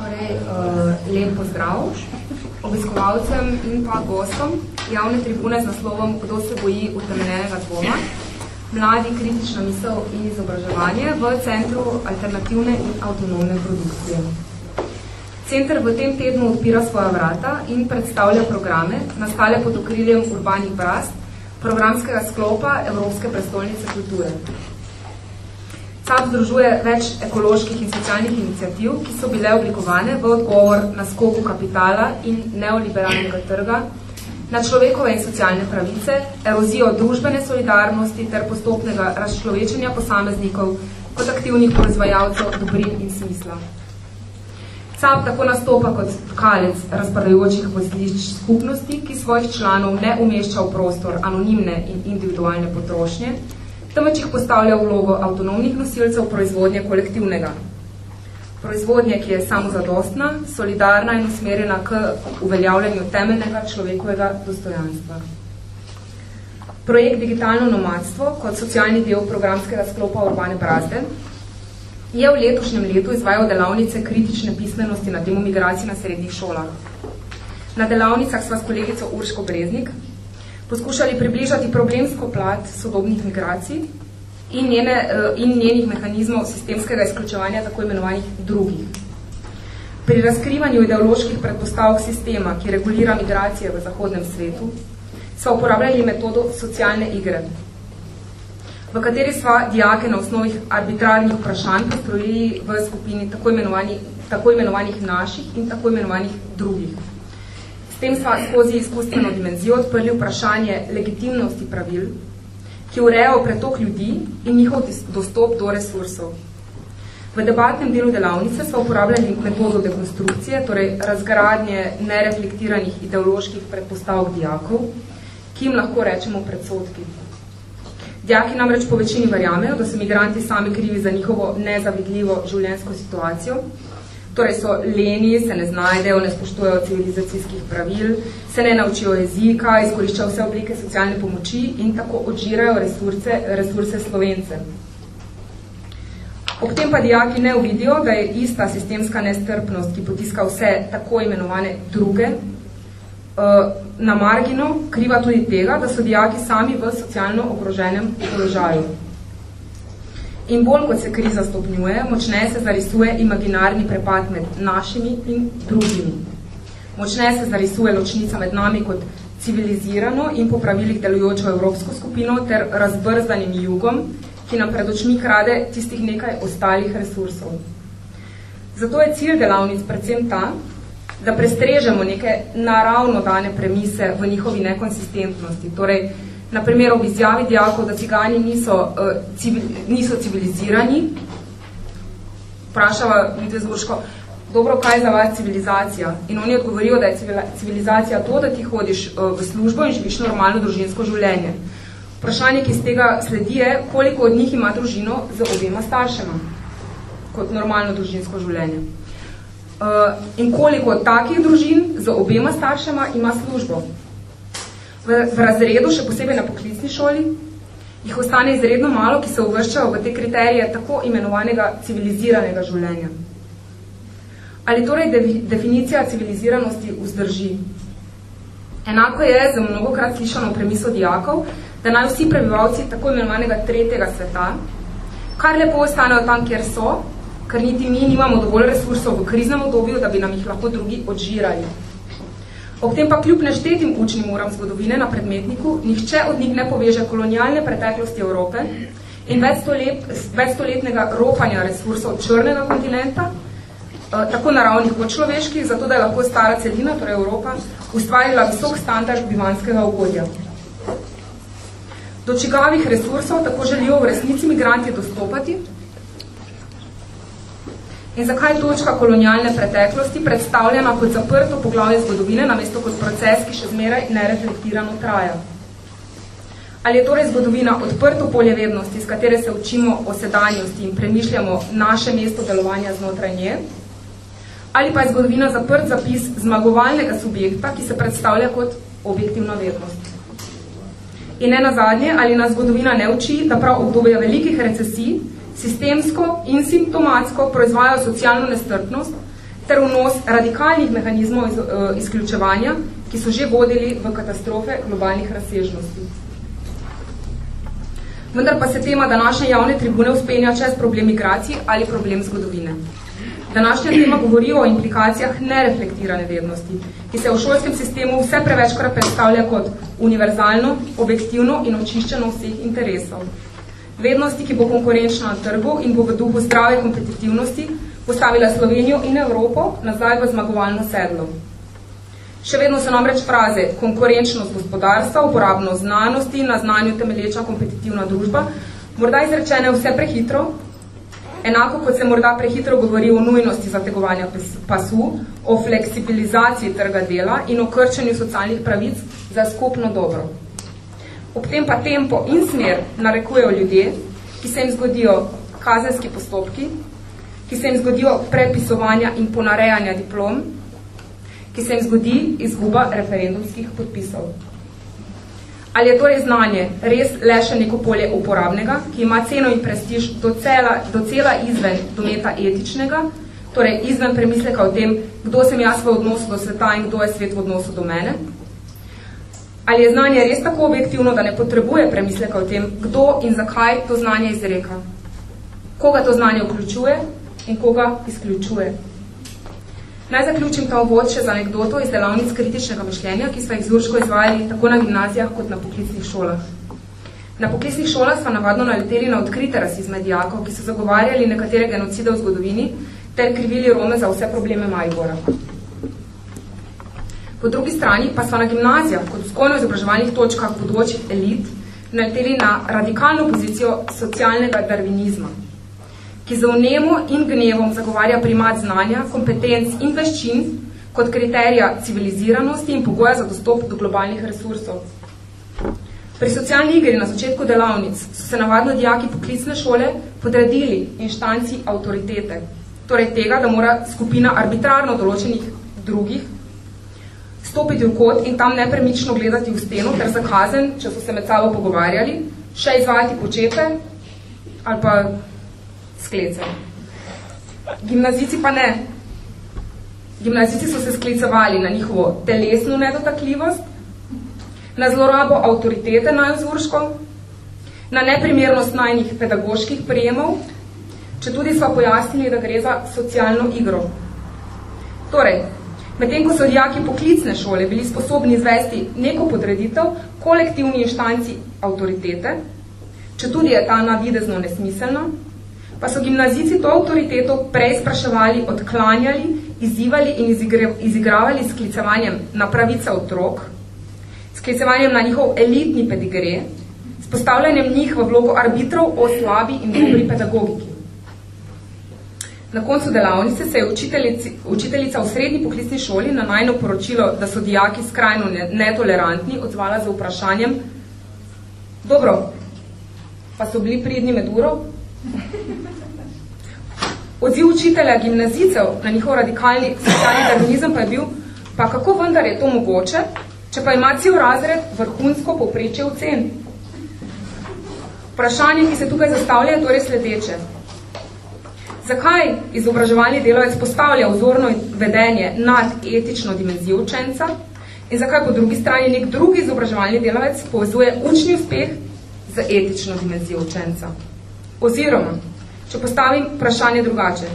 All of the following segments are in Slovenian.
Torej, uh, lep pozdrav obiskovalcem in pa gostom javne tribune z naslovom Kdo se boji utemeljenega dvoma, mladi kritična misel in izobraževanje v Centru alternativne in avtonomne produkcije. Center v tem tednu odpira svoja vrata in predstavlja programe, nastale pod okriljem urbanih brast, programskega sklopa Evropske prestolnice kulture. SAP združuje več ekoloških in socialnih inicijativ, ki so bile oblikovane v odgovor na skoku kapitala in neoliberalnega trga, na človekove in socialne pravice, erozijo družbene solidarnosti ter postopnega razčlovečenja posameznikov kot aktivnih proizvajalcev dobrin in smisla. SAP tako nastopa kot kalec razpadajočih vozlišč skupnosti, ki svojih članov ne umešča v prostor anonimne in individualne potrošnje, temveč jih postavlja vlogo avtonomnih nosilcev proizvodnje kolektivnega. Proizvodnje, ki je samozadostna, solidarna in usmerjena k uveljavljanju temeljnega človekovega dostojanstva. Projekt Digitalno nomadstvo kot socialni del programskega sklopa Urbane Brazde je v letošnjem letu izvajal delavnice kritične pismenosti na temu migraciji na srednjih šolah. Na delavnicah sva s kolegico Urško Breznik poskušali približati problemsko plat sodobnih migracij in, njene, eh, in njenih mehanizmov sistemskega izključevanja tako imenovanih drugih. Pri razkrivanju ideoloških predpostavk sistema, ki regulira migracije v zahodnem svetu, so uporabljali metodo socialne igre, v kateri sva dijake na osnovih arbitrarnih vprašanj postrojili v skupini tako, imenovani, tako imenovanih naših in tako imenovanih drugih tem sva skozi izkustveno dimenzijo odprli vprašanje legitimnosti pravil, ki urejajo pretok ljudi in njihov dostop do resursov. V debatnem delu delavnice so uporabljali metodo dekonstrukcije, torej razgradnje nereflektiranih ideoloških predpostavk dijakov, ki jim lahko rečemo predsodki. Dijaki namreč po večini verjamejo, da so migranti sami krivi za njihovo nezavidljivo življenjsko situacijo, Torej so leni, se ne znajdejo, ne spoštujejo civilizacijskih pravil, se ne naučijo jezika, izkoriščajo vse oblike socialne pomoči in tako odžirajo resurse, resurse slovence. Ob tem pa dijaki ne uvidijo, da je ista sistemska nestrpnost, ki potiska vse tako imenovane druge, eh, na margino kriva tudi tega, da so dijaki sami v socialno ogroženem položaju. In bolj, kot se kriza stopnjuje, močneje se zarisuje imaginarni prepad med našimi in drugimi. Močneje se zarisuje ločnica med nami kot civilizirano in po pravilih delujočo evropsko skupino ter razbrzdanim jugom, ki nam pred očmi krade tistih nekaj ostalih resursov. Zato je cilj delavnic predvsem ta, da prestrežemo neke naravno dane premise v njihovi nekonsistentnosti, torej na primer ob izjavi dijakov, da cigani niso, uh, civil, niso civilizirani, vprašava Lidve Zvorško, dobro, kaj je za vas civilizacija? In oni odgovorijo, da je civilizacija to, da ti hodiš uh, v službo in živiš normalno družinsko življenje. Vprašanje, ki iz tega sledi, je, koliko od njih ima družino z obema staršema kot normalno družinsko življenje. Uh, in koliko takih družin z obema staršema ima službo v, v razredu, še posebej na poklicni šoli, jih ostane izredno malo, ki se uvrščajo v te kriterije tako imenovanega civiliziranega življenja. Ali torej de, definicija civiliziranosti vzdrži? Enako je za mnogokrat slišano premiso dijakov, da naj vsi prebivalci tako imenovanega tretjega sveta, kar lepo ostanejo tam, kjer so, ker niti mi nimamo dovolj resursov v kriznem obdobju, da bi nam jih lahko drugi odžirali. Ob tem pa kljub neštetim učnim uram zgodovine na predmetniku, nihče od njih ne poveže kolonialne preteklosti Evrope in večstoletnega ropanja resursov črnega kontinenta, eh, tako naravnih kot človeških, zato da je lahko stara celina, torej Evropa, ustvarila visok standard bivanskega okolja. Do čigavih resursov tako želijo v resnici migranti dostopati, In zakaj točka kolonialne preteklosti predstavljena kot zaprto poglavje zgodovine, namesto kot proces, ki še zmeraj nereflektirano traja? Ali je torej zgodovina odprto polje vednosti, s katere se učimo o sedanjosti in premišljamo naše mesto delovanja znotraj nje? Ali pa je zgodovina zaprt zapis zmagovalnega subjekta, ki se predstavlja kot objektivna vednost? In ne nazadnje, ali nas zgodovina ne uči, da prav obdobje velikih recesij sistemsko in simptomatsko proizvajajo socialno nestrpnost ter vnos radikalnih mehanizmov iz, uh, izključevanja, ki so že vodili v katastrofe globalnih razsežnosti. Vendar pa se tema današnje javne tribune uspenja čez problem migracij ali problem zgodovine. Današnja tema govori o implikacijah nereflektirane vednosti, ki se v šolskem sistemu vse prevečkrat predstavlja kot univerzalno, objektivno in očiščeno vseh interesov. Vednosti, ki bo konkurenčna na trgu in bo v duhu zdrave kompetitivnosti postavila Slovenijo in Evropo nazaj v zmagovalno sedlo. Še vedno so namreč fraze konkurenčnost gospodarstva, uporabnost znanosti, na znanju temelječa kompetitivna družba, morda izrečene vse prehitro, enako kot se morda prehitro govori o nujnosti zategovanja pasu, o fleksibilizaciji trga dela in o krčenju socialnih pravic za skupno dobro. Ob tem pa tempo in smer narekujejo ljudje, ki se jim zgodijo kazenski postopki, ki se jim zgodijo prepisovanja in ponarejanja diplom, ki se jim zgodi izguba referendumskih podpisov. Ali je torej znanje res le še neko polje uporabnega, ki ima ceno in prestiž docela, docela izven dometa etičnega, torej izven premisleka o tem, kdo sem jaz v odnosu do sveta in kdo je svet v odnosu do mene? Ali je znanje res tako objektivno, da ne potrebuje premisleka o tem, kdo in zakaj to znanje izreka? Koga to znanje vključuje in koga izključuje? Naj zaključim ta uvod še z anegdoto iz delavnic kritičnega mišljenja, ki smo jih z Urško izvajali tako na gimnazijah kot na poklicnih šolah. Na poklicnih šolah smo navadno naleteli na odkrite rasizme dijakov, ki so zagovarjali nekatere genocide v zgodovini ter krivili Rome za vse probleme Maribora. Po drugi strani pa so na gimnazijah kot vzgojno-izobraževalnih točkah bodočih elit naleteli na radikalno pozicijo socialnega darvinizma, ki z vnemo in gnevom zagovarja primat znanja, kompetenc in veščin kot kriterija civiliziranosti in pogoja za dostop do globalnih resursov. Pri socialni igri na začetku delavnic so se navadno dijaki poklicne šole podredili inštanci avtoritete, torej tega, da mora skupina arbitrarno določenih drugih stopiti v kot in tam nepremično gledati v steno, ter zakazen, če so se med sabo pogovarjali, še izvajati počepe ali pa sklice. Gimnazici pa ne. Gimnazici so se sklicevali na njihovo telesno nedotakljivost, na zlorabo avtoritete na Zurško, na neprimernost najnih pedagoških prijemov, če tudi so pojasnili, da gre za socialno igro. Torej, medtem ko so dijaki poklicne šole bili sposobni izvesti neko podreditev kolektivni inštanci avtoritete, če tudi je ta navidezno nesmiselna, pa so gimnazici to avtoriteto prej spraševali, odklanjali, izzivali in izigravali s klicevanjem na pravice otrok, s klicevanjem na njihov elitni pedigre, s postavljanjem njih v vlogo arbitrov o slabi in dobri pedagogiki. Na koncu delavnice se je učiteljica v srednji poklicni šoli na najno poročilo, da so dijaki skrajno netolerantni, odzvala z vprašanjem Dobro, pa so bili pridni med uro? Odziv učitelja gimnazicev na njihov radikalni socialni darwinizem pa je bil, pa kako vendar je to mogoče, če pa ima cel razred vrhunsko povprečje ocen? Vprašanje, ki se tukaj zastavlja, je torej sledeče. Zakaj izobraževalni delovec postavlja vzorno vedenje nad etično dimenzijo učenca in zakaj po drugi strani nek drugi izobraževalni delovec povezuje učni uspeh z etično dimenzijo učenca? Oziroma, če postavim vprašanje drugače,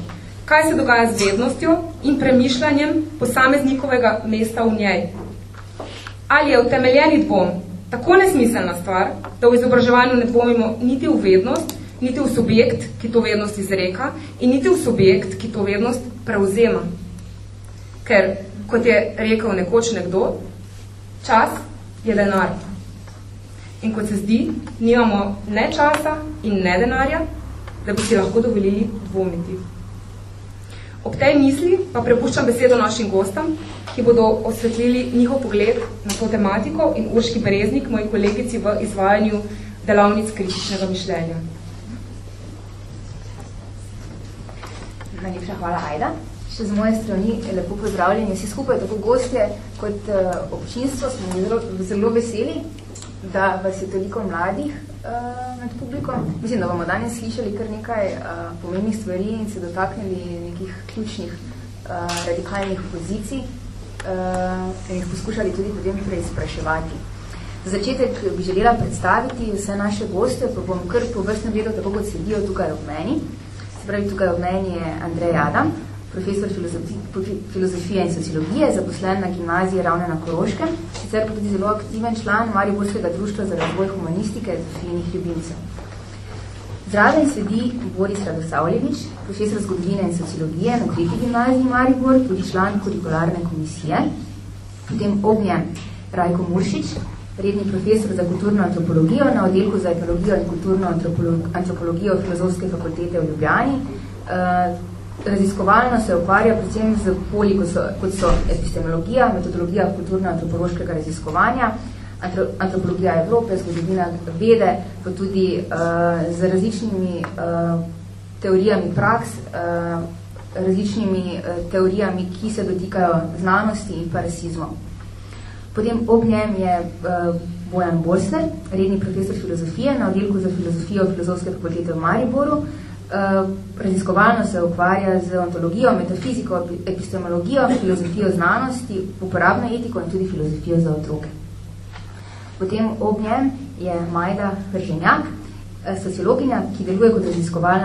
kaj se dogaja z vednostjo in premišljanjem posameznikovega mesta v njej? Ali je utemeljeni dvom tako nesmiselna stvar, da v izobraževanju ne dvomimo niti v vednost, niti v subjekt, ki to vednost izreka, in niti v subjekt, ki to vednost prevzema? Ker, kot je rekel nekoč nekdo, čas je denar. In kot se zdi, nimamo ne časa in ne denarja, da bi si lahko dovolili dvomiti. Ob tej misli pa prepuščam besedo našim gostam, ki bodo osvetlili njihov pogled na to tematiko in Urški Bereznik, moji kolegici v izvajanju delavnic kritičnega mišljenja. Najlepša hvala, Ajda. Še z moje strani lepo pozdravljeni vsi skupaj, tako gostje kot uh, občinstvo. Smo zelo, zelo veseli, da vas je toliko mladih uh, med publiko. Mislim, da bomo danes slišali kar nekaj uh, pomembnih stvari in se dotaknili nekih ključnih radikalnih pozicij uh, in jih poskušali tudi potem preizpraševati. Za začetek bi želela predstaviti vse naše goste, pa bom kar po vrstnem redu, tako kot sedijo tukaj ob meni. Pravi, tukaj ob meni je Andrej Adam, profesor filozofije in sociologije, zaposlen na gimnaziji Ravne na Koroškem, sicer pa tudi zelo aktiven član Mariborskega društva za razvoj humanistike Zofijnih ljubimcev. Zraven sledi Boris Radosavljevič, profesor zgodovine in sociologije na tretji gimnaziji Maribor, tudi član kurikularne komisije. Potem ognjem Rajko Muršič, redni profesor za kulturno antropologijo na oddelku za etologijo in kulturno antropologijo Filozofske fakultete v Ljubljani. Uh, raziskovalno se ukvarja predvsem z poli, kot so, kot so epistemologija, metodologija kulturno-antropološkega raziskovanja, antropologija Evrope, zgodovina vede, pa tudi uh, z različnimi uh, teorijami praks, uh, različnimi uh, teorijami, ki se dotikajo znanosti in pa rasizmom. Potem ob njem je uh, Bojan Bolsner, redni profesor filozofije na oddelku za filozofijo Filozofske fakultete v Mariboru. Uh, raziskovalno se ukvarja z ontologijo, metafiziko, epistemologijo, filozofijo znanosti, uporabno etiko in tudi filozofijo za otroke. Potem ob njem je Majda Hrženjak, sociologinja, ki deluje kot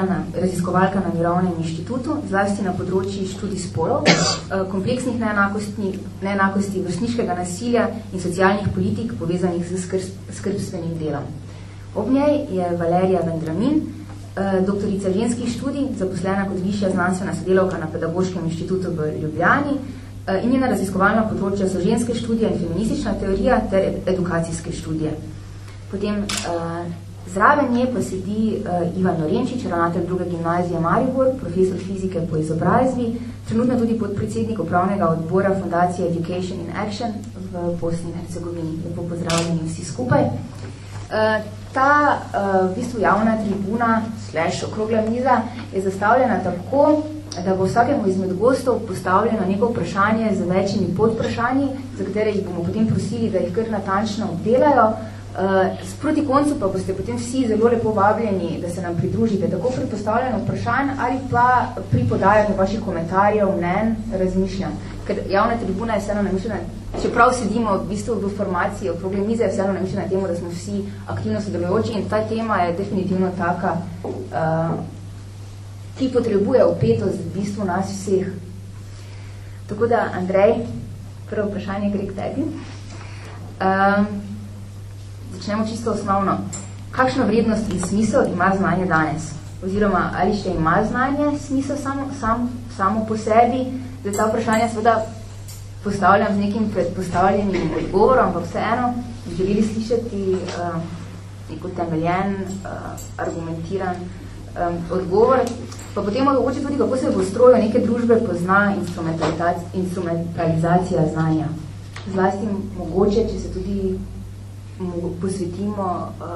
na, raziskovalka na Mirovnem inštitutu, zlasti na področji študij spolov, eh, kompleksnih neenakosti, neenakosti vrstniškega nasilja in socialnih politik povezanih z skrbstvenim delom. Ob njej je Valerija Vendramin, eh, doktorica ženskih študij, zaposlena kot višja znanstvena sodelavka na Pedagoškem inštitutu v Ljubljani, Eh, in njena raziskovalna področja so ženske študije in feministična teorija ter edukacijske študije. Potem uh, zraven nje pa sedi uh, Ivan Norenčič, ravnatelj druge gimnazije Maribor, profesor fizike po izobrazbi, trenutno tudi podpredsednik upravnega odbora Fundacije Education in Action v Bosni in Hercegovini. Lepo pozdravljeni vsi skupaj. Uh, ta uh, v bistvu javna tribuna slash okrogla miza je zastavljena tako, da bo vsakemu izmed gostov postavljeno neko vprašanje z večjimi podvprašanji, za katere jih bomo potem prosili, da jih kar natančno obdelajo. Uh, sproti koncu pa boste potem vsi zelo lepo vabljeni, da se nam pridružite tako pri postavljanju vprašanj ali pa pri podajanju vaših komentarjev, mnen, razmišljanj. Ker javna tribuna je vseeno namišljena, čeprav sedimo v bistvu v formaciji okrogle mize, je vseeno namišljena temu, da smo vsi aktivno sodelujoči in ta tema je definitivno taka, uh, ki potrebuje upetost v bistvu nas vseh. Tako da, Andrej, prvo vprašanje gre k tebi. Um, začnemo čisto osnovno. Kakšno vrednost in smisel ima znanje danes? Oziroma, ali še ima znanje smisel samo, sam, samo po sebi? Zdaj, ta vprašanja seveda postavljam z nekim predpostavljenim odgovorom, ampak vseeno želeli slišati uh, neko temeljen, uh, argumentiran um, odgovor. Pa potem mogoče tudi, kako se v stroju neke družbe pozna instrumentalizacija znanja. Zlasti mogoče, če se tudi posvetimo uh,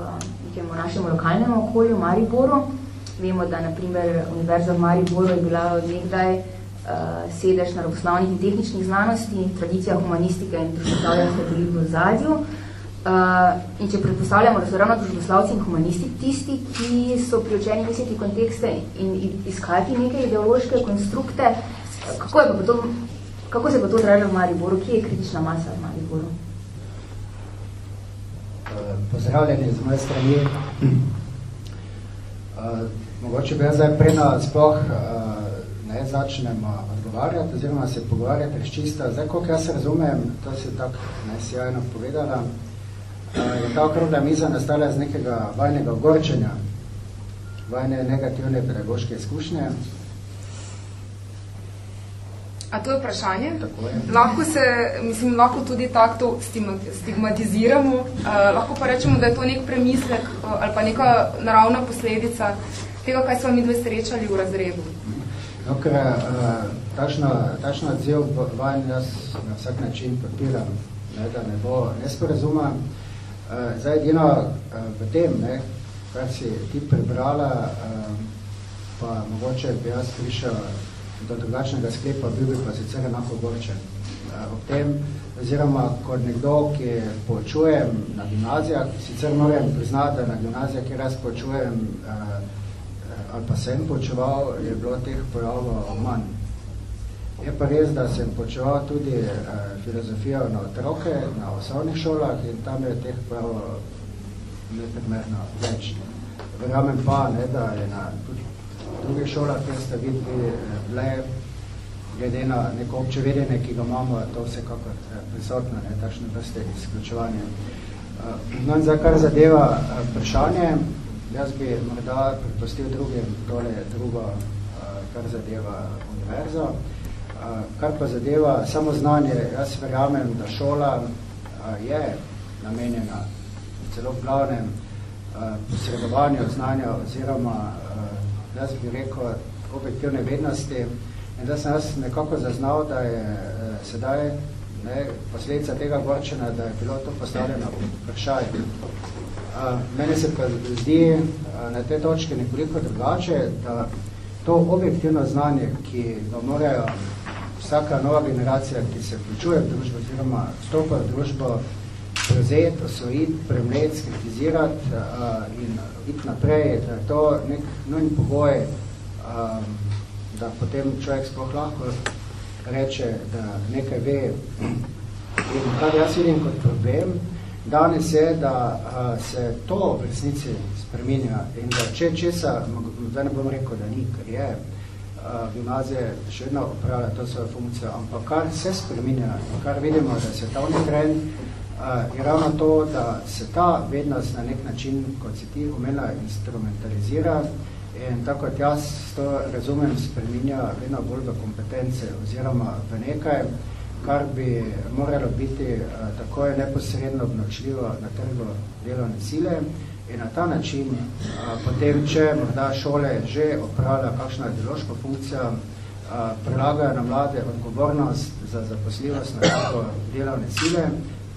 nekemu našemu lokalnemu okolju, Mariboru. Vemo, da naprimer Univerza v Mariboru je bila od nekdaj uh, sedež naravoslavnih in tehničnih znanosti, tradicija humanistike in družboslavljanske tudi v zadju. Uh, in če predpostavljamo, da so ravno družboslavci in humanisti tisti, ki so priučeni misliti kontekste in iskati neke ideološke konstrukte, kako, je pa to, kako se pa to odraža v Mariboru? Kje je kritična masa v Mariboru? Uh, pozdravljeni z moje strani. Uh, mogoče bi jaz zdaj prena sploh uh, ne začnemo odgovarjati oziroma se pogovarjati razčista. Zdaj, koliko jaz razumem, to si tako najsijajno povedala, je ta okrogla miza nastala z nekega vajnega ogorčenja, vajne negativne pedagoške izkušnje. A to je vprašanje? Tako je. Lahko se, mislim, lahko tudi tako stigmatiziramo, uh, lahko pa rečemo, da je to nek premislek uh, ali pa neka naravna posledica tega, kaj smo mi dve srečali v razredu. No, ker uh, tačno, tačno odziv vajen jaz na vsak način podpiram, ne, da ne bo nesporazuma. Uh, zdaj, edino uh, v tem, ne, kar si ti prebrala, uh, pa mogoče bi jaz prišel do drugačnega sklepa, bil bi pa sicer enako gorčen. Uh, ob tem, oziroma kot nekdo, ki poučujem na gimnazijah, sicer moram priznati, da na gimnazijah, kjer jaz poučujem uh, ali pa sem poučeval, je bilo teh pojavov manj. Je pa res, da sem počeval tudi uh, filozofijo na otroke, na osnovnih šolah in tam je teh pravo neprimerno več. Verjamem pa, ne, da je na tudi drugih šolah, kjer ste videli, bile glede na neko obče vedenje, ki ga imamo, to vsekakor eh, prisotno, ne, takšne vrste izključevanje. Eh, no in za kar zadeva eh, vprašanje, jaz bi morda pripustil drugim tole drugo, kar zadeva univerzo. Kar pa zadeva samo znanje, jaz verjamem, da šola je namenjena celo glavnem posredovanju znanja oziroma jaz bi rekel objektivne vednosti, In da sem jaz nekako zaznal, da je eh, sedaj ne, posledica tega gorčena, da je bilo to postavljeno vprašaj. Uh, meni se pa zdi uh, na tej točki nekoliko drugače, da to objektivno znanje, ki ga morajo vsaka nova generacija, ki se vključuje v družbo, oziroma stopa v družbo, prevzeti, osvojiti, premleti, skritizirati uh, in iti naprej, da je to nek nujni pogoj um, da potem človek sploh lahko reče, da nekaj ve. In kar jaz vidim kot problem, danes je, da a, se to v resnici spreminja in da če česa, zdaj ne bom rekel, da ni, ker je, gimnazije še vedno upravlja to svojo funkcijo, ampak kar se spreminja in kar vidimo, da se ta trend, je ravno to, da se ta vednost na nek način, kot si ti umela, instrumentalizira, In tako kot jaz to razumem, spreminja vedno bolj v kompetence oziroma v nekaj, kar bi moralo biti uh, takoj neposredno obnočljivo na trgu delovne sile. In na ta način, potem, če morda šole že opravlja kakšno ideološko funkcijo, uh, prelagajo na mlade odgovornost za zaposljivost na delovne sile,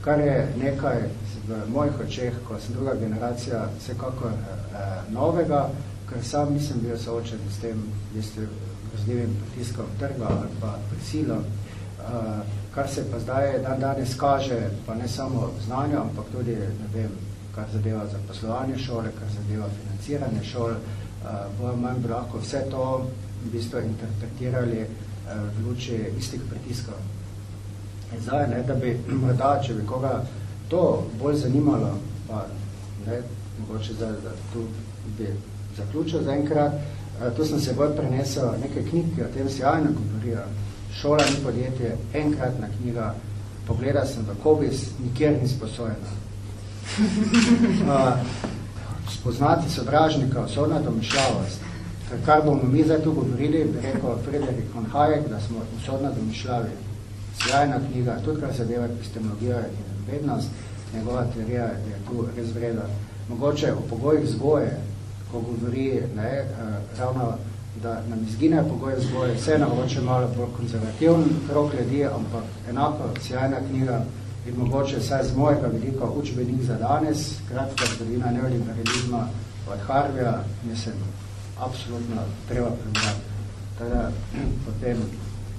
kar je nekaj v mojih očeh, ko sem druga generacija, vsekakor uh, novega, ker sam nisem bil soočen s tem grozljivim pritiskom trga ali pa prisilo, uh, kar se pa zdaj dan danes kaže, pa ne samo znanje, ampak tudi, ne vem, kar zadeva za poslovanje šole, kar zadeva financiranje šol, uh, bo manj lahko vse to v bistvu interpretirali uh, v luči istih pritiskov. In zdaj, ne, da bi morda, če bi koga to bolj zanimalo, pa ne, mogoče zdaj, da tu bi zaključil za enkrat. Eh, tu sem se bolj prenesel nekaj knjig, ki o tem sjajno govorijo. Šola ni podjetje, enkratna knjiga, pogledal sem v Kobis, nikjer ni sposojena. Uh, spoznati sovražnika, osodna domišljavost. Kar bomo mi zdaj tu govorili, bi rekel Frederik von Hayek, da smo osodna domišljavi. Sjajna knjiga, tudi kar zadeva epistemologijo in vednost, njegova teorija je tu res vreda. Mogoče o pogojih vzgoje, ko govori, ne, uh, ravno, da nam izginejo pogoje vzgoje, vse namoče malo bolj konzervativn krok ljudi, ampak enako sjajna knjiga in mogoče vsaj z mojega vidika učbenik za danes, kratka zgodina neoliberalizma od Harvija, mislim, absolutno treba prebrati. Teda, potem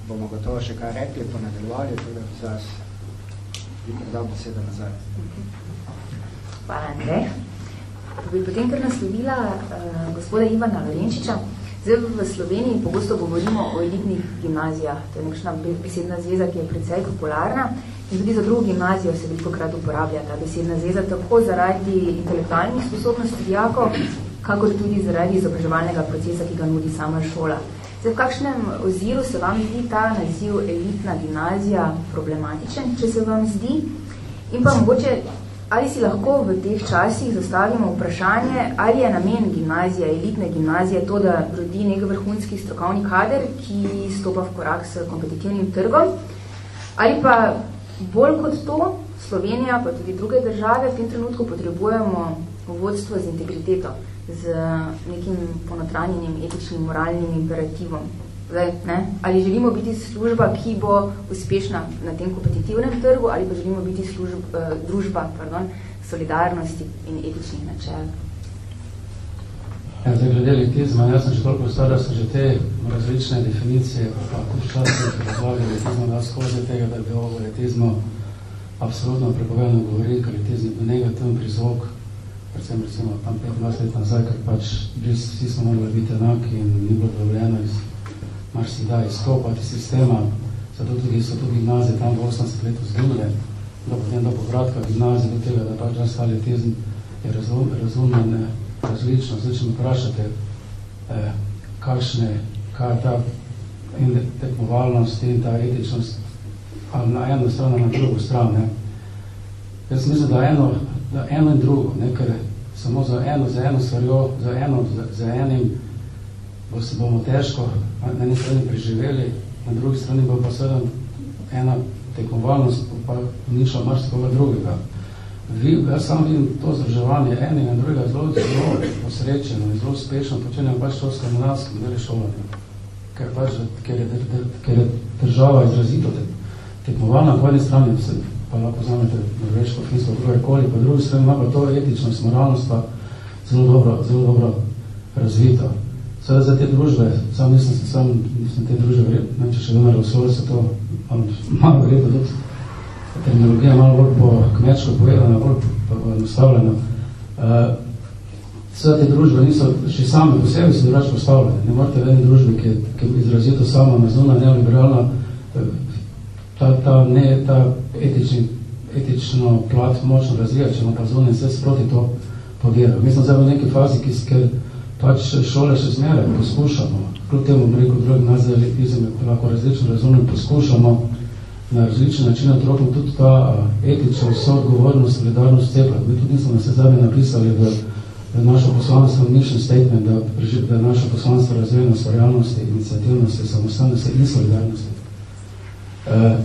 bomo gotovo še kaj rekli, pa nadaljevali, tudi za vas bi predal besedo nazaj. Hvala, Andrej bi potem kar naslovila uh, gospoda Ivana Lorenčiča. Zdaj v Sloveniji pogosto govorimo o elitnih gimnazijah. To je nekšna besedna zveza, ki je precej popularna. In tudi za drugo gimnazijo se veliko krat uporablja ta besedna zveza, tako zaradi intelektualnih sposobnosti dijakov, kakor tudi zaradi izobraževalnega procesa, ki ga nudi sama šola. Zdaj, v kakšnem oziru se vam zdi ta naziv elitna gimnazija problematičen, če se vam zdi? In pa mogoče Ali si lahko v teh časih zastavimo vprašanje, ali je namen gimnazije, elitne gimnazije, to, da rodi nek vrhunski strokovni kader, ki stopa v korak s kompetitivnim trgom, ali pa bolj kot to, Slovenija, pa tudi druge države, v tem trenutku potrebujemo vodstvo z integriteto, z nekim ponotranjenim etičnim, moralnim imperativom. Zdaj, ne? Ali želimo biti služba, ki bo uspešna na tem kompetitivnem trgu, ali pa želimo biti služb, eh, družba pardon, solidarnosti in etičnih načel? Ja, zdaj, glede elitizma, jaz sem že toliko star, da so že te različne definicije, pa tudi časih razvali elitizma, da skozi tega, da bi o elitizmu absolutno prepovedano govoriti, ker elitizm je negativen prizvok, predvsem recimo tam 25 let nazaj, ker pač vsi smo morali biti enaki in ni bilo dovoljeno iz marsikdaj izstopati sistema, zato tudi so tudi gimnazije tam v 80 letu zginile, da potem do povratka gimnazije do tega, da pač nastali tezm je razum, razumljen različno. Zdaj, če me vprašate, eh, kakšne, kaj je ta in tekmovalnost in ta etičnost, ali na eno stran, na drugo stran, ne. Jaz mislim, da eno, da eno in drugo, ne, ker samo za eno, za eno stvarjo, za eno, za, za enim, bo se bomo težko na eni strani preživeli, na drugi strani bo pa seveda ena tekmovalnost pa nišla marsikoga drugega. Vi, jaz samo vidim to združevanje enega in drugega zelo, zelo posrečeno in zelo uspešno počenjam pač to skandinavsko modeli šolanja. Ker, pač, ker, je, ker je država izrazito te, tekmovalna, po eni strani pa lahko znamete norveško, finsko, koli, po drugi ima pa to etičnost, moralnost pa zelo dobro, zelo dobro razvita. Seveda za te družbe, sam nisem, sam nisem te družbe, ne, če še domer v se to malo, malo verjetno tudi terminologija malo bolj po kmečko povedana, bolj poenostavljena. Uh, Sve te družbe niso še same po sebi so drugače postavljene. Ne morate v eni družbi, ki, ki izrazito sama nazuna, neoliberalna, eh, ta, ta, ne, ta etični, etično plat močno razvija, če ima pa zunaj vse sproti to podira. Mi smo zdaj v neki fazi, ki, ker pač šole še zmeraj poskušamo, kljub temu, rekel, drugi za elitizem, lahko različno razumem, poskušamo na različne načine otrokom tudi ta etična soodgovornost, solidarnost cepljati. Mi tudi nismo na vse zadnje napisali v, v našo poslanstvo mission statement, da, da je naša poslanstvo razvijena stvarjalnosti, inicijativnosti, samostalnosti in solidarnosti. E,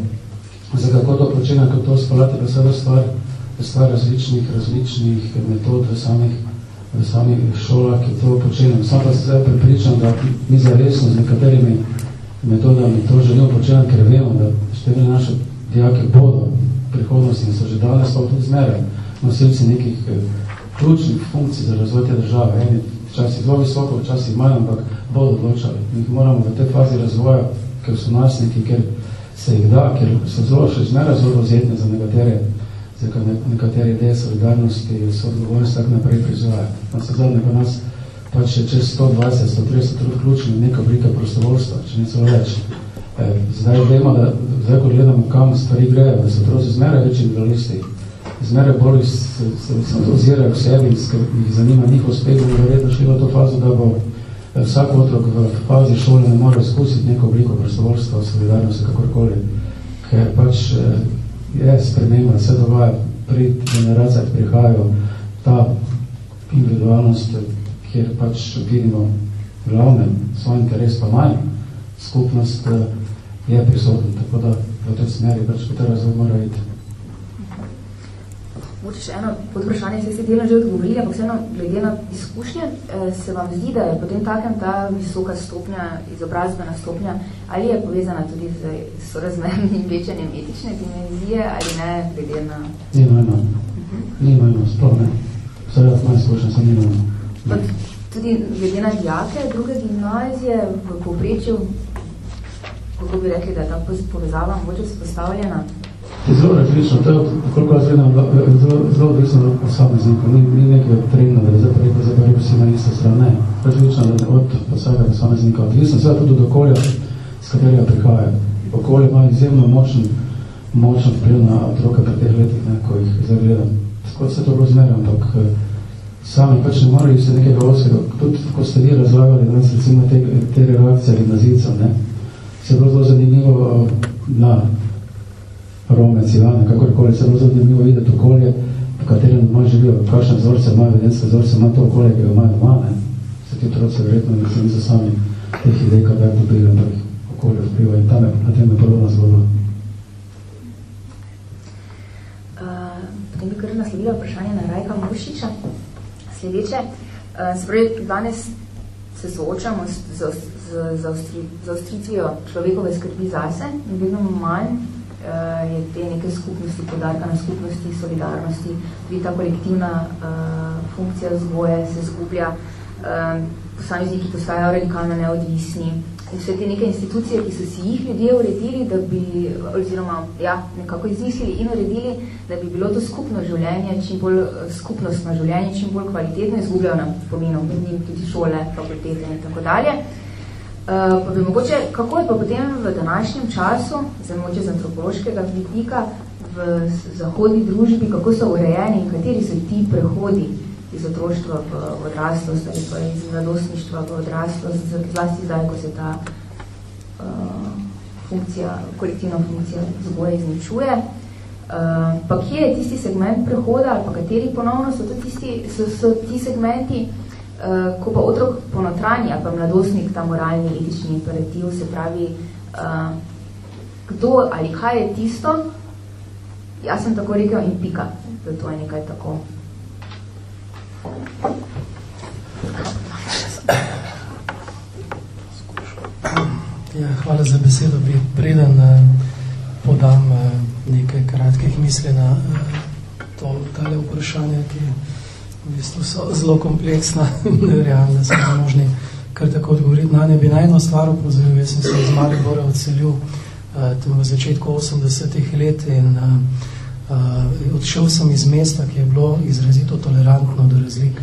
za kako to počenja, kako to spolati, pa seveda stvar, stvar različnih, različnih metod v samih, v samih šolah, ki to počenjamo. Sam pa se zdaj pripričam, da mi zaresno z nekaterimi metodami to želimo počenjati, ker vemo, da številne naše dijake bodo prihodnosti in so že danes pa tudi zmeraj nosilci nekih eh, ključnih funkcij za razvoj te države. Eni včasih zelo visoko, včasih manj, ampak bodo odločali. Mi jih moramo v tej fazi razvoja, ker so nasniki, ker se jih da, ker so zelo še zmeraj zelo rozetne za nekatere, za nekatere ideje solidarnosti, so odgovornosti tak naprej prizvaja. Na se zadnje pa nas pač je čez 120, 130 trud ključni neka oblika prostovoljstva, če ne celo več. E, zdaj vemo, da zdaj, ko gledamo, kam stvari grejo, da so otroci zmeraj večji individualisti, zmeraj bolj se, se, se ozirajo v sebi in jih zanima njihov uspeh, da bo verjetno šli v to fazo, da bo vsak otrok v fazi šole ne more izkusiti neko obliko prostovoljstva, solidarnosti, kakorkoli, ker pač e, je sprememba, se dogaja pri generacijah prihajajo ta individualnost, kjer pač vidimo glavnem svoj interes pa manj, skupnost eh, je prisotna, tako da v tej smeri pač tej razvoj mora iti. Moče še eno podvprašanje, se ste delno že odgovorili, ampak vseeno, glede na izkušnje, eh, se vam zdi, da je potem takem ta visoka stopnja, izobrazbena stopnja, ali je povezana tudi z sorazmernim večanjem etične dimenzije, ali ne, glede na... Ni nojno, ni nojno, sploh ne. Vse jaz moja izkušnja, sem ni nojno. Tudi glede na dijake, druge gimnazije v povprečju, kako bi rekli, da je ta povezava mogoče spostavljena? Zelo različno, to je, koliko jaz vedem, zelo, zelo odvisno od posameznika, ni, ni nekaj trendno, da je zdaj preko, zdaj preko vsi na isto stran, ne. Različno od vsega posameznika, odvisno seveda tudi od okolja, s katerega prihaja. Okolje ima izjemno močen, močen vpliv na otroka pri teh letih, ne, ko jih zdaj gledam. Tako se to bilo zmeraj, ampak sami pač ne morajo se nekega oskega, tudi ko ste vi razlagali danes recimo te, te reakcije gimnazicov, ne, se je bilo zelo zanimivo na Rome, Civane, kakorkoli, se je zelo zanimivo videti okolje, v katerem doma živijo, kakšne vzorce imajo, evidenske vzorce ima to okolje, ki ga imajo doma, ne, se ti otroci verjetno ne za sami teh idej, kaj dobili, ampak okolje vpliva in tam je, na tem je podobna zgodba. Potem bi kar nasledila vprašanje na Rajka Mušiča sledeče. Se pravi, danes se soočamo z, z, z, z zaostritvijo človekove skrbi zase in vedno manj je te neke skupnosti, podarka na skupnosti, solidarnosti, tudi ta kolektivna uh, funkcija vzgoje se zgublja, uh, posamezniki postajajo radikalno neodvisni, vse te neke institucije, ki so si jih ljudje uredili, da bi, oziroma ja, nekako izmislili in uredili, da bi bilo to skupno življenje, čim bolj skupnostno življenje, čim bolj kvalitetno, izgubljajo na pomenu med njim tudi šole, fakultete in tako dalje. Pa bi mogoče, kako je pa potem v današnjem času, zdaj mogoče z antropološkega vidika, v zahodni družbi, kako so urejeni in kateri so ti prehodi iz otroštva v odraslost ali pa iz mladostništva v odraslost, zlasti zdaj, ko se ta uh, funkcija, kolektivna funkcija zboja izničuje. Uh, pa kje je tisti segment prehoda ali pa kateri ponovno so, to tisti, so, so ti segmenti, uh, ko pa otrok ponotranji ali pa mladostnik, ta moralni, etični imperativ, se pravi, uh, kdo ali kaj je tisto, jaz sem tako rekel in pika, da to je nekaj tako. Ja, hvala za besedo. Bi preden uh, podam nekaj kratkih misli na to, tale vprašanje, ki v bistvu so zelo kompleksna, nerealna, da so možni kar tako odgovoriti na ne. Bi na eno stvar upozoril, jaz sem se iz Maribora odselil uh, tam v začetku 80-ih let in uh, uh, odšel sem iz mesta, ki je bilo izrazito tolerantno do razlik.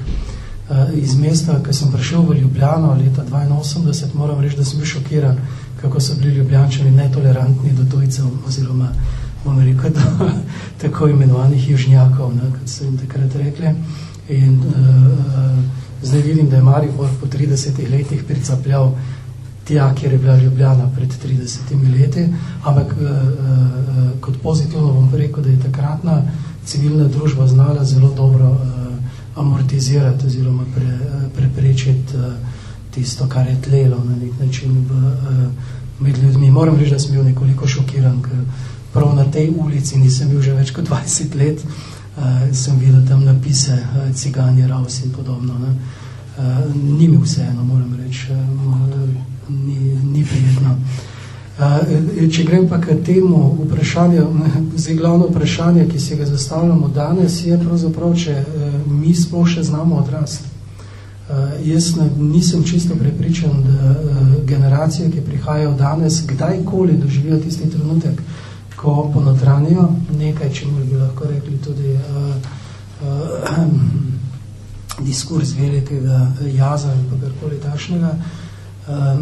Uh, iz mesta, ki sem prišel v Ljubljano leta 82, moram reči, da sem bil šokiran, kako so bili ljubljančani netolerantni do tujcev oziroma bom rekel, do tako imenovanih južnjakov, ne, kot so jim takrat rekli. In uh, zdaj vidim, da je Maribor po 30 letih pricapljal tja, kjer je bila Ljubljana pred 30 leti, ampak uh, uh, kot pozitivno bom rekel, da je takratna civilna družba znala zelo dobro uh, amortizirati oziroma pre, preprečiti uh, tisto, kar je tlelo na nek način v, uh, med ljudmi. Moram reči, da sem bil nekoliko šokiran, ker prav na tej ulici nisem bil že več kot 20 let, uh, sem videl tam napise uh, ciganje, raus in podobno. Ne. Uh, ni mi vseeno, moram reči, uh, ni, ni prijetno. Uh, če grem pa k temu vprašanju, zdaj glavno vprašanje, ki se ga zastavljamo danes, je pravzaprav, če uh, mi sploh še znamo odrast. Uh, jaz ne, nisem čisto prepričan, da uh, generacije, ki prihajajo danes, kdajkoli doživijo tisti trenutek, ko ponotranijo nekaj, če bi lahko rekli tudi uh, uh, diskurs velikega jaza in pa karkoli takšnega, uh,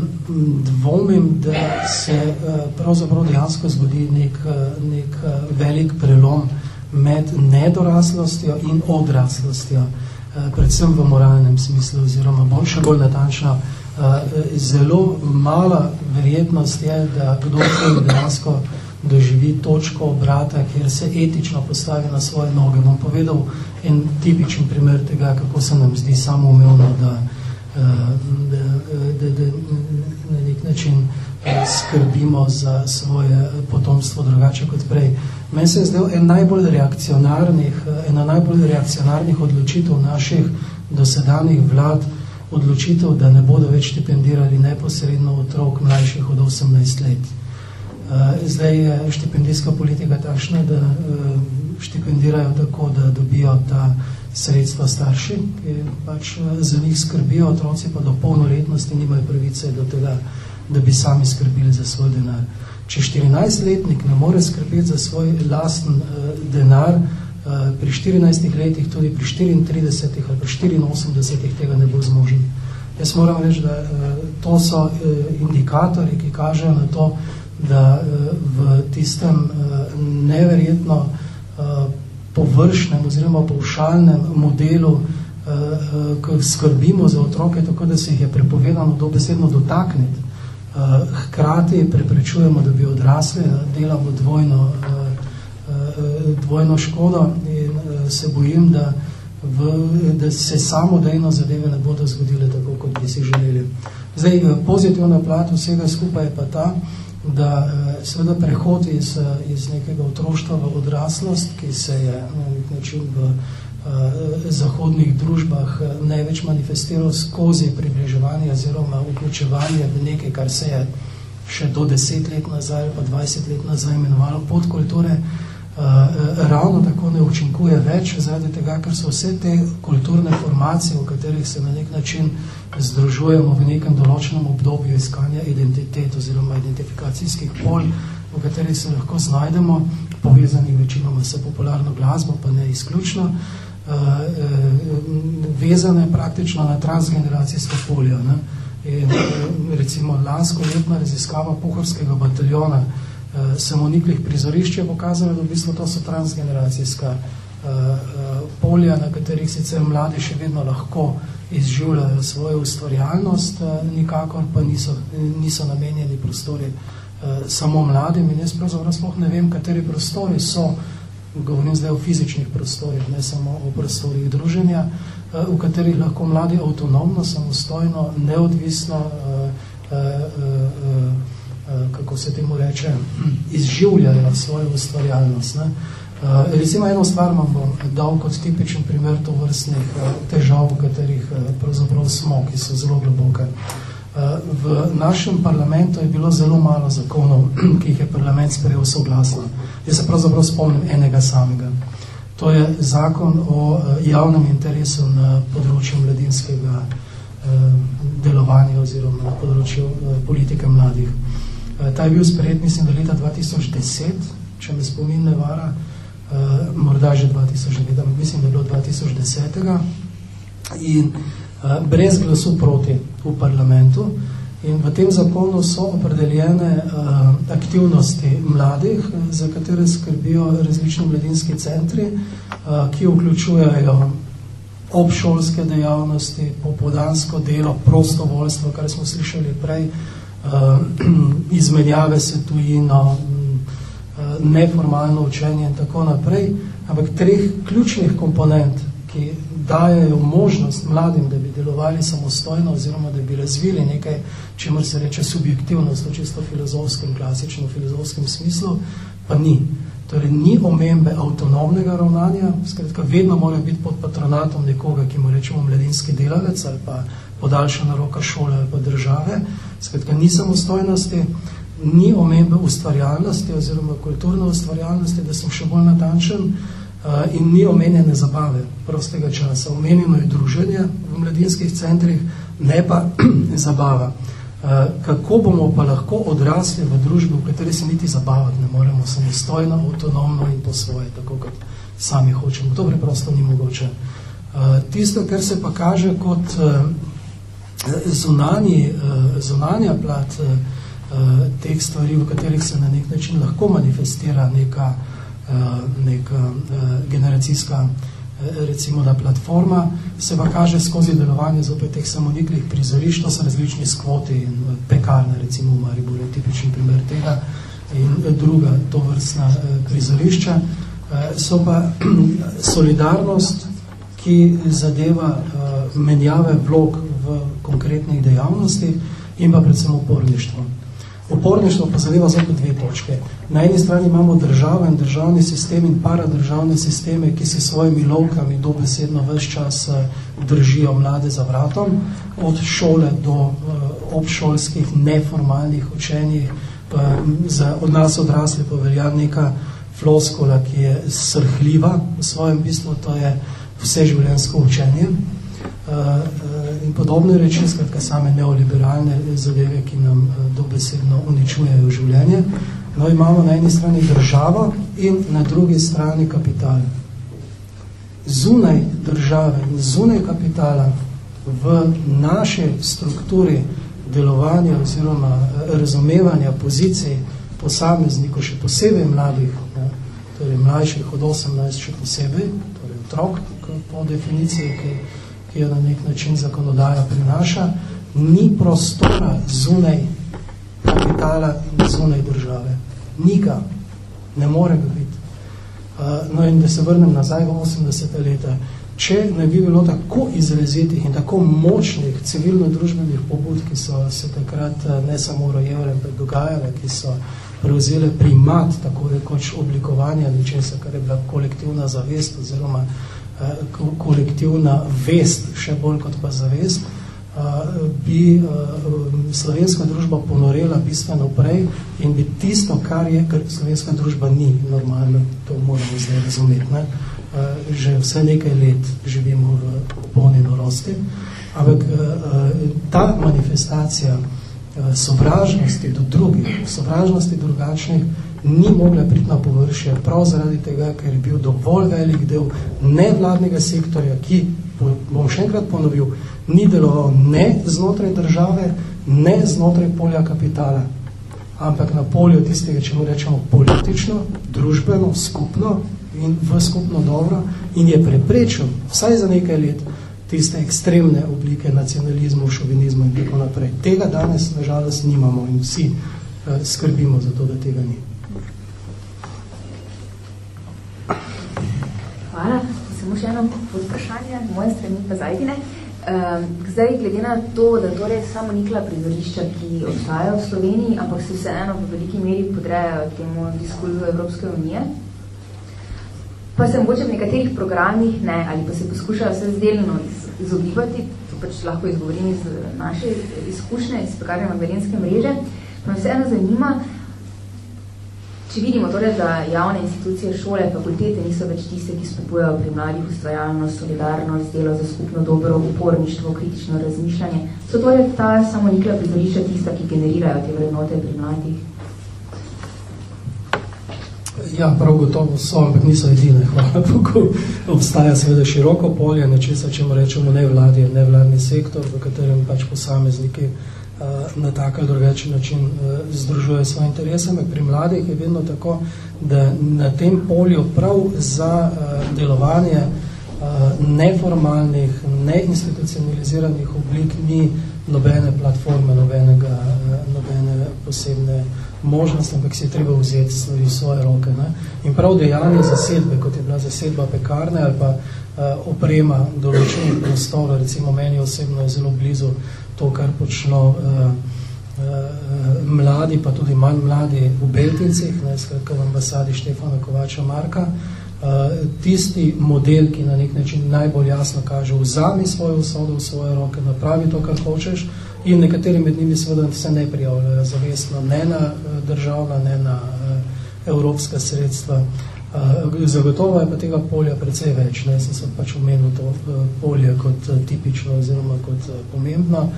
dvomim, da se uh, pravzaprav dejansko zgodi nek, nek velik prelom med nedoraslostjo in odraslostjo, uh, predvsem v moralnem smislu, oziroma bolj še bolj natančno, uh, zelo mala verjetnost je, da kdo dejansko doživi točko obrata, kjer se etično postavi na svoje noge. Bom povedal en tipičen primer tega, kako se nam zdi samoumevno, da, eh, da, da, da na nek način eh, skrbimo za svoje potomstvo drugače kot prej. Meni se je zdel en najbolj reakcionarnih, eh, ena najbolj reakcionarnih odločitev naših dosedanjih vlad, odločitev, da ne bodo več stipendirali neposredno otrok mlajših od 18 let. Eh, zdaj je štipendijska politika takšna, da eh, štipendirajo tako, da dobijo ta sredstva starši, ki pač eh, za njih skrbijo, otroci pa do polnoletnosti nimajo pravice do tega, da bi sami skrbili za svoj denar. Če 14-letnik ne more skrbeti za svoj lasten denar, pri 14 letih, tudi pri 34 ali pri 84 tega ne bo zmožen. Jaz moram reči, da to so indikatorji, ki kažejo na to, da eh, v tistem eh, neverjetno eh, površnem oziroma povšalnem modelu skrbimo za otroke, tako da se jih je prepovedano dobesedno dotakniti. Hkrati preprečujemo, da bi odrasli, delamo dvojno, dvojno škodo in se bojim, da, v, da se samodejno zadeve ne bodo zgodile tako, kot bi si želeli. Zdaj, pozitivna plat vsega skupaj je pa ta, da eh, seveda prehod iz, eh, iz nekega otroštva v odraslost, ki se je na nek način v uh, zahodnih družbah največ manifestiral skozi približevanje oziroma vključevanje v nekaj, kar se je še do deset let nazaj ali pa dvajset let nazaj imenovalo podkulture, uh, ravno tako ne učinkuje več, zaradi tega, ker so vse te kulturne formacije, v katerih se na nek način združujemo v nekem določenem obdobju iskanja identitet oziroma identifikacijskih polj, v katerih se lahko znajdemo, povezanih večinoma s popularno glasbo, pa ne izključno, uh, vezane praktično na transgeneracijsko polje. Ne? In recimo lansko letna raziskava pohorskega bataljona samoniklih prizorišč je pokazala, da v bistvu to so transgeneracijska polja, na katerih sicer mladi še vedno lahko izživljajo svojo ustvarjalnost, nikakor pa niso, niso namenjeni prostori samo mladim. In jaz pravzaprav sploh ne vem, kateri prostori so govorim zdaj o fizičnih prostorih, ne samo o prostorih druženja, eh, v katerih lahko mladi avtonomno, samostojno, neodvisno, eh, eh, kako se temu reče, izživljajo svojo ustvarjalnost. Ne. Recimo eno stvar vam bom dal kot tipičen primer to vrstnih težav, v katerih pravzaprav smo, ki so zelo globoke. V našem parlamentu je bilo zelo malo zakonov, ki jih je parlament sprejel soglasno. Jaz se pravzaprav spomnim enega samega. To je zakon o eh, javnem interesu na področju mladinskega eh, delovanja oziroma na področju eh, politike mladih. Ta je bil sprejet, mislim, do leta 2010, če me spomin ne vara, morda že 2009, mislim, da je bilo 2010. In brez glasu proti v parlamentu. In v tem zakonu so opredeljene aktivnosti mladih, za katere skrbijo različni mladinski centri, ki vključujejo obšolske dejavnosti, popodansko delo, prostovoljstvo, kar smo slišali prej, izmenjave se tujino, uh, neformalno učenje in tako naprej. Ampak treh ključnih komponent, ki dajejo možnost mladim, da bi delovali samostojno oziroma da bi razvili nekaj, čemer se reče subjektivnost v čisto filozofskem, klasičnem filozofskem smislu, pa ni. Torej, ni omembe avtonomnega ravnanja, skratka, vedno mora biti pod patronatom nekoga, ki mu rečemo mladinski delavec ali pa podaljšana roka šole ali pa države, skratka, ni samostojnosti, ni omembe ustvarjalnosti oziroma kulturne ustvarjalnosti, da sem še bolj natančen, Eh, in ni omenjene zabave prostega časa. Omenjeno je druženje v mladinskih centrih, ne pa zabava. Eh, kako bomo pa lahko odrasli v družbi, v kateri se niti zabavati ne moremo samostojno, avtonomno in po svoje, tako kot sami hočemo. To preprosto ni mogoče. Eh, tisto, kar se pa kaže kot zunanji, zunanja plat teh stvari, v katerih se na nek način lahko manifestira neka Eh, neka eh, generacijska eh, recimo da platforma, se pa kaže skozi delovanje zopet teh samoniklih prizorišč, to so različni skvoti in pekarne, recimo v Mariboru je tipični primer tega, in druga to vrstna prizorišča, so pa solidarnost, ki zadeva menjave vlog v konkretnih dejavnostih in pa predvsem uporništvo. Oporništvo pa zadeva zopet dve točke. Na eni strani imamo državo in državni sistem in paradržavne sisteme, ki se svojimi lovkami dobesedno ves čas eh, držijo mlade za vratom, od šole do uh, obšolskih neformalnih učenjih, pa za od nas odrasli pa velja neka floskola, ki je srhljiva v svojem bistvu, to je vseživljenjsko učenje. In podobne reči, skratka same neoliberalne zadeve, ki nam uh, dobesedno uničujejo življenje. No, imamo na eni strani državo in na drugi strani kapital. Zunaj države in zunaj kapitala v naši strukturi delovanja oziroma razumevanja pozicij posameznikov, še posebej mladih, ne, torej mlajših od 18 še posebej, torej otrok po definiciji, ki ki jo na nek način zakonodaja prinaša, ni prostora zunaj kapitala in zunaj države. Nika. Ne more ga biti. Uh, no in da se vrnem nazaj v 80. leta, če ne bi bilo tako izrazitih in tako močnih civilno-družbenih pobud, ki so se takrat uh, ne samo rojevale, ampak dogajale, ki so prevzele primat, tako rekoč oblikovanja nečesa, kar je bila kolektivna zavest oziroma uh, Eh, kolektivna vest, še bolj kot pa zavest, bi slovenska družba ponorela bistveno prej in bi tisto, kar je, ker slovenska družba ni normalno, to moramo zdaj razumeti, ne? že vse nekaj let živimo v polni norosti, ampak ta manifestacija sovražnosti do drugih, sovražnosti drugačnih ni mogla priti na površje prav zaradi tega, ker je bil dovolj velik del nevladnega sektorja, ki, bom še enkrat ponovil, ni deloval ne znotraj države, ne znotraj polja kapitala, ampak na polju tistega, če mu rečemo politično, družbeno, skupno in v skupno dobro in je preprečil vsaj za nekaj let tiste ekstremne oblike nacionalizmu, šovinizmu in tako naprej. Tega danes nažalost nimamo in vsi uh, skrbimo za to, da tega ni. Hvala. Samo še eno podprašanje, moje strani pa zajdine. Um, zdaj, glede na to, da torej samo nikla prizorišča, ki obstajajo v Sloveniji, ampak se vseeno v veliki meri podrejajo temu diskurzu Evropske unije, pa se mogoče v nekaterih programih ne, ali pa se poskušajo vse zdelno iz, izogibati, to pač lahko izgovorim iz naše izkušnje, iz pekarne magdalenske mreže, pa me vseeno zanima, če vidimo torej, da javne institucije, šole, fakultete niso več tiste, ki spodbujajo pri mladih ustvarjalnost, solidarnost, delo za skupno dobro, uporništvo, kritično razmišljanje, so torej ta samo nikla prizorišča tista, ki generirajo te vrednote pri mladih? Ja, prav gotovo so, ampak niso edine. Hvala Bogu. Obstaja seveda široko polje, nečesa, če mu rečemo nevladje, nevladni sektor, v katerem pač posamezniki na tak ali drugačen način uh, združuje svoje interese. Ampak pri mladih je vedno tako, da na tem polju prav za uh, delovanje uh, neformalnih, neinstitucionaliziranih oblik ni nobene platforme, nobenega, uh, nobene posebne uh, možnost, ampak si je treba vzeti stvari svoje roke. Ne? In prav dejanje zasedbe, kot je bila zasedba pekarne ali pa uh, oprema določenih prostorov, recimo meni osebno je zelo blizu to, kar počno uh, uh, mladi, pa tudi manj mladi v Beltincih, ne, skratka v ambasadi Štefana Kovača Marka, uh, tisti model, ki na nek način najbolj jasno kaže, vzami svojo usodo v svoje roke, napravi to, kar hočeš, in nekateri med njimi seveda se ne prijavljajo zavestno, ne na eh, državna, ne na eh, evropska sredstva. Eh, zagotovo je pa tega polja precej več, ne, sem se pač omenil to polje kot tipično oziroma kot pomembno.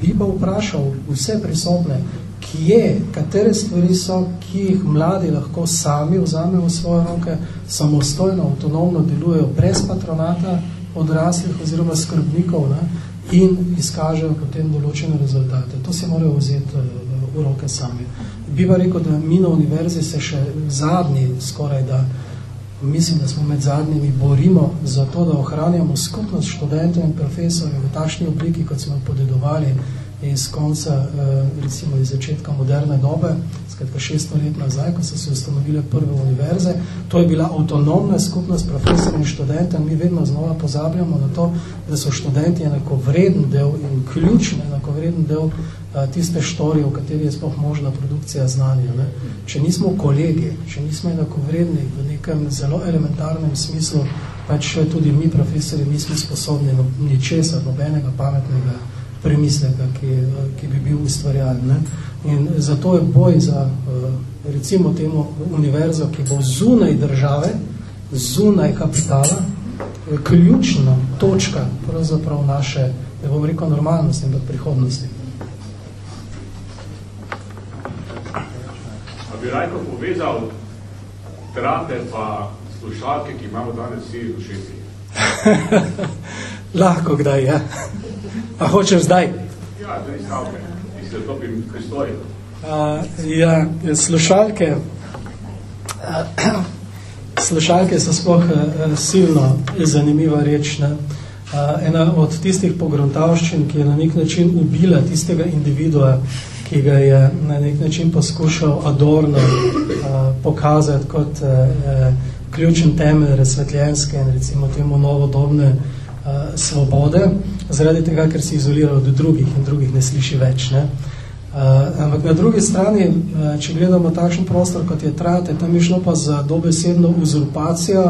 Bi pa vprašal vse prisotne, kje, katere stvari so, ki jih mladi lahko sami vzamejo v svoje roke, samostojno, avtonomno delujejo brez patronata odraslih oziroma skrbnikov, ne, in izkažejo potem določene rezultate. To se morajo vzeti eh, v roke sami. Bi pa rekel, da mi na univerzi se še zadnji skoraj da, mislim, da smo med zadnjimi, borimo za to, da ohranjamo skupnost študentov in profesorjev v takšni obliki, kot smo podedovali iz konca, eh, recimo iz začetka moderne dobe, skratka 600 let nazaj, ko so se ustanovile prve univerze. To je bila avtonomna skupnost profesorjev in študentov. Mi vedno znova pozabljamo na to, da so študenti enakovreden del in ključni enakovreden del a, tiste štorije, v kateri je sploh možna produkcija znanja. Ne? Če nismo kolegi, če nismo enakovredni v nekem zelo elementarnem smislu, pač tudi mi profesori nismo sposobni ničesar, nobenega pametnega premisleka, ki, ki bi bil ustvarjalen. Ne? In zato je boj za eh, recimo temu univerzo, ki bo zunaj države, zunaj kapitala, ključna točka pravzaprav naše, da bom rekel, normalnosti in prihodnosti. A bi Rajko povezal trate pa slušalke, ki imamo danes vsi v šesti? Lahko kdaj, ja. A hočeš zdaj? Ja, zdaj stavke. Mislim, da to bi pristojil. Ja, slušalke. A, slušalke so sploh silno zanimiva reč. Ne? Ena od tistih pogruntavščin, ki je na nek način ubila tistega individua, ki ga je na nek način poskušal adorno pokazati kot ključen temelj razsvetljenske in recimo temu novodobne a, svobode, zaradi tega, ker se izolira od drugih in drugih ne sliši več. Ne? Uh, ampak na drugi strani, uh, če gledamo takšen prostor, kot je trate, tam je šlo pa za dobesedno uzurpacijo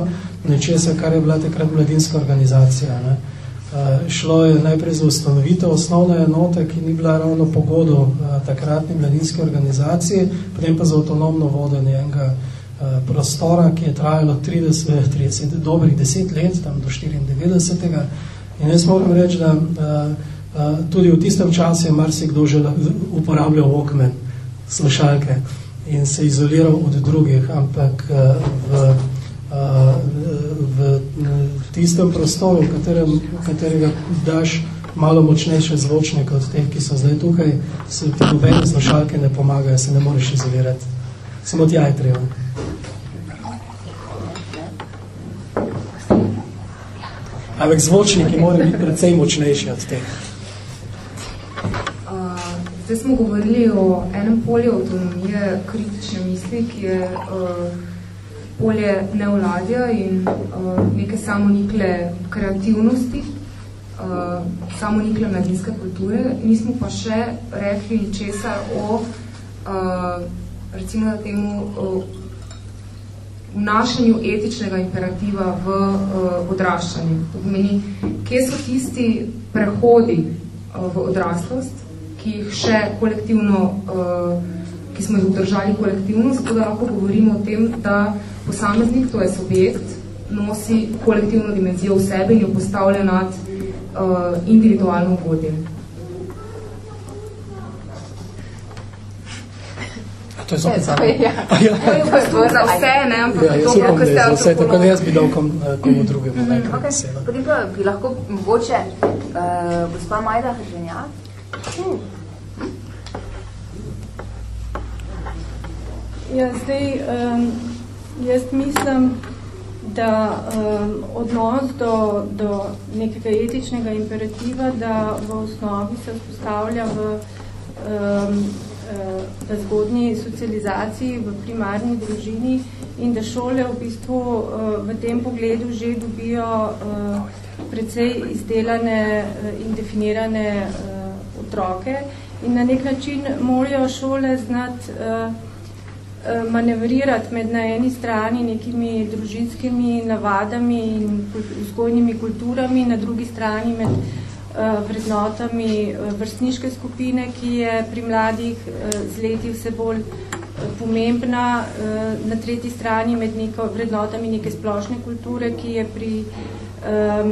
nečesa, kar je bila takrat mladinska organizacija. Ne? Uh, šlo je najprej za ustanovitev osnovne enote, ki ni bila ravno pogodo uh, takratni mladinske organizaciji, potem pa za avtonomno vodenje enega uh, prostora, ki je trajalo 30, 30, dobrih 10 let, tam do 94. In jaz moram reči, da uh, tudi v tistem času je marsikdo že uporabljal Walkman, slušalke. in se izoliral od drugih, ampak v, v, v tistem prostoru, v katerem, katerega daš malo močnejše zvočnike od teh, ki so zdaj tukaj, se ti nobene slušalke ne pomagajo, se ne moreš izolirati. Samo tja je treba. Ampak zvočniki morajo biti precej močnejši od teh. Zdaj smo govorili o enem polju avtonomije kritične misli, ki je uh, polje nevladja in uh, neke samonikle kreativnosti, uh, samonikle mladinske kulture. Nismo pa še rekli česa o uh, recimo na temu uh, vnašanju etičnega imperativa v uh, odraščanje. To pomeni, kje so tisti prehodi uh, v odraslost, ki jih še kolektivno, uh, ki smo jih obdržali kolektivno, zato da lahko govorimo o tem, da posameznik, to je subjekt, nosi kolektivno dimenzijo v sebi in jo postavlja nad uh, individualno vodje. To je zopet zame. Ja. ja. To je za vse, ne, ampak ja, to, ko ste za vse, tako da jaz bi dal kom, komu drugemu. Mm, okay. Potem pa bi lahko mogoče uh, gospa Majda Hrženjak. Hmm. Ja, zdaj, um, jaz mislim, da um, odnos do, do nekega etičnega imperativa, da v osnovi se vzpostavlja v um, v zgodnji socializaciji, v primarni družini in da šole v bistvu v tem pogledu že dobijo precej izdelane in definirane otroke in na nek način morajo šole znati manevrirati med na eni strani nekimi družinskimi navadami in vzgojnimi kulturami, na drugi strani med Eh, vrednotami eh, vrstniške skupine, ki je pri mladih eh, z leti vse bolj pomembna, na tretji strani med neko vrednotami neke splošne kulture, ki je pri um,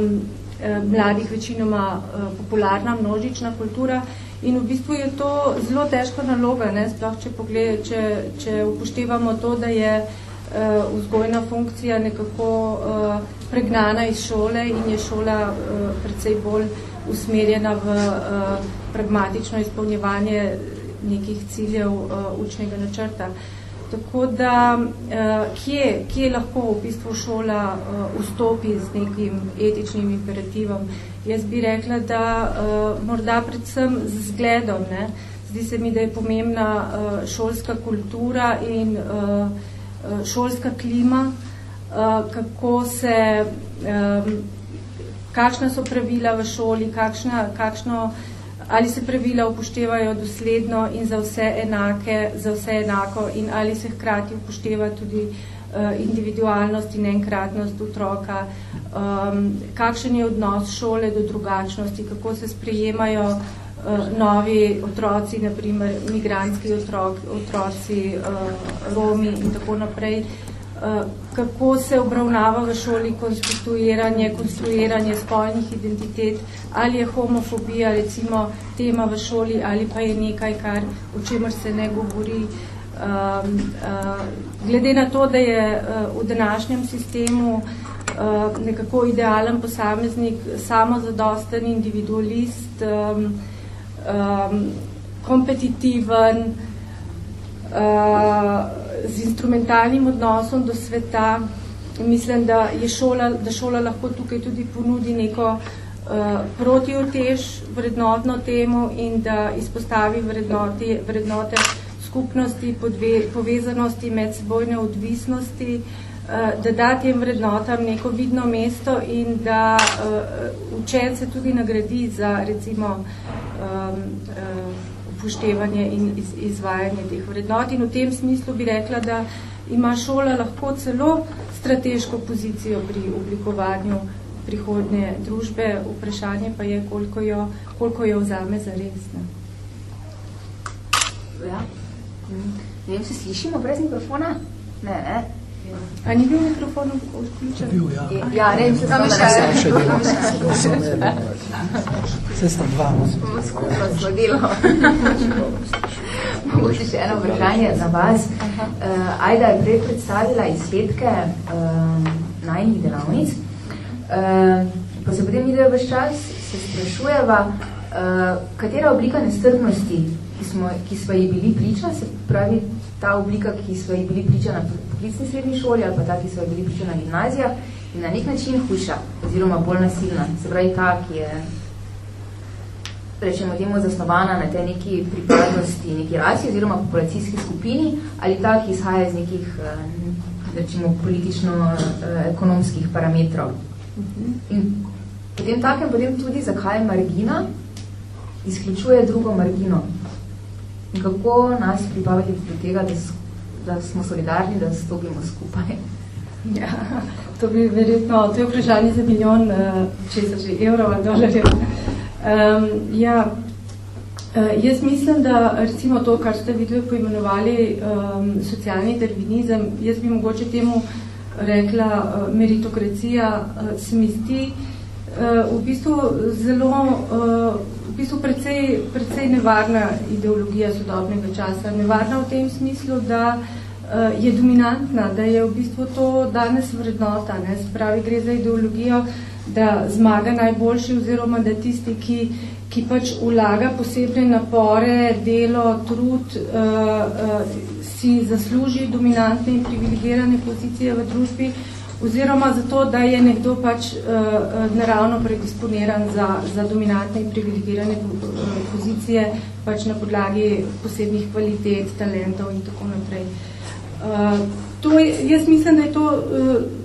mladih večinoma popularna, množična kultura. In v bistvu je to zelo težka naloga, ne? sploh če, pogled, če, če upoštevamo to, da je uh, vzgojna funkcija nekako uh, pregnana iz šole in je šola uh, precej bolj uh, usmerjena v uh, pragmatično izpolnjevanje nekih ciljev uh, učnega načrta. Tako da, uh, kje, kje lahko v bistvu šola uh, vstopi z nekim etičnim imperativom? Jaz bi rekla, da uh, morda predvsem z zgledom. Ne? Zdi se mi, da je pomembna uh, šolska kultura in uh, šolska klima, uh, kako se um, kakšna so pravila v šoli, kakšna, kakšno, ali se pravila upoštevajo dosledno in za vse enake, za vse enako in ali se hkrati upošteva tudi uh, individualnost in enkratnost otroka, um, kakšen je odnos šole do drugačnosti, kako se sprejemajo uh, novi otroci, naprimer migranski otrok, otroci, uh, Romi in tako naprej. Eh, kako se obravnava v šoli konstituiranje, konstruiranje spolnih identitet, ali je homofobija recimo tema v šoli, ali pa je nekaj, kar, o čemer se ne govori. Um, uh, glede na to, da je uh, v današnjem sistemu uh, nekako idealen posameznik, samozadosten individualist, um, um, kompetitiven, z instrumentalnim odnosom do sveta. Mislim, da je šola, da šola lahko tukaj tudi ponudi neko uh, protiotež vrednotno temu in da izpostavi vrednoti, vrednote skupnosti, podve, povezanosti, medsebojne odvisnosti, uh, da da tem vrednotam neko vidno mesto in da uh, učence tudi nagradi za recimo um, uh, upoštevanje in iz, izvajanje teh vrednot. In v tem smislu bi rekla, da ima šola lahko celo strateško pozicijo pri oblikovanju prihodnje družbe. Vprašanje pa je, koliko jo, koliko jo vzame za resno. Ja. Ne vem, se slišimo brez mikrofona? Ne, ne. A ni bil mikrofon vključen? Bil, ja. Ja, ne, mislim, da Samo še delo. Vse sta dva. skupno smo delo. Mogoče še eno vprašanje za vas. Uh, Ajda je prej predstavila izsledke uh, najnih delavnic. Uh, pa se potem videli vse čas, se sprašujeva, uh, katera oblika nestrpnosti, ki smo, ki smo ji bili priča, se pravi ta oblika, ki smo ji bili priča na poklicni srednji šoli ali pa ta, ki ji bili priča na gimnazijah, je na nek način hujša oziroma bolj nasilna. Se pravi ta, ki je rečemo temu zasnovana na tej neki pripadnosti neki rasi oziroma populacijski skupini ali ta, ki izhaja iz nekih rečemo politično-ekonomskih parametrov. In potem takem potem tudi, zakaj margina izključuje drugo margino. In kako nas pribaviti do tega, da, da smo solidarni, da stopimo skupaj. Ja, to bi verjetno, to je vprašanje za milijon, če se že evrov ali dolarjev. Um, ja, uh, jaz mislim, da recimo to, kar ste videli poimenovali um, socialni darvinizem, jaz bi mogoče temu rekla uh, meritokracija, uh, se mi zdi uh, v bistvu zelo, uh, v bistvu precej, precej nevarna ideologija sodobnega časa. Nevarna v tem smislu, da uh, je dominantna, da je v bistvu to danes vrednota, ne? spravi gre za ideologijo, da zmaga najboljši oziroma da tisti, ki, ki pač vlaga posebne napore, delo, trud, uh, uh, si zasluži dominantne in privilegirane pozicije v družbi oziroma zato, da je nekdo pač uh, naravno predisponiran za, za dominantne in privilegirane pozicije pač na podlagi posebnih kvalitet, talentov in tako naprej. Uh, to je, jaz mislim, da je to uh,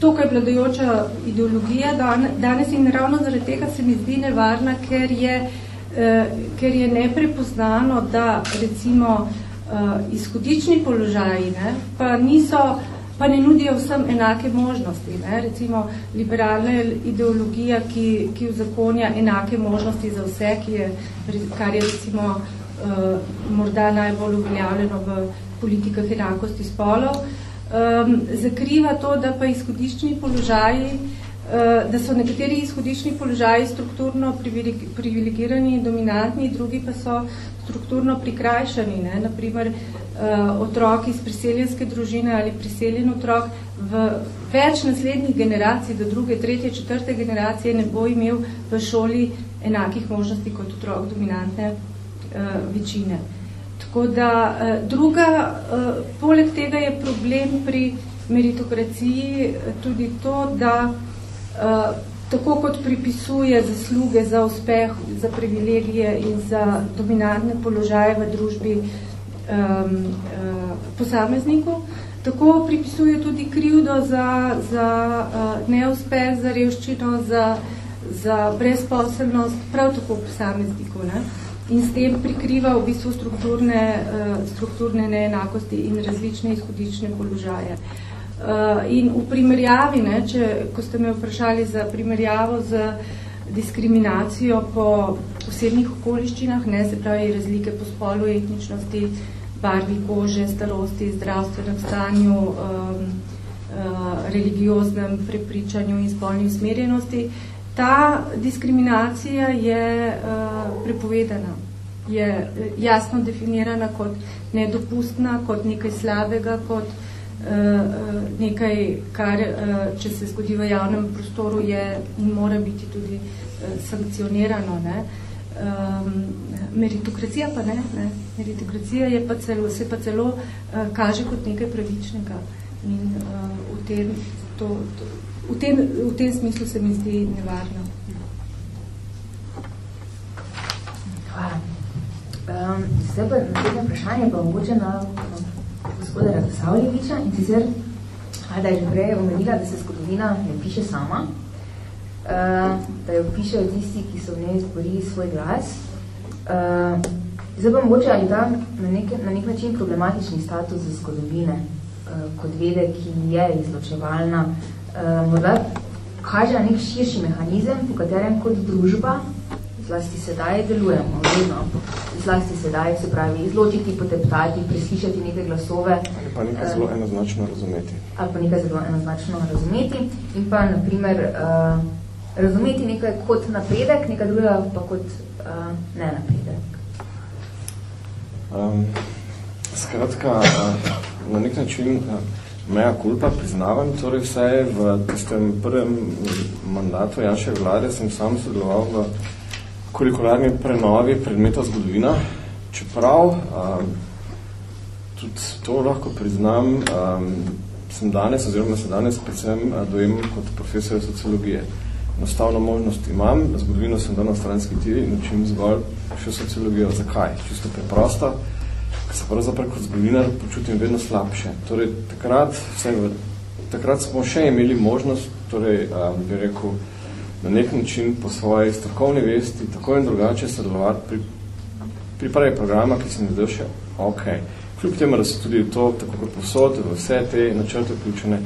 to, kar je vladajoča ideologija danes in ravno zaradi tega se mi zdi nevarna, ker je, eh, ker je neprepoznano, da recimo eh, izhodični položaji ne, pa niso pa ne nudijo vsem enake možnosti. Ne? Recimo liberalna ideologija, ki, ki vzakonja enake možnosti za vse, ki je, kar je recimo uh, morda najbolj uveljavljeno v politikah enakosti spolov, uh, um, zakriva to, da pa izhodiščni položaji, uh, da so nekateri izhodiščni položaji strukturno privilegirani in dominantni, drugi pa so strukturno prikrajšani. Ne? Naprimer, uh, otrok iz priseljenske družine ali priseljen otrok v več naslednjih generacij, do druge, tretje, četrte generacije ne bo imel v šoli enakih možnosti kot otrok dominantne uh, večine. Tako da eh, druga, eh, poleg tega je problem pri meritokraciji eh, tudi to, da tako kot pripisuje zasluge za uspeh, za privilegije in za dominantne položaje v družbi um, posamezniku, tako pripisuje tudi krivdo za, za uh, neuspeh, za revščino, za, za brezposelnost, prav tako posamezniku. Ne? Uh, in s tem prikriva v bistvu strukturne, uh, strukturne neenakosti in različne izhodične položaje. Uh, in v primerjavi, ne, če, ko ste me vprašali za primerjavo z diskriminacijo po posebnih okoliščinah, ne, se pravi razlike po spolu, etničnosti, barvi kože, starosti, zdravstvenem stanju, um, uh, religioznem prepričanju in spolni usmerjenosti, Ta diskriminacija je uh, prepovedana, je eh, jasno definirana kot nedopustna, kot nekaj slabega, kot uh, nekaj, kar, uh, če se zgodi v javnem prostoru, je in mora biti tudi uh, sankcionirano. Ne? Um, meritokracija pa ne, ne. Meritokracija je pa celo, se pa celo uh, kaže kot nekaj pravičnega. In uh, v tem, to, to, v tem, v tem smislu se mi zdi nevarno. Hvala. Um, zdaj pa naslednje vprašanje pa mogoče na, gospoda Radosavljeviča in sicer, da je že prej omenila, da se zgodovina ne piše sama, uh, da jo pišejo tisti, ki so v njej izborili svoj glas. Uh, zdaj pa mogoče ali da na nek, na nek način problematični status zgodovine uh, kot vede, ki je izločevalna uh, morda kaže na nek širši mehanizem, po katerem kot družba zlasti sedaj delujemo, vedno, zlasti sedaj, se pravi, izločiti, poteptati, preslišati neke glasove. Ali pa nekaj zelo enoznačno razumeti. Ali pa nekaj zelo enoznačno razumeti in pa, na primer, uh, razumeti nekaj kot napredek, nekaj drugega pa kot uh, ne napredek. Um, skratka, uh, na nek način uh, meja kulpa priznavam, torej vse v tistem prvem mandatu Janše vlade sem sam sodeloval v kurikularni prenovi predmeta zgodovina, čeprav um, tudi to lahko priznam, um, sem danes, oziroma se danes predvsem dojemam kot profesor sociologije. Enostavno možnost imam, zgodovino sem dal na stranski tiri in učim zgolj še sociologijo. Zakaj? Čisto preprosto, se pravzaprav kot zgodovinar počutim vedno slabše. Torej, takrat, vse takrat smo še imeli možnost, torej, um, bi rekel, na nek način po svoji strokovni vesti tako in drugače sodelovati pri pripravi programa, ki se mi zdaj še ok. Kljub temu, da so tudi to, tako kot posod, v vse te načrte vključene,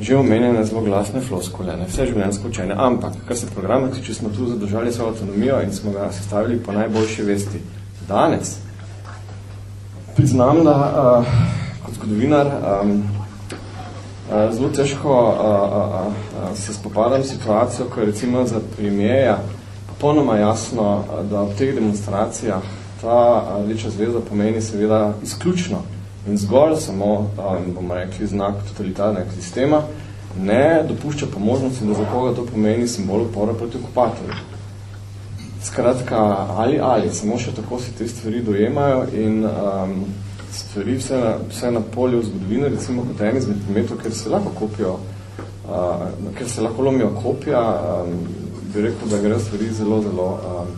že omenjene zelo glasne floskole, ne, vse življenjsko učenje, ampak, kar se programa, če smo tu zadržali svojo autonomijo in smo ga sestavili po najboljši vesti danes, priznam, da uh, kot zgodovinar um, uh, zelo težko uh, uh, uh, se spopadam situacijo, ko je recimo za premijeja popolnoma jasno, da v teh demonstracijah ta uh, rdeča zvezda pomeni seveda izključno in zgolj samo, um, bomo rekli, znak totalitarnega sistema, ne dopušča pa možnosti, da za koga to pomeni simbol upora proti okupatorju. Skratka, ali ali, samo še tako si te stvari dojemajo in um, stvari vse na, vse na polju zgodovine, recimo kot en izmed primetov, ker se lahko kopijo, uh, ker se lahko lomijo kopija, um, bi rekel, da gre stvari zelo, zelo um,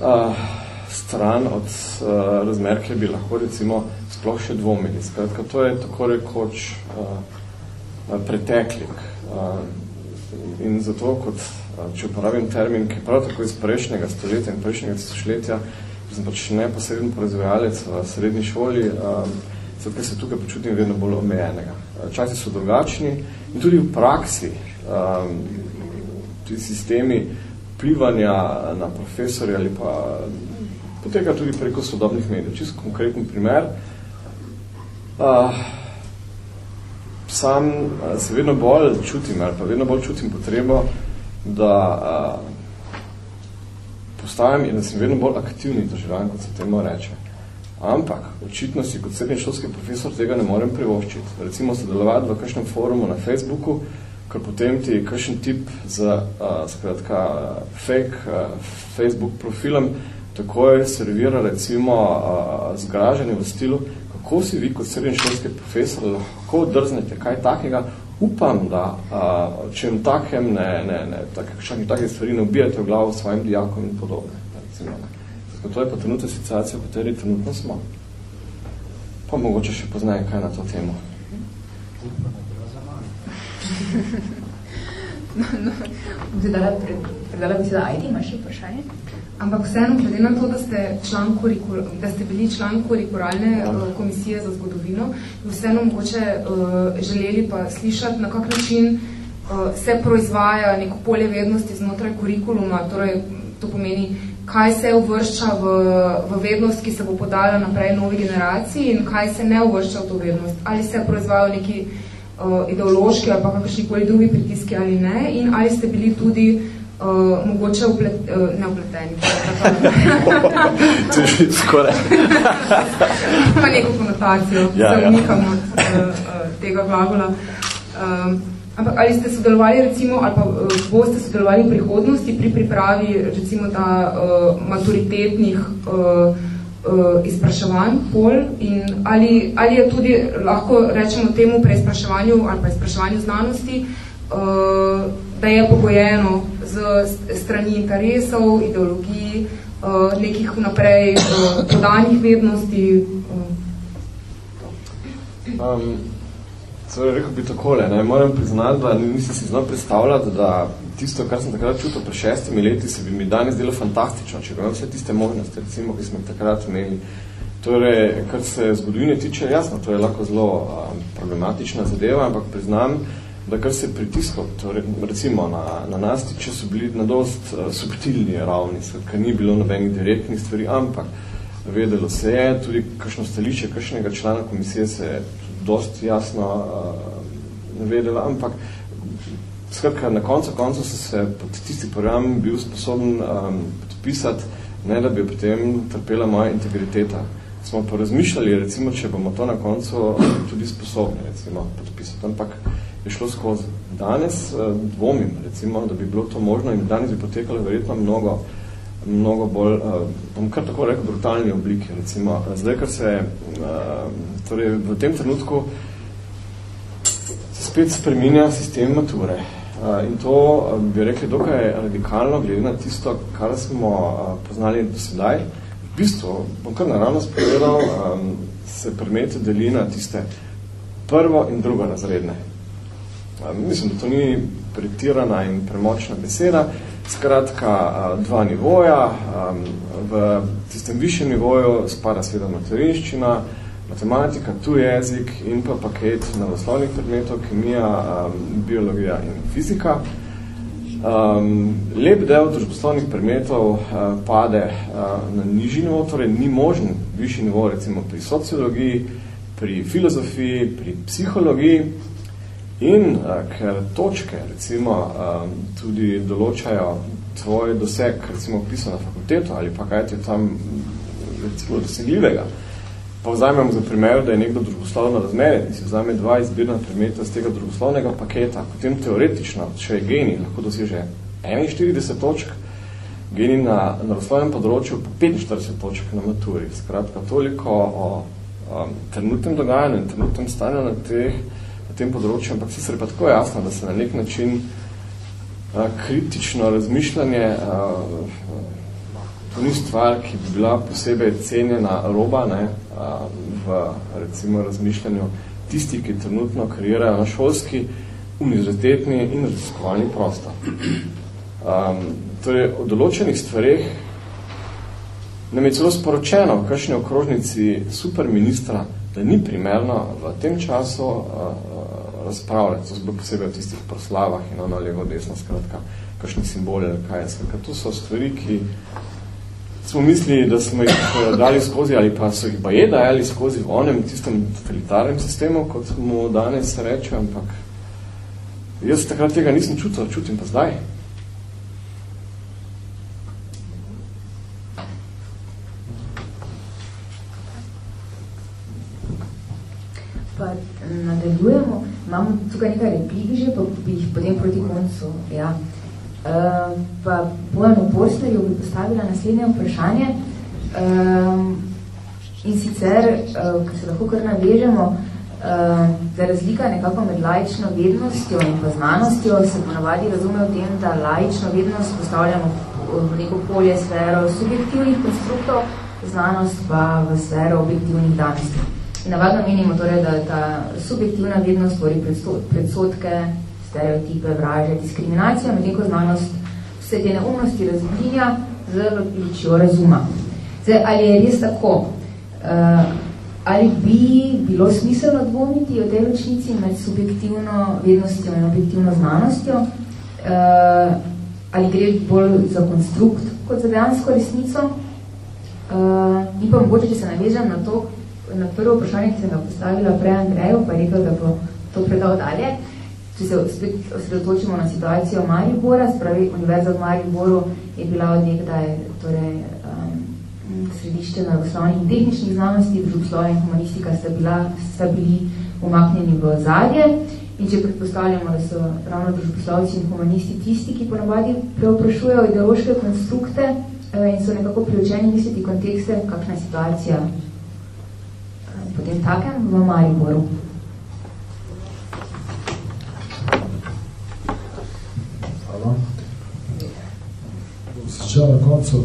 uh, stran od uh, razmer, ki bi lahko recimo sploh še dvomili. Skratka, to je tako rekoč uh, preteklik. Uh, in zato, kot, če uporabim termin, ki je prav tako iz prejšnjega stoletja in prejšnjega tisočletja, sem pač neposreden proizvajalec v srednji šoli, um, zato se tukaj počutim vedno bolj omejenega. Časi so drugačni in tudi v praksi um, tudi sistemi vplivanja na profesorje ali pa poteka tudi preko sodobnih medijev. Čisto konkreten primer. Uh, sam uh, se vedno bolj čutim, ali pa vedno bolj čutim potrebo, da uh, postajam in da sem vedno bolj aktivni državljan, kot se temu reče. Ampak, očitno si kot srednješolski profesor tega ne morem privoščiti. Recimo sodelovati v kakšnem forumu na Facebooku, ker potem ti kakšen tip z uh, skratka, fake uh, Facebook profilom takoj servira recimo zgražanje v stilu, kako si vi kot srednješolski profesor lahko drznete kaj takega, upam, da če jim takem ne, ne, ne, tak, take stvari ne ubijate v glavo svojim dijakom in podobne. Recimo. Zato to je pa trenutna situacija, v kateri trenutno smo. Pa mogoče še poznajem kaj na to temo. no, no, predala, predala bi se da Ajdi, imaš še vprašanje? Ampak vseeno, glede na to, da ste, član kurikul, da ste bili član kurikulne uh, komisije za zgodovino, vseeno mogoče uh, želeli pa slišati, na kak način uh, se proizvaja neko polje vednosti znotraj kurikuluma, torej to pomeni, kaj se uvršča v, v vednost, ki se bo podala naprej novi generaciji in kaj se ne uvršča v to vednost. Ali se proizvajajo neki uh, ideološki ali pa kakšnikoli drugi pritiski ali ne in ali ste bili tudi uh, mogoče uplet, uh, ne upleteni. to je skoraj. pa neko konotacijo, ja, se umikamo ja. od uh, tega glagola. Um, ampak ali ste sodelovali recimo, ali pa uh, boste sodelovali v prihodnosti pri pripravi recimo ta uh, maturitetnih uh, uh, izpraševanj pol in ali, ali je tudi lahko rečemo temu preizpraševanju ali pa izpraševanju znanosti, uh, da je pogojeno z strani interesov, ideologij, uh, nekih naprej uh, podanih vednosti. Um, torej, rekel bi takole, ne, moram priznati, da nisem si znal predstavljati, da tisto, kar sem takrat čutil pred šestimi leti, se bi mi danes delo fantastično, če imam vse tiste možnosti, recimo, ki smo takrat imeli. Torej, kar se zgodovine tiče, jasno, to je lahko zelo um, problematična zadeva, ampak priznam, da kar se pritiskal, torej, recimo na, na nas, če so bili na dost uh, subtilni ravni, ker ni bilo nobenih direktnih stvari, ampak vedelo se je, tudi kakšno stališče kakšnega člana komisije se je dost jasno uh, vedela, ampak skratka, na koncu koncu so se pod tisti program bil sposoben um, podpisati, ne da bi potem trpela moja integriteta. Smo pa razmišljali, recimo, če bomo to na koncu tudi sposobni, recimo, podpisati, ampak je šlo skozi. Danes uh, dvomim, recimo, da bi bilo to možno in danes bi potekalo verjetno mnogo, mnogo bolj, uh, bom kar tako rekel, brutalni obliki. Recimo. Zdaj, ker se uh, torej v tem trenutku se spet spreminja sistem mature. In to bi rekli dokaj radikalno, glede na tisto, kar smo poznali do sedaj. V bistvu, bom kar naravno spovedal, se predmete deli na tiste prvo in drugo razredne. Mislim, da to ni pretirana in premočna beseda. Skratka, dva nivoja. V tistem višjem nivoju spada seveda materinščina, matematika, tu jezik in pa paket naravoslovnih predmetov, kemija, biologija in fizika. Lep del družboslovnih predmetov pade na nižji nivo, torej ni možen višji nivo recimo pri sociologiji, pri filozofiji, pri psihologiji, In a, ker točke recimo a, tudi določajo tvoj doseg, recimo pisal na fakulteto ali pa kaj ti tam recimo dosegljivega, pa vzamemo za primer, da je nekdo družboslovno razmerje in si vzame dva izbirna predmeta z tega družboslovnega paketa, potem teoretično, če je genij, lahko doseže 41 točk, genij na naravoslovnem področju pa 45 točk na maturi. Skratka, toliko o, o trenutnem dogajanju in trenutnem stanju na teh tem področju, ampak sicer je pa tako jasno, da se na nek način a, kritično razmišljanje a, to ni stvar, ki bi bila posebej cenjena roba ne, a, v recimo razmišljanju tistih, ki trenutno kreirajo na šolski, univerzitetni in raziskovalni prostor. Um, torej, o določenih stvareh nam je celo sporočeno v kakšni okrožnici superministra, da ni primerno v tem času uh, razpravljati, to so posebej v tistih proslavah in ono levo desno, skratka, kakšni simboli ali kaj. Skratka, to so stvari, ki smo mislili, da smo jih eh, dali skozi ali pa so jih baje dajali skozi v onem tistem totalitarnem sistemu, kot mu danes reče, ampak jaz takrat tega nisem čutil, čutim pa zdaj. Pa nadaljujemo. Imam tukaj nekaj replik že, pa bi jih potem proti koncu. Ja. Uh, pa Bojanu Posterju bi postavila naslednje vprašanje. Uh, in sicer, uh, ko se lahko kar navežemo, uh, da razlika nekako med laično vednostjo in pa znanostjo se ponavadi razume v tem, da laično vednost postavljamo v neko polje sfero subjektivnih konstruktov, znanost pa v sfero objektivnih danosti. Navadno menimo torej, da ta subjektivna vednost stvori predsotke, stereotipe, vraže, diskriminacijo, medtem ko znanost vse te neumnosti razblinja z ličjo razuma. Zdaj, ali je res tako? Uh, ali bi bilo smiselno dvomiti o tej ločnici med subjektivno vednostjo in objektivno znanostjo? Uh, ali gre bolj za konstrukt kot za dejansko resnico? Uh, in pa mogoče, če se navežem na to, na prvo vprašanje, ki sem ga postavila prej Andreju, pa je rekel, da bo to predal dalje. Če se spet osredotočimo na situacijo Maribora, spravi Univerza v Mariboru je bila od nekdaj torej, um, središče naravoslovnih in tehničnih znanosti, družboslovje in humanistika sta, bila, sta bili umaknjeni v zadje. In če predpostavljamo, da so ravno družboslovci in humanisti tisti, ki ponavadi preoprašujejo ideološke konstrukte eh, in so nekako priočeni misliti kontekste, kakšna je situacija potem takem v Mariboru. Hvala. Začel na koncu,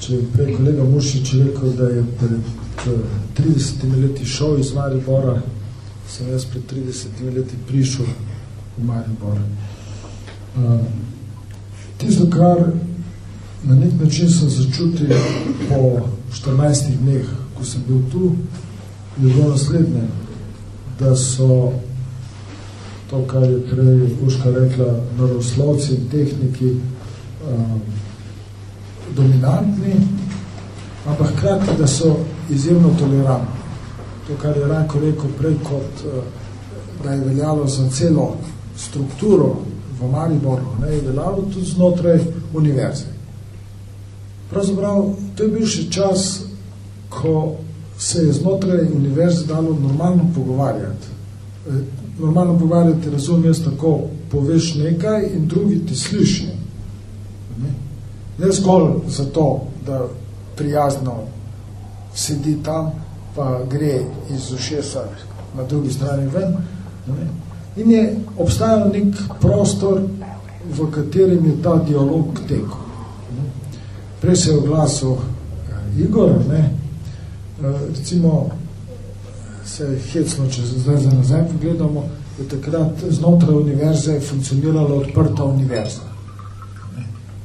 če je prej kolega Mušič rekel, da je pred 30 leti šel iz Maribora, sem jaz pred 30 leti prišel v Maribor. Tisto, kar na nek način sem začutil po 14 dneh ko sem bil tu, je bilo naslednje, da so to, kar je prej Uška rekla, naravoslovci in tehniki um, dominantni, ampak hkrati, da so izjemno tolerantni. To, kar je Rajko rekel prej, kot uh, da je veljalo za celo strukturo v Mariboru, ne, je veljalo tudi znotraj univerze. Pravzaprav, to je bil še čas, ko se je znotraj univerze dalo normalno pogovarjati. E, normalno pogovarjati, razumem jaz tako, poveš nekaj in drugi ti sliši. Ne, ne zgolj zato, da prijazno sedi tam, pa gre iz ušesa na drugi strani ven. Ne, in je obstajal nek prostor, v katerem je ta dialog tekel. Prej se je oglasil eh, Igor, ne, recimo se hecno, če zdaj za nazaj pogledamo, je takrat znotraj univerze funkcionirala odprta univerza.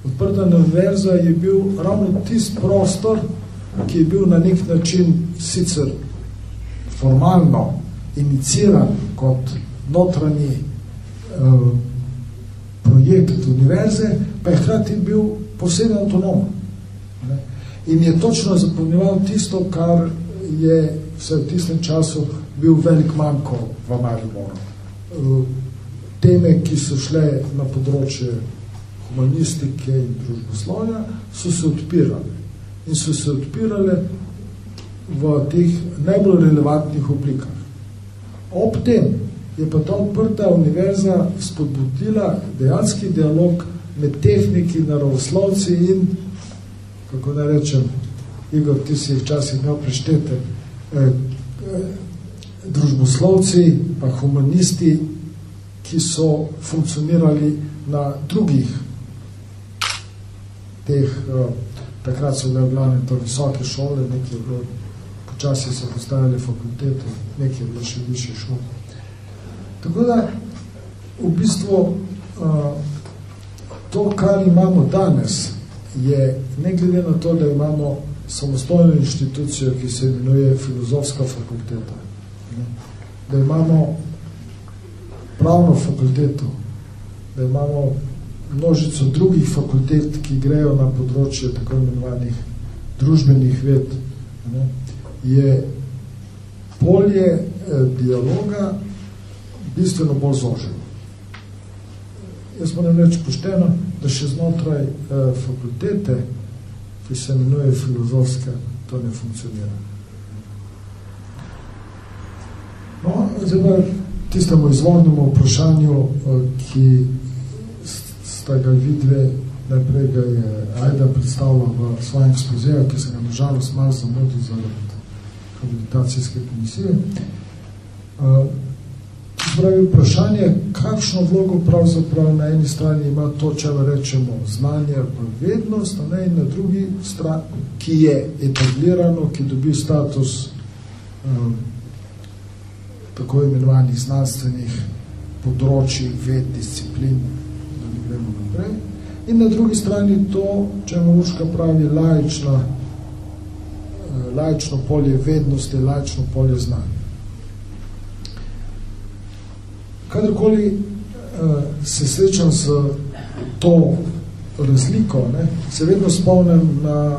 Odprta univerza je bil ravno tist prostor, ki je bil na nek način sicer formalno iniciran kot notranji uh, projekt univerze, pa je hkrati bil posebno avtonomen. In je točno zapomnival tisto, kar je vse v tistem času bil velik manjko v Mariboru. Eh, teme, ki so šle na področje humanistike in družboslovja, so se odpirale. In so se odpirale v teh najbolj relevantnih oblikah. Ob tem je pa ta odprta univerza spodbudila dejanski dialog med tehniki, naravoslovci in kako da rečem, Igor, ti si jih časih imel preštete, eh, eh, družboslovci, pa humanisti, ki so funkcionirali na drugih teh, eh, takrat so bile glavne to visoke šole, nekaj je bilo, počasi so postavili fakulteto, nekaj je bilo še više šole. Tako da, v bistvu, eh, to, kar imamo danes, je, ne glede na to, da imamo samostojno inštitucijo, ki se imenuje filozofska fakulteta, ne, da imamo pravno fakulteto, da imamo množico drugih fakultet, ki grejo na področje tako imenovanih družbenih ved, ne, je polje eh, dialoga bistveno bolj zoženo. Jaz moram reči pošteno, da še znotraj eh, fakultete, ki se imenuje filozofska, to ne funkcionira. No, zdaj pa tistemu izvornemu vprašanju, eh, ki sta ga vidve, najprej ga je Ajda predstavila v svojem ekspoziju, ki se ga nažalost malo zamudil zaradi habilitacijske komisije. Eh, pravi vprašanje, kakšno vlogo pravzaprav na eni strani ima to, če rečemo znanje pa vednost, a ne, in na drugi strani, ki je etablirano, ki dobi status um, tako imenovanih znanstvenih področji, ved, disciplin, da ne gremo naprej. In na drugi strani to, če Muška pravi, laična, uh, laično polje vednosti, laično polje znanja. Kadarkoli uh, se srečam s to razliko, ne, se vedno spomnim na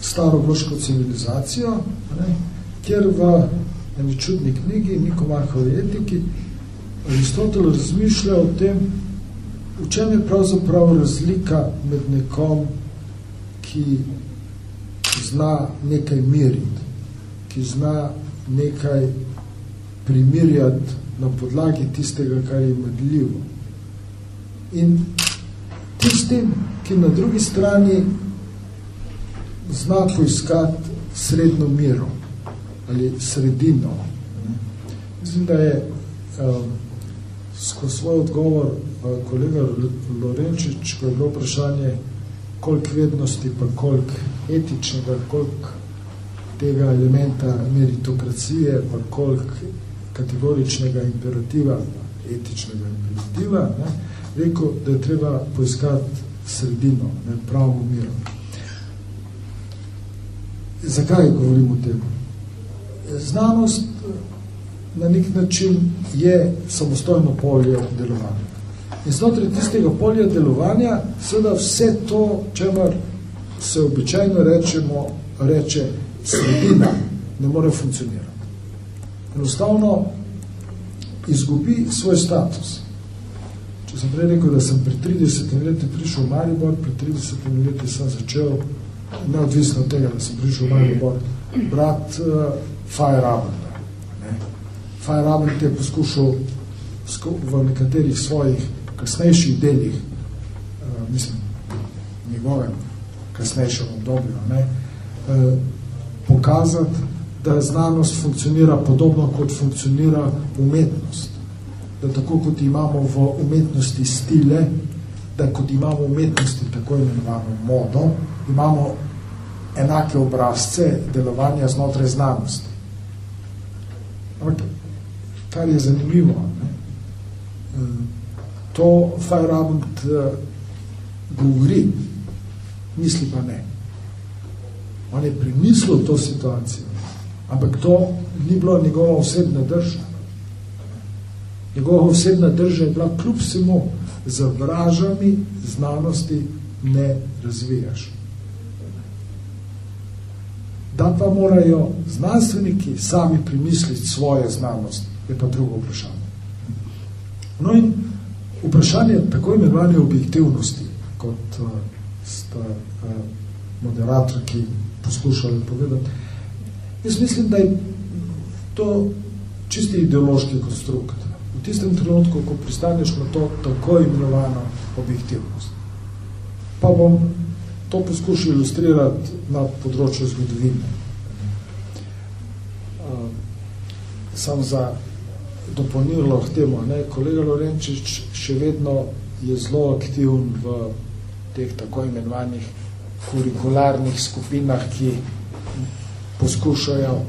staro goško civilizacijo, ne, kjer v eni čudni knjigi, Niko Markovi etiki, Aristotel razmišlja o tem, v čem je pravzaprav razlika med nekom, ki zna nekaj miriti, ki zna nekaj primirjati na podlagi tistega, kar je medljivo. In tistim, ki na drugi strani zna poiskati sredno miro ali sredino. Mislim, da je um, skozi svoj odgovor uh, kolega Lorenčič, ko je bilo vprašanje, koliko vednosti, pa koliko etičnega, koliko tega elementa meritokracije, pa koliko kategoričnega imperativa, etičnega imperativa, ne, rekel, da je treba poiskati sredino, ne, pravo miro. Zakaj govorim o tem? Znanost na nek način je samostojno polje delovanja. In znotraj tistega polja delovanja seveda vse to, čemer se običajno rečemo, reče sredina, ne more funkcionirati. Enostavno izgubi svoj status. Če sem prej rekel, da sem pri 30 leti prišel v Maribor, pri 30 leti sem začel, neodvisno od tega, da sem prišel v Maribor, brat uh, Feyerabend. Feyerabend je poskušal v nekaterih svojih kasnejših delih, uh, mislim, njegovem kasnejšem obdobju, ne, uh, pokazati, da znanost funkcionira podobno, kot funkcionira umetnost da tako kot imamo v umetnosti stile, da kot imamo v umetnosti tako imenovano modo, imamo enake obrazce delovanja znotraj znanosti. Ampak, kar je zanimivo, ne? to Feyerabend uh, govori, misli pa ne. On je premislil to situacijo, ampak to ni bilo njegova osebna drža. Njegova osebna drža je bila kljub vsemu za vražami znanosti ne razvijaš. Da pa morajo znanstveniki sami primisliti svoje znanost, je pa drugo vprašanje. No in vprašanje tako imenovane objektivnosti, kot uh, sta uh, moderatorki poskušali povedati, jaz mislim, da je to čisti ideološki konstrukt tistem trenutku, ko pristaneš na to tako imenovano objektivnost. Pa bom to poskušal ilustrirati na področju zgodovine. Sam za dopolnilo k temu, ne, kolega Lorenčič še vedno je zelo aktivn v teh tako imenovanih kurikularnih skupinah, ki poskušajo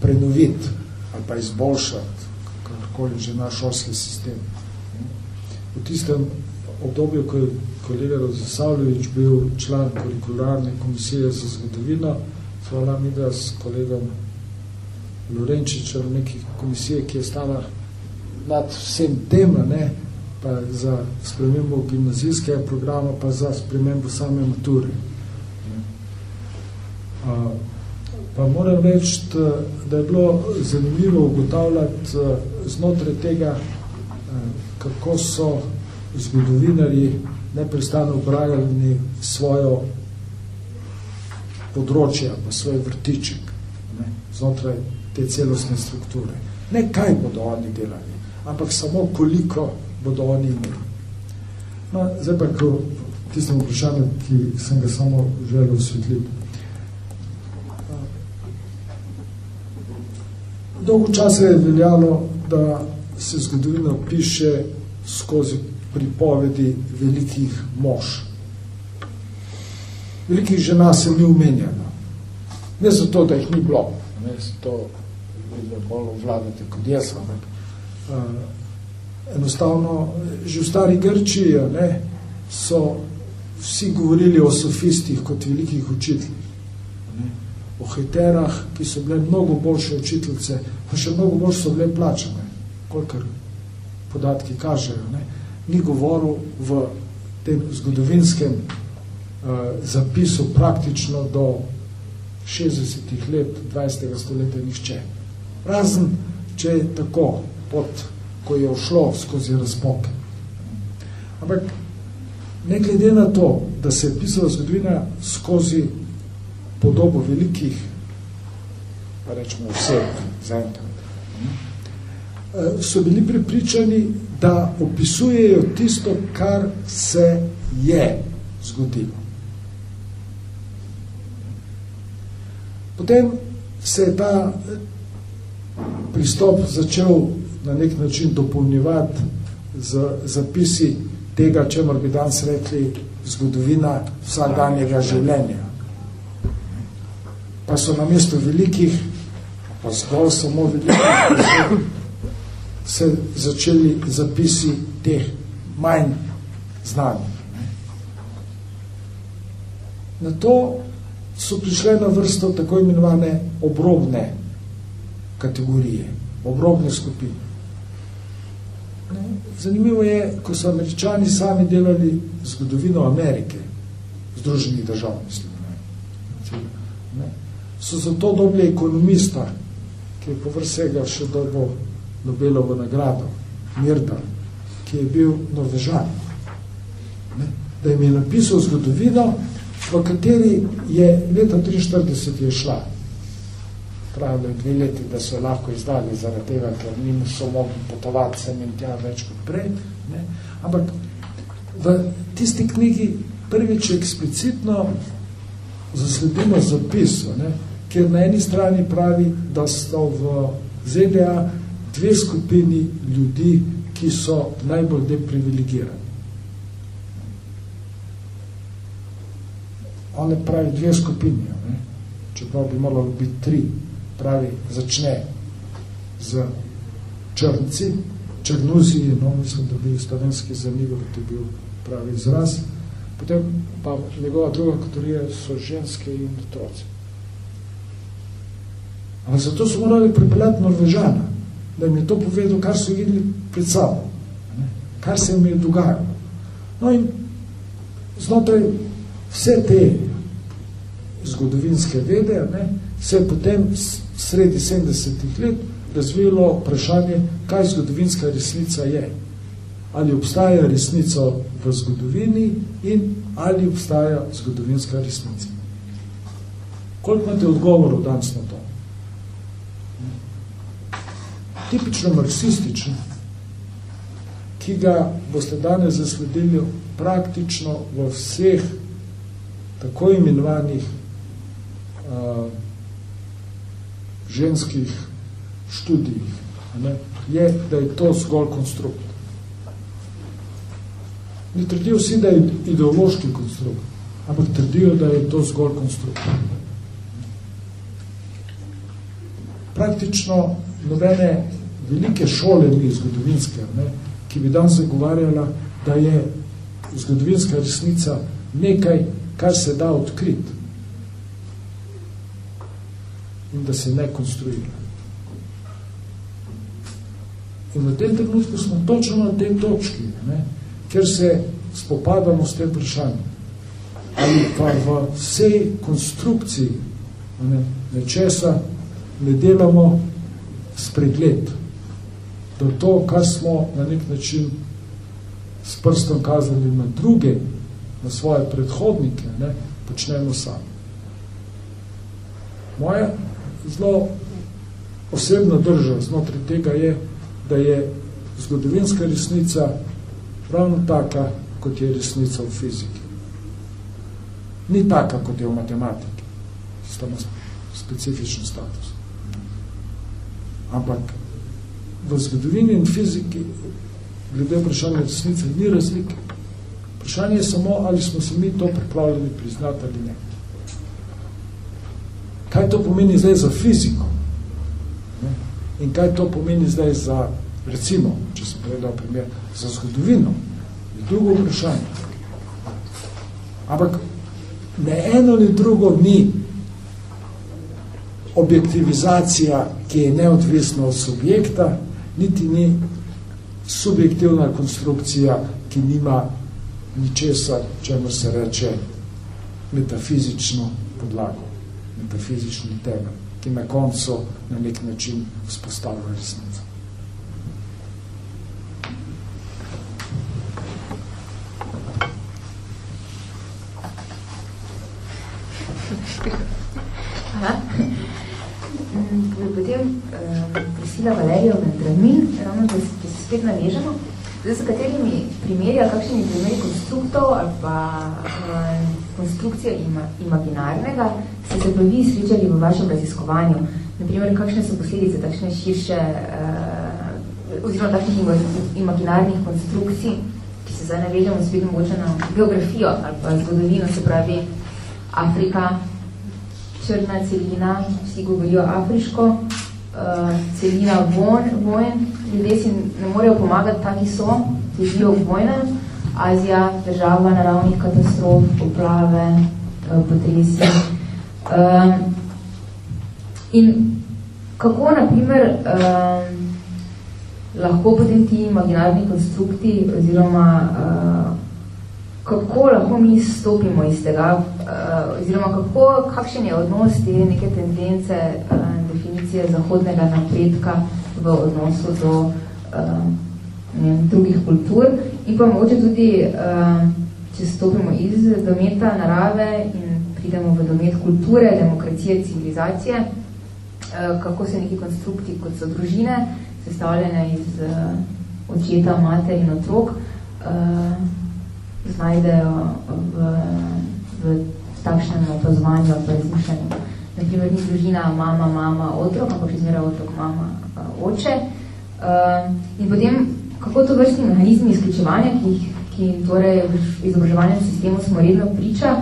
prenoviti ali pa izboljšati karkoli že naš šolski sistem. V tistem obdobju, ko je kolega Rozesavljevič bil član kurikularne komisije za zgodovino, hvala mi, da s kolegom Lorenčičem neki komisije, ki je stala nad vsem tem, ne, pa za spremembo gimnazijskega programa, pa za spremembo same mature. Pa moram reči, da je bilo zanimivo ugotavljati eh, znotraj tega, eh, kako so zgodovinari neprestano upravljali svojo področje, pa svoj vrtiček, ne, znotraj te celostne strukture. Ne kaj bodo oni delali, ampak samo koliko bodo oni imeli. No, zdaj pa, ko tistem vprašanju, ki sem ga samo želel osvetliti. Dolgo časa je veljalo, da se zgodovina piše skozi pripovedi velikih mož. Velikih žena se ni umenjeno. Ne zato, da jih ni bilo, ne zato, da bolj vladate kot jaz, ampak uh, enostavno, že v stari Grčiji ne, so vsi govorili o sofistih kot velikih učiteljih o heterah, ki so bile mnogo boljše učiteljice, pa še mnogo bolj so bile plačane, kolikor podatki kažejo. Ne? Ni govoril v tem zgodovinskem uh, zapisu praktično do 60 let 20. stoletja nišče. Razen, če je tako, pod, ko je ošlo skozi razpoke. Ampak ne glede na to, da se je pisala zgodovina skozi podobo velikih, pa rečemo vse, zaenkrat, so bili pripričani, da opisujejo tisto, kar se je zgodilo. Potem se je ta pristop začel na nek način dopolnjevati z zapisi tega, čemer bi danes rekli zgodovina vsakdanjega življenja pa so na mesto velikih, pa zgolj samo velikih, se začeli zapisi teh manj znanih. Na to so prišle na vrsto tako imenovane obrobne kategorije. obrobne skupine. Zanimivo je, ko so američani sami delali zgodovino Amerike, združenih držav, mislim, so zato dobili ekonomista, ki je povrh vsega še dobo Nobelovo nagrado, Mirda, ki je bil norvežan. Ne, da jim je napisal zgodovino, v kateri je leta 43 je šla pravilo dve leti, da so lahko izdali zaradi tega, ker njim so mogli potovati sem in tja več kot prej. Ne? Ampak v tisti knjigi prvič eksplicitno zasledimo zapisu, ne? Ker na eni strani pravi, da so v ZDA dve skupini ljudi, ki so najbolj deprivilegirani. One pravi dve skupini, ne? čeprav bi moralo biti tri pravi, začne z črnci, črnuzi, no, mislim, da bi slovenski zanimivo, da je bil pravi izraz, potem pa njegova druga kategorija so ženske in otroci. Ampak zato so morali pripeljati Norvežana, da jim je to povedal, kar so videli pred sabo, ne? kar se jim je dogajalo. No in znotraj vse te zgodovinske vede, ne, se je potem sredi 70-ih let razvilo vprašanje, kaj zgodovinska resnica je. Ali obstaja resnica v zgodovini in ali obstaja zgodovinska resnica. Koliko imate odgovorov danes na to? Tipično marksistično, ki ga boste danes zasledili praktično v vseh tako imenovanih uh, ženskih študijih, ne, je, da je to zgolj konstrukt. Ne trdijo vsi, da je ideološki konstrukt, ampak trdijo, da je to zgolj konstrukt. Praktično nobene velike šole zgodovinske, ne, ki bi dan zagovarjala, da je zgodovinska resnica nekaj, kar se da odkriti in da se ne konstruira. In v tem trenutku smo točno na tej točki, ne, ker se spopadamo s tem vprašanjem. Ali pa v vsej konstrukciji ne, nečesa ne delamo spregled, da to, kar smo na nek način s prstom kazali na druge, na svoje predhodnike, ne, počnemo sami. Moja zelo osebna drža znotraj tega je, da je zgodovinska resnica ravno taka, kot je resnica v fiziki. Ni taka, kot je v matematiki. Sta ima specifičen status. Ampak v zgodovini in fiziki glede vprašanja resnice ni razlike. Vprašanje je samo, ali smo se mi to pripravljeni priznati ali ne. Kaj to pomeni zdaj za fiziko? In kaj to pomeni zdaj za, recimo, če sem povedal primer, za zgodovino? Je drugo vprašanje. Ampak ne eno ni drugo ni objektivizacija, ki je neodvisna od subjekta, niti ni subjektivna konstrukcija, ki nima ničesa, čemu se reče metafizično podlago metafizični temelj, ki na koncu na nek način vzpostavlja resnico. Uh, prosila Valerijo Mendramin, ravno da se spet navežemo, zdaj, s katerimi primerja, kakšen je primer konstruktov ali pa uh, konstrukcija ima, imaginarnega, ste se pa vi srečali v vašem raziskovanju? Naprimer, kakšne so posledice takšne širše, uh, oziroma takšnih imaginarnih konstrukcij, ki se zdaj navežemo spet mogoče na geografijo ali pa zgodovino, se pravi Afrika, črna celina, vsi govorijo afriško, uh, celina vojn, vojn, ljudje si ne morejo pomagati, taki so, ki živijo v vojnem, Azija, država naravnih katastrof, poplave, uh, potresi. Um, in kako, na primer, um, lahko potem ti imaginarni konstrukti oziroma uh, kako lahko mi stopimo iz tega, uh, oziroma kako, kakšen je odnos te neke tendence, uh, definicije zahodnega napredka v odnosu do uh, ne, drugih kultur in pa mogoče tudi, uh, če stopimo iz dometa narave in pridemo v domet kulture, demokracije, civilizacije, uh, kako se neki konstrukti, kot so družine, sestavljene iz uh, očeta, mater in otrok, uh, znajdejo v, v takšnem opazovanju ali razmišljanju. Naprimer, ni družina mama, mama, otrok, ampak izmera otrok, mama, oče. Uh, in potem, kako to vrstni mehanizmi izključevanja, ki, ki torej v izobraževalnem sistemu smo redno priča,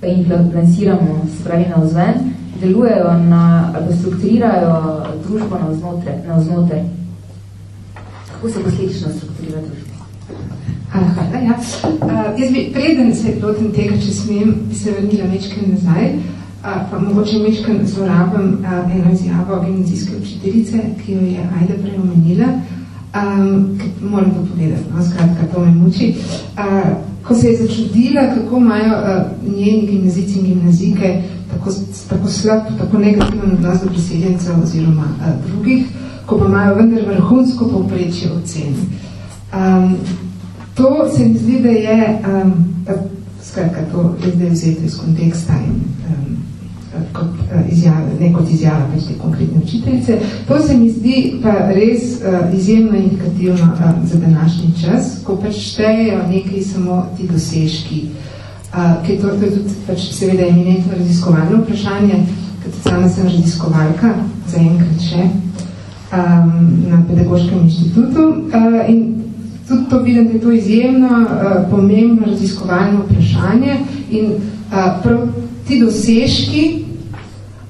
pa jih lansiramo, se pravi na vzven, delujejo na, ali strukturirajo družbo na vznotre, na vznotre. Kako se posledično strukturira družba? Hvala, ja. Uh, jaz bi preden se lotim tega, če smem, bi se vrnila mečken nazaj, uh, pa mogoče mečken zlorabim uh, eno izjavo gimnazijske učiteljice, ki jo je Ajda prej omenila. Um, moram to povedati, no, skratka, to me muči. Uh, ko se je začudila, kako imajo uh, njeni gimnazici in gimnazike tako, tako slab, tako negativen odnos do priseljencev oziroma uh, drugih, ko pa imajo vendar vrhunsko povprečje ocen. Um, To se mi zdi, da je, um, skratka, to je zdaj vzeto iz konteksta in um, kot, uh, izjava, ne kot izjava pač te konkretne učiteljice. To se mi zdi pa res uh, izjemno indikativno uh, za današnji čas, ko pač štejejo nekaj samo ti dosežki, uh, ki to, to je tudi pač seveda eminentno raziskovalno vprašanje, tudi sama sem raziskovalka, za enkrat še, um, na pedagoškem inštitutu uh, in tudi to vidim, da je to izjemno uh, pomembno raziskovalno vprašanje in uh, prav ti dosežki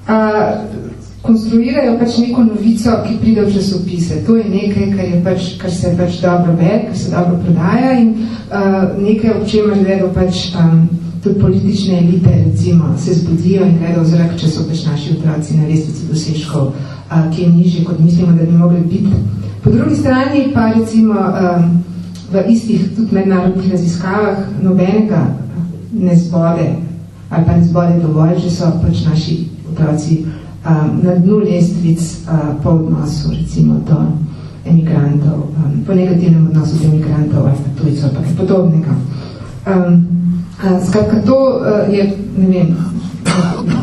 uh, konstruirajo pač neko novico, ki pride v časopise. To je nekaj, kar, je pač, kar se pač dobro ved, kar se dobro prodaja in uh, nekaj, o čemer gledajo pač um, tudi politične elite, recimo, se zbudijo in gledajo zrak, če so pač naši otroci na lestvici dosežkov, uh, ki je nižje, kot mislimo, da bi mogli biti. Po drugi strani pa recimo um, v istih tudi mednarodnih raziskavah nobenega ne zbode ali pa ne zbode dovolj, že so pač naši otroci um, na dnu lestvic uh, po odnosu recimo do emigrantov, um, po negativnem odnosu do emigrantov ali pa tujcev ali pa kaj podobnega. Um, uh, skratka, to uh, je, ne vem,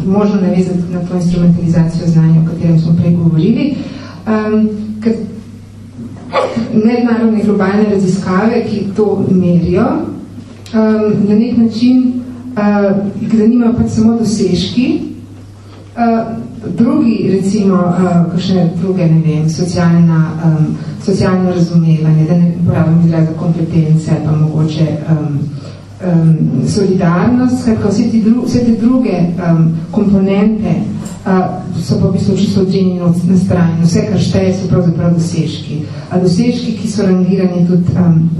možno navezati na to instrumentalizacijo znanja, o katerem smo prej govorili, um, ker mednarodne globalne raziskave, ki to merijo, um, na nek način, uh, ki zanimajo pač samo dosežki, uh, drugi, recimo, uh, kakšne druge, ne vem, socialna, um, socialno razumevanje, da ne porabim izraza kompetence, pa mogoče um, um, solidarnost, skratka, vse, dru, vse te druge um, komponente uh, so pa v bistvu čisto odženjeni na strani. Vse, kar šteje, so pravzaprav dosežki. A dosežki, ki so rangirani tudi um,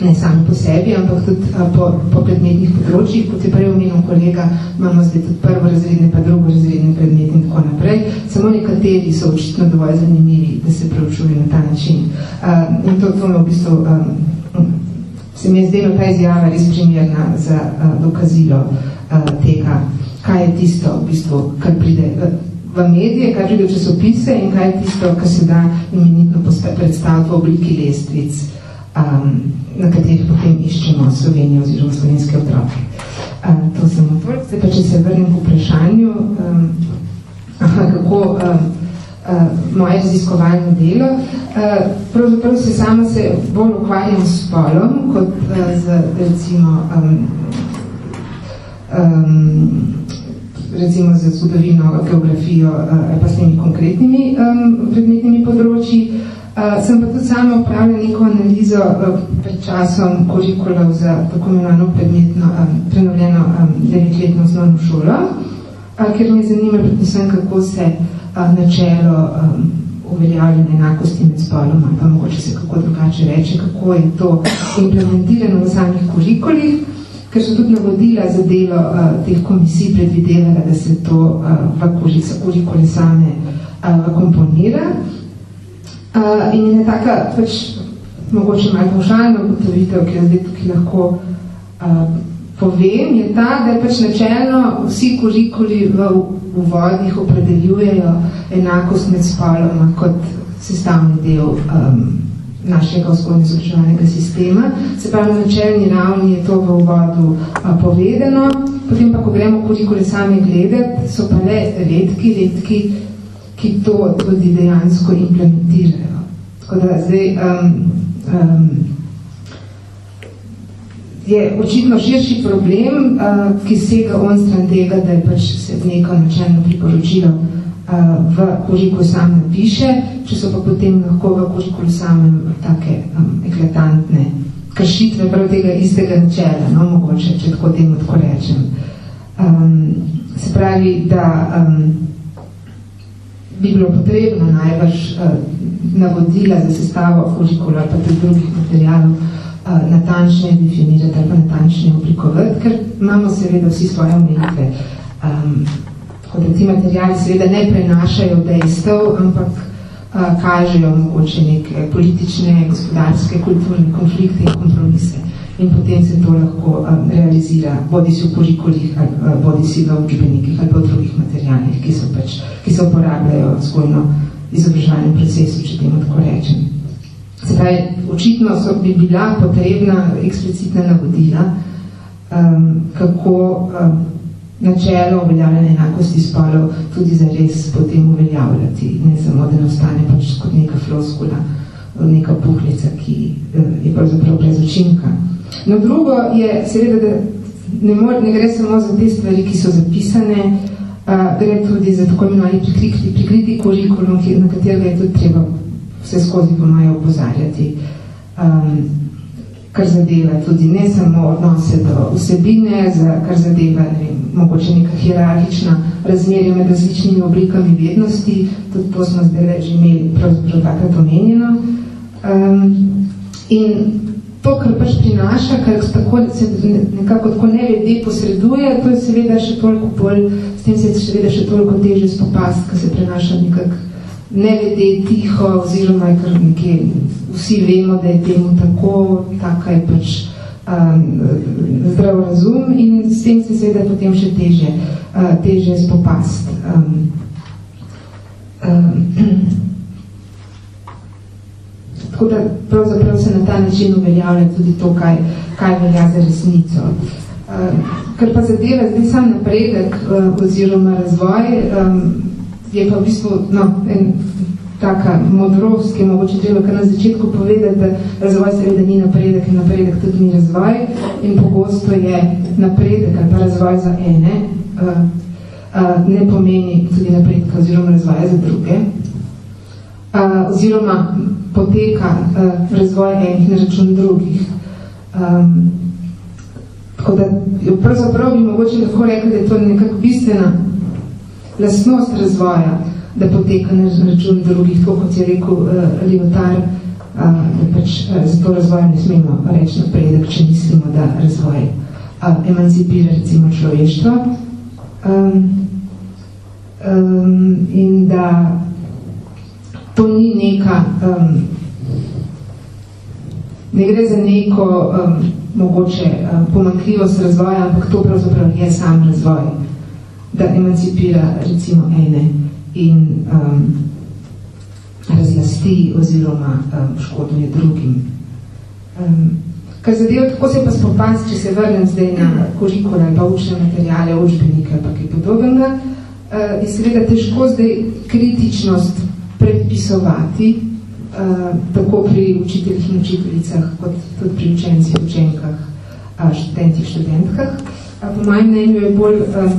ne samo po sebi, ampak tudi uh, po, po predmetnih področjih, kot je prej omenil kolega, imamo zdaj tudi prvorazredne, pa drugorazredne predmete in tako naprej. Samo nekateri so očitno dovolj zanimivi, da se preučujejo na ta način. Uh, in to, to v bistvu um, se mi je zdelo ta izjava res primerna za uh, dokazilo uh, tega, kaj je tisto, v bistvu, kar pride v, medije, kaj pride v časopise in kaj je tisto, kar se da imenitno predstaviti v obliki lestvic, um, na katerih potem iščemo Slovenijo oziroma slovenske otroke. Uh, to samo toliko. Zdaj pa, če se vrnem k vprašanju, um, aha, kako um, uh, moje raziskovalno delo. Uh, pravzaprav se sama se bolj ukvarjam s spolom, kot uh, z, recimo, um, um, recimo za zgodovino, geografijo uh, pa s temi konkretnimi um, predmetnimi področji. Uh, sem pa tudi sama upravila neko analizo uh, pred časom kurikulov za tako imenovano predmetno, um, prenovljeno um, devetletno osnovno šolo, uh, ker me zanima predvsem, kako se uh, načelo um, uveljavljene enakosti med spoloma, pa mogoče se kako drugače reče, kako je to implementirano v samih kurikulih, ker so tudi navodila za delo uh, teh komisij predvidevala, da se to uh, v kurikule same uh, komponira. Uh, in je taka pač mogoče malo pošaljna ugotovitev, ki jo zdaj tukaj lahko uh, povem, je ta, da je pač načelno vsi kurikuli v uvodih opredeljujejo enakost med spoloma kot sestavni del um, našega vzgojno-izobraževalnega sistema. Se pravi, na načelni ravni je to v uvodu a, povedano, potem pa, ko gremo kurikule sami gledati, so pa le redki, redki, ki to tudi dejansko implementirajo. Tako da zdaj um, um, je očitno širši problem, uh, ki sega on stran tega, da je pač se neko načelno priporočilo v kuriku sam napiše, če so pa potem lahko v kuriku samem take um, eklatantne kršitve prav tega istega načela, no, mogoče, če tako temu tako rečem. Um, se pravi, da um, bi bilo potrebno najbrž uh, navodila za sestavo kurikula, pa tudi drugih materialov, uh, natančne definirati ali pa natančne oblikovati, ker imamo seveda vsi svoje omejitve. Um, kot da ti materijali seveda ne prenašajo dejstev, ampak a, kažejo mogoče neke politične, gospodarske, kulturne konflikte in kompromise. In potem se to lahko a, realizira, bodi si v kurikulih, bodi si v učbenikih ali v drugih materijalih, ki, so pač, ki se uporabljajo zgojno izobraževalnem procesu, če temu tako rečem. Zdaj, očitno so bi bila potrebna eksplicitna navodila, um, kako um, načelo uveljavljanja enakosti spolov tudi za res potem uveljavljati, ne samo, da ne ostane pač kot neka floskula, neka puhlica, ki eh, je pravzaprav brez učinka. No drugo je seveda, da ne, mor, ne gre samo za te stvari, ki so zapisane, a, gre tudi za tako imenovani prikriti, prikriti kurikulum, na katerega je tudi treba vse skozi po moje opozarjati. Um, kar zadeva tudi ne samo odnose do vsebine, za, kar zadeva ne vem, mogoče neka hierarhična razmerja med različnimi oblikami vednosti, tudi to smo zdaj že imeli pravzaprav takrat omenjeno. Um, in to, kar pač prinaša, kar tako, se nekako tako nevede posreduje, to je seveda še toliko bolj, s tem se je seveda še toliko teže spopast, kar se prenaša nekako nevede tiho, oziroma je kar nekje, vsi vemo, da je temu tako, taka je pač um, zdrav razum in s tem se seveda potem še teže, uh, teže spopast. Um, um, tako da pravzaprav se na ta način uveljavlja tudi to, kaj, kaj velja za resnico. Um, ker pa zadeva zdaj sam napredek uh, oziroma razvoj, um, je pa v bistvu no, en, taka modrost, ki je mogoče treba kar na začetku povedati, da razvoj seveda ni napredek in napredek tudi ni razvoj in pogosto je napredek ali pa razvoj za ene uh, uh, ne pomeni tudi napredka oziroma razvoja za druge uh, oziroma poteka uh, razvoj enih na račun drugih. Um, tako da pravzaprav bi mogoče lahko rekli, da je to nekako bistvena lastnost razvoja, da poteka na račun drugih, tako kot je rekel uh, Leotar, uh, da pač uh, za to razvoj ne smemo reči napredek, če mislimo, da razvoj uh, emancipira recimo človeštvo. Um, um, in da to ni neka, um, ne gre za neko um, mogoče um, pomankljivost razvoja, ampak to pravzaprav je sam razvoj, da emancipira recimo ene in um, razlasti oziroma um, škoduje drugim. Um, kar zadeva, tako se pa spopast, če se vrnem zdaj na kurikule ali pa učne materijale, učbenike ali pa kaj podobnega, uh, je seveda težko zdaj kritičnost predpisovati, uh, tako pri učiteljih in učiteljicah, kot tudi pri učencih, učenkah, uh, študentih, študentkah. Uh, po mojem mnenju je bolj uh,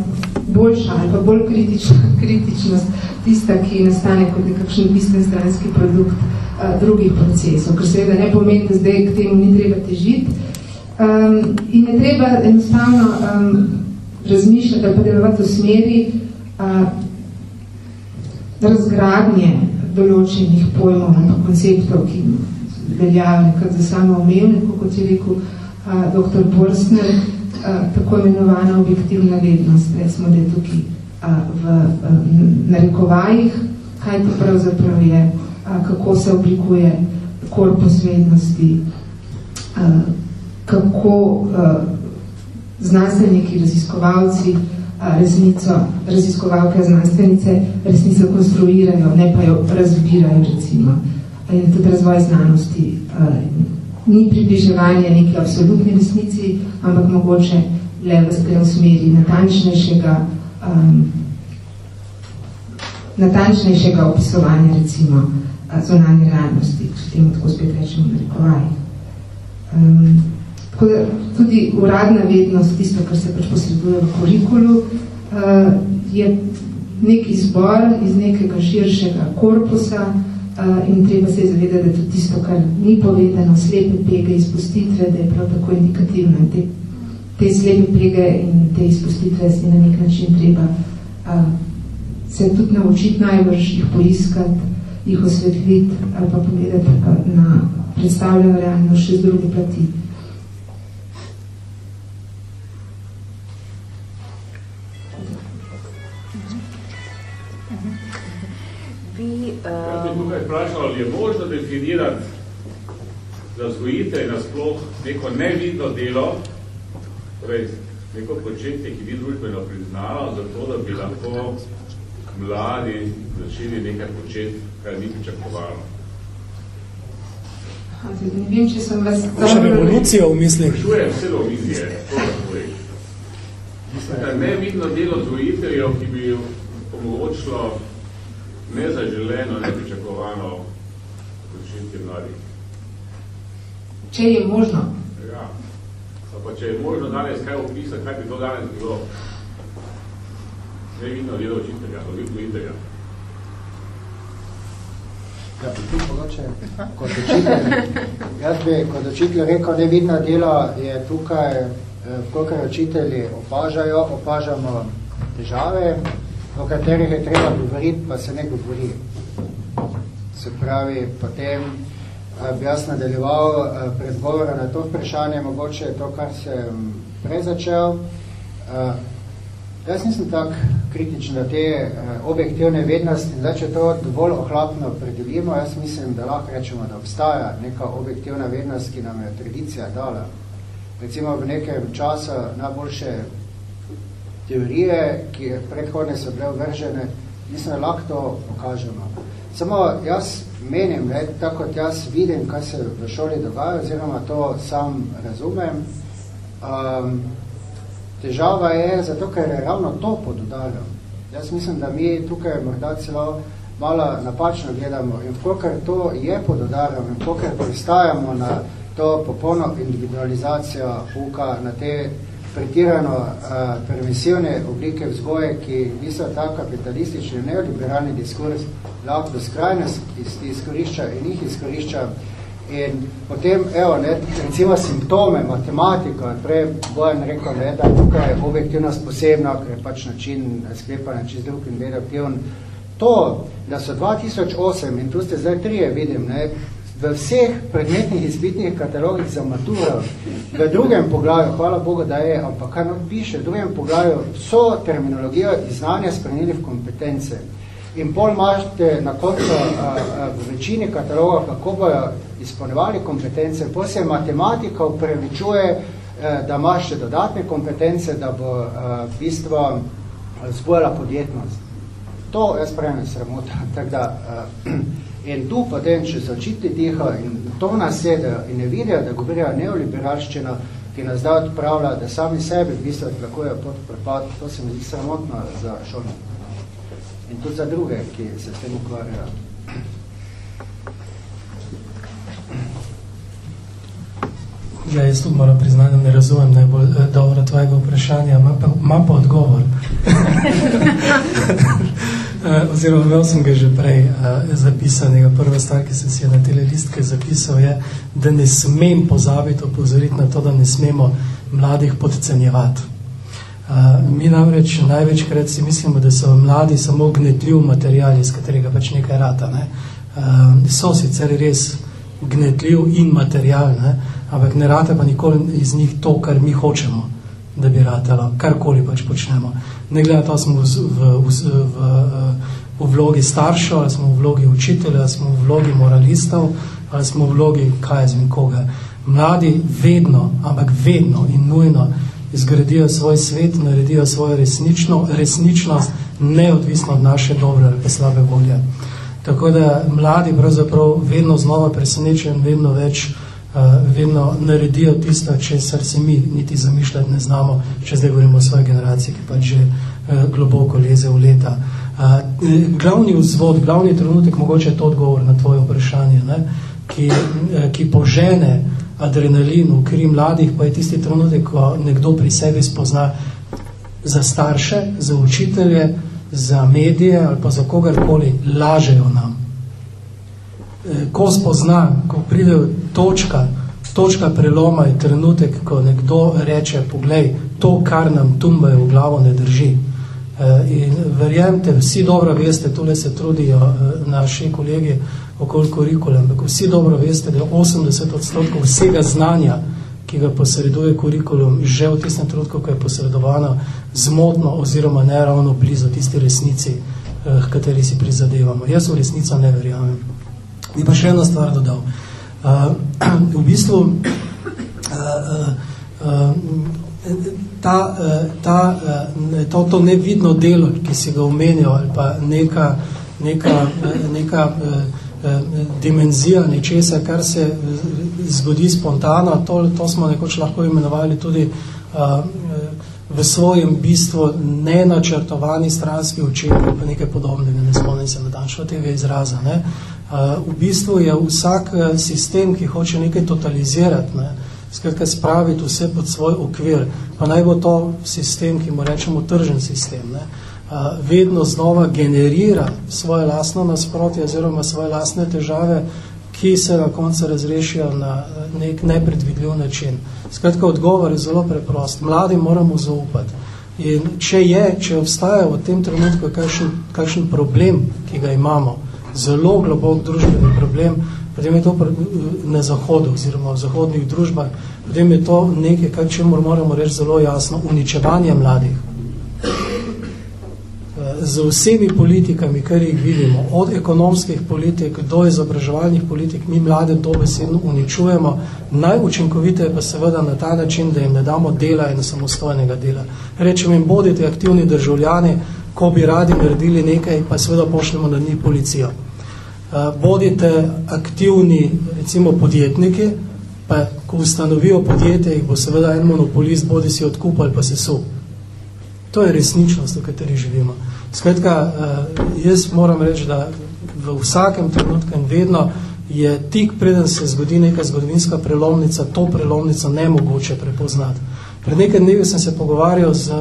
boljša ali pa bolj kritična kritičnost tista, ki nastane kot nekakšen bistven stranski produkt uh, drugih procesov, ker seveda ne pomeni, da zdaj k temu ni treba težiti. Um, in je treba enostavno um, razmišljati pa delovati v smeri uh, razgradnje določenih pojmov ali konceptov, ki veljajo nekako za samo omevne, kot je rekel uh, dr. Borstner, Eh, tako imenovana objektivna vednost. Recimo, da je tukaj a, v a, narekovajih kaj to pravzaprav je, kako se oblikuje korpus vednosti, kako znanstveniki, raziskovalci, resnico, raziskovalke znanstvenice resnico konstruirajo, ne pa jo razbirajo, recimo. In tudi razvoj znanosti ni približevanje neki absolutni resnici, ampak mogoče le v smeri natančnejšega um, natančnejšega opisovanja recimo zonanje realnosti, če temu tako spet rečemo narekovaj. Um, tako da tudi uradna vednost, tisto, kar se pač posreduje v kurikulu, uh, je nek izbor iz nekega širšega korpusa uh, in treba se zavedati, da tudi tisto, kar ni povedano, slepe pege, izpustitve, da je prav tako indikativno in te, te slepe pege in te izpustitve si na nek način treba uh, se tudi naučiti najbrž, jih poiskati, jih osvetliti ali pa pogledati na predstavljeno realno še z druge plati. Jaz bi tukaj vprašal, ali je možno definirati za vzgojite nasploh neko nevidno delo, torej neko početje, ki ni družbeno priznalo, zato da bi lahko mladi začeli nekaj početi, kar ni pričakovalo. Ne vem, če sem vas... Še revolucijo v mislih. Čujem vse do vizije, to da tvoj. Da ne vidno delo dvojiteljev, ki bi omogočilo nezaželeno, nepričakovano početi mladih. Če je možno. Ja. Pa če je možno danes kaj opisati, kaj bi to danes bilo? Ne vidno delo učitelja, to vidno učitelja. Ja, bi tu pogoče, kot učitelj, jaz bi kot učitelj rekel, ne vidno delo je tukaj, eh, kolikor učitelji opažajo, opažamo težave, o katerih je treba govoriti, pa se ne govori. Se pravi, potem bi jaz nadaljeval predgovora na to vprašanje, mogoče to, kar sem prej začel, Jaz nisem tak kritičen na te objektivne vednosti, da če to dovolj ohlapno predelimo, jaz mislim, da lahko rečemo, da obstaja neka objektivna vednost, ki nam je tradicija dala. Recimo v nekem času najboljše teorije, ki predhodne so bile vržene, mislim, lahko to pokažemo. Samo jaz menim, ne, tako kot jaz vidim, kaj se v šoli dogaja, oziroma to sam razumem, um, Težava je zato, ker je ravno to pododaljal. Jaz mislim, da mi tukaj morda celo malo napačno gledamo in vkokar to je pododaljal in vkokar pristajamo na to popolno individualizacijo pouka, na te pretirano uh, permisivne oblike vzgoje, ki niso ta kapitalistični neoliberalni diskurs lahko do skrajnosti izkorišča in jih izkorišča In potem, evo, ne, recimo simptome, matematika, prej Bojan rekel, ne, da tukaj je objektivnost posebna, ker je pač način sklepanja čist drug in deduktivn. To, da so 2008, in tu ste zdaj trije, vidim, ne, v vseh predmetnih izbitnih katalogih za maturo, v drugem poglavju, hvala Bogu, da je, ampak kaj nam piše, v drugem poglavju so terminologijo in znanja spremenili v kompetence. In pol imate na koncu v večini kataloga, kako bojo izpolnevali kompetence, pa se matematika upravičuje, da imaš še dodatne kompetence, da bo eh, v bistvu zbojala podjetnost. To jaz pravim sramota. Tak da, in tu potem, če so očitli tiho in to nasedajo in ne vidijo, da govorijo neoliberalščino, ki nas da odpravlja, da sami sebi v bistvu tlakujejo pod propad, to se mi zdi sramotno za šolno. In tudi za druge, ki se s tem ukvarjajo. Ja, jaz tudi moram priznati, ne razumem najbolj eh, dobro tvojega vprašanja, ima pa, ima pa odgovor. eh, oziroma, imel sem ga že prej eh, zapisanega. Prva stvar, ki sem si je na tele listke zapisal, je, da ne smem pozabiti opozoriti na to, da ne smemo mladih podcenjevati. Uh, mi namreč največkrat si mislimo, da so mladi samo gnetljiv material, iz katerega pač nekaj rata. Ne? Uh, so sicer res gnetljiv in material, ne? ampak ne rata pa nikoli iz njih to, kar mi hočemo, da bi ratalo, karkoli pač počnemo. Ne glede to, smo v, v, v, v, vlogi staršev, ali smo v vlogi učitelja, ali smo v vlogi moralistov, ali smo v vlogi kaj z koga. Mladi vedno, ampak vedno in nujno izgradijo svoj svet, naredijo svojo resnično, resničnost, neodvisno od naše dobre ali slabe volje. Tako da mladi pravzaprav vedno znova presenečen, vedno več vedno naredijo tisto, česar se mi niti zamišljati ne znamo, če zdaj govorimo o svoji generaciji, ki pa že uh, globoko leze v leta. Uh, glavni vzvod, glavni trenutek, mogoče je to odgovor na tvoje vprašanje, ne? Ki, ki požene adrenalin v kri mladih, pa je tisti trenutek, ko nekdo pri sebi spozna za starše, za učitelje, za medije ali pa za kogarkoli, lažejo nam. Eh, ko spozna, ko pride točka, točka preloma je trenutek, ko nekdo reče, poglej, to, kar nam tumbajo v glavo, ne drži. Eh, in verjemte, vsi dobro veste, tule se trudijo eh, naši kolegi okoli kurikulem, ampak vsi dobro veste, da je 80 odstotkov vsega znanja, ki ga posreduje kurikulum, že v tistem trenutku, ko je posredovano zmotno oziroma neravno blizu tisti resnici, h kateri si prizadevamo. Jaz v resnico ne verjamem. Bi pa še eno stvar dodal. Uh, v bistvu uh, uh, uh, ta, uh, ta, uh, to, to nevidno delo, ki si ga omenil, ali pa neka, neka, neka uh, dimenzija nečesa, kar se zgodi spontano, to, to smo nekoč lahko imenovali tudi uh, v svojem bistvu nenačrtovani stranski učinek, pa nekaj podobnega, ne spomnim se na dan šlo tega izraza. Ne? Uh, v bistvu je vsak uh, sistem, ki hoče nekaj totalizirati, ne? skratka spraviti vse pod svoj okvir, pa naj bo to sistem, ki mu rečemo tržen sistem, ne? Uh, vedno znova generira svoje lastno nasprotje oziroma svoje lastne težave, ki se na koncu razrešijo na nek nepredvidljiv način. Skratka, odgovor je zelo preprost. Mladi moramo zaupati. In če je, če obstaja v tem trenutku kakšen, kakšen problem, ki ga imamo, zelo globok družbeni problem, potem je to na zahodu oziroma v zahodnih družbah, potem je to nekaj, kar čemu moramo reči zelo jasno, uničevanje mladih z vsemi politikami, kar jih vidimo, od ekonomskih politik do izobraževalnih politik, mi mlade dobesedno uničujemo. Najučinkovite pa seveda na ta način, da jim ne damo dela in samostojnega dela. Rečemo jim, bodite aktivni državljani, ko bi radi naredili nekaj, pa seveda pošljemo na njih policijo. Eh, bodite aktivni, recimo, podjetniki, pa ko ustanovijo podjetje, jih bo seveda en monopolist, bodi si odkup ali pa se su. To je resničnost, v kateri živimo. Skratka, eh, jaz moram reči, da v vsakem trenutku in vedno je tik preden se zgodi neka zgodovinska prelomnica, to prelomnico nemogoče prepoznati. Pred nekaj dnevi sem se pogovarjal z eh,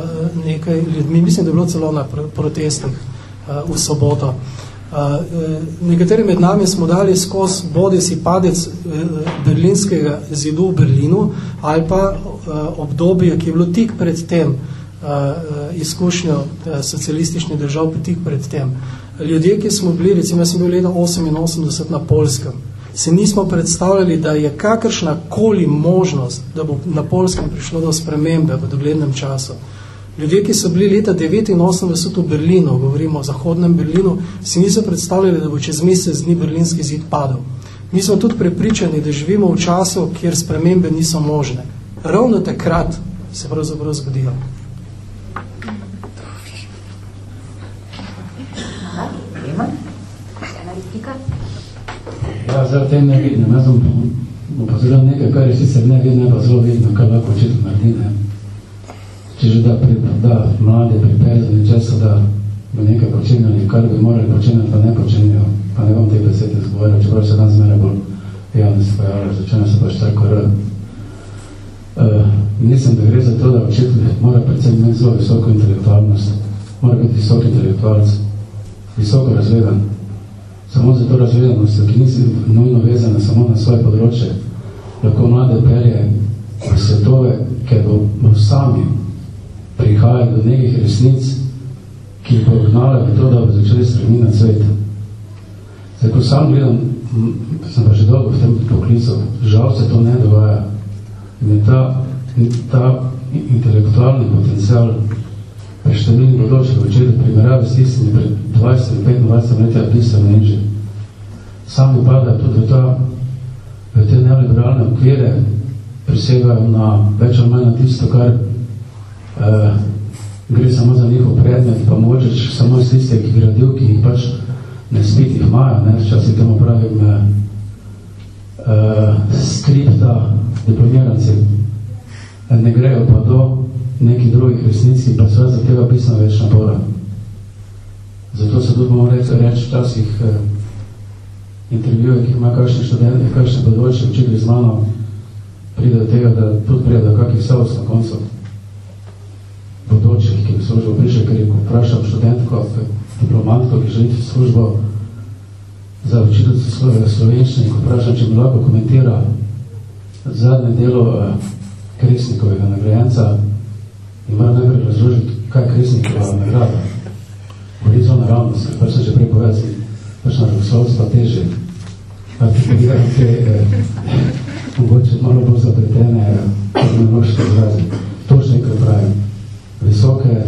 nekaj ljudmi, mislim, da je bilo celo na protestih eh, v soboto. Nekateri med nami smo dali skozi bodi si padec berlinskega zidu v Berlinu ali pa obdobje, ki je bilo tik pred tem, izkušnjo socialističnih držav tik pred tem. Ljudje, ki smo bili, recimo, sem bil leta 88 na Polskem, se nismo predstavljali, da je kakršna koli možnost, da bo na Polskem prišlo do spremembe v doglednem času. Ljudje, ki so bili leta 89 v Berlinu, govorimo o zahodnem Berlinu, si niso predstavljali, da bo čez mesec dni berlinski zid padel. Mi smo tudi prepričani, da živimo v času, kjer spremembe niso možne. Ravno takrat se pravzaprav zgodijo. Ja, zdaj v tem ne vidim. Jaz sem upozoril nekaj, kar je sicer ne vidno, pa zelo vidno, kar lahko očitno naredi. Ne? Če že da, pri, da mlade pripeljajo nečesa, da bi nekaj počinjali, kar bi morali počinjati, pa ne počinjajo. Pa ne bom te besede zgovoril, čeprav se dan zmeraj bolj javno se pojavljajo, začne se pač tako r. Uh, mislim, da gre za to, da učitelj mora predvsem imeti zelo visoko intelektualnost, mora biti visok intelektualc, visoko razvedan, samo za to razvedanost, ki nisi nujno vezana samo na svoje področje, lahko mlade pelje v svetove, ker bo, bo sami prihajali do nekih resnic, ki jih bo gnala v to, da bo začeli spreminati svet. Zdaj, ko sam gledam, sem pa že dolgo v tem poklicu, žal se to ne dogaja. In ta, ta intelektualni potencial pri številnih bodočih očetih primerjavi s tistimi pred 20-25 leti pisane inži. Sami padajo tudi v, ta, v te neoliberalne okvire, prisegajo na več ali manj na tisto, kar eh, gre samo za njihov predmet, pa močeč samo iz tiste, ki gradil, ki pač ne spiti jih imajo, ne, včasih temu pravim eh, eh, skripta diplomiranci, ne grejo pa do nekih drugih resnic, pa so za tega pisano več napora. Zato se tudi bomo reči, reči včasih eh, intervjuje, ki ima kakšne študente, kakšne področje učitelji z mano, pride do tega, da tudi pride do kakih savc na koncu bodočih, ki bi služil bliže, ker je vprašal študentko, diplomantko, ki želi službo za učiteljico slovenščine, ko vprašam, če mi lahko komentira zadnje delo eh, Kresnikovega nagrajenca, in moram najprej razložiti, kaj je Kresnikova nagrada. Horizo naravnost, ker pač sem že prej povedal, pač na razgoslovstva teže. Povedam te, eh, mogoče malo bolj zapretene eh, terminološke izraze. To še nekaj pravim. Visoke,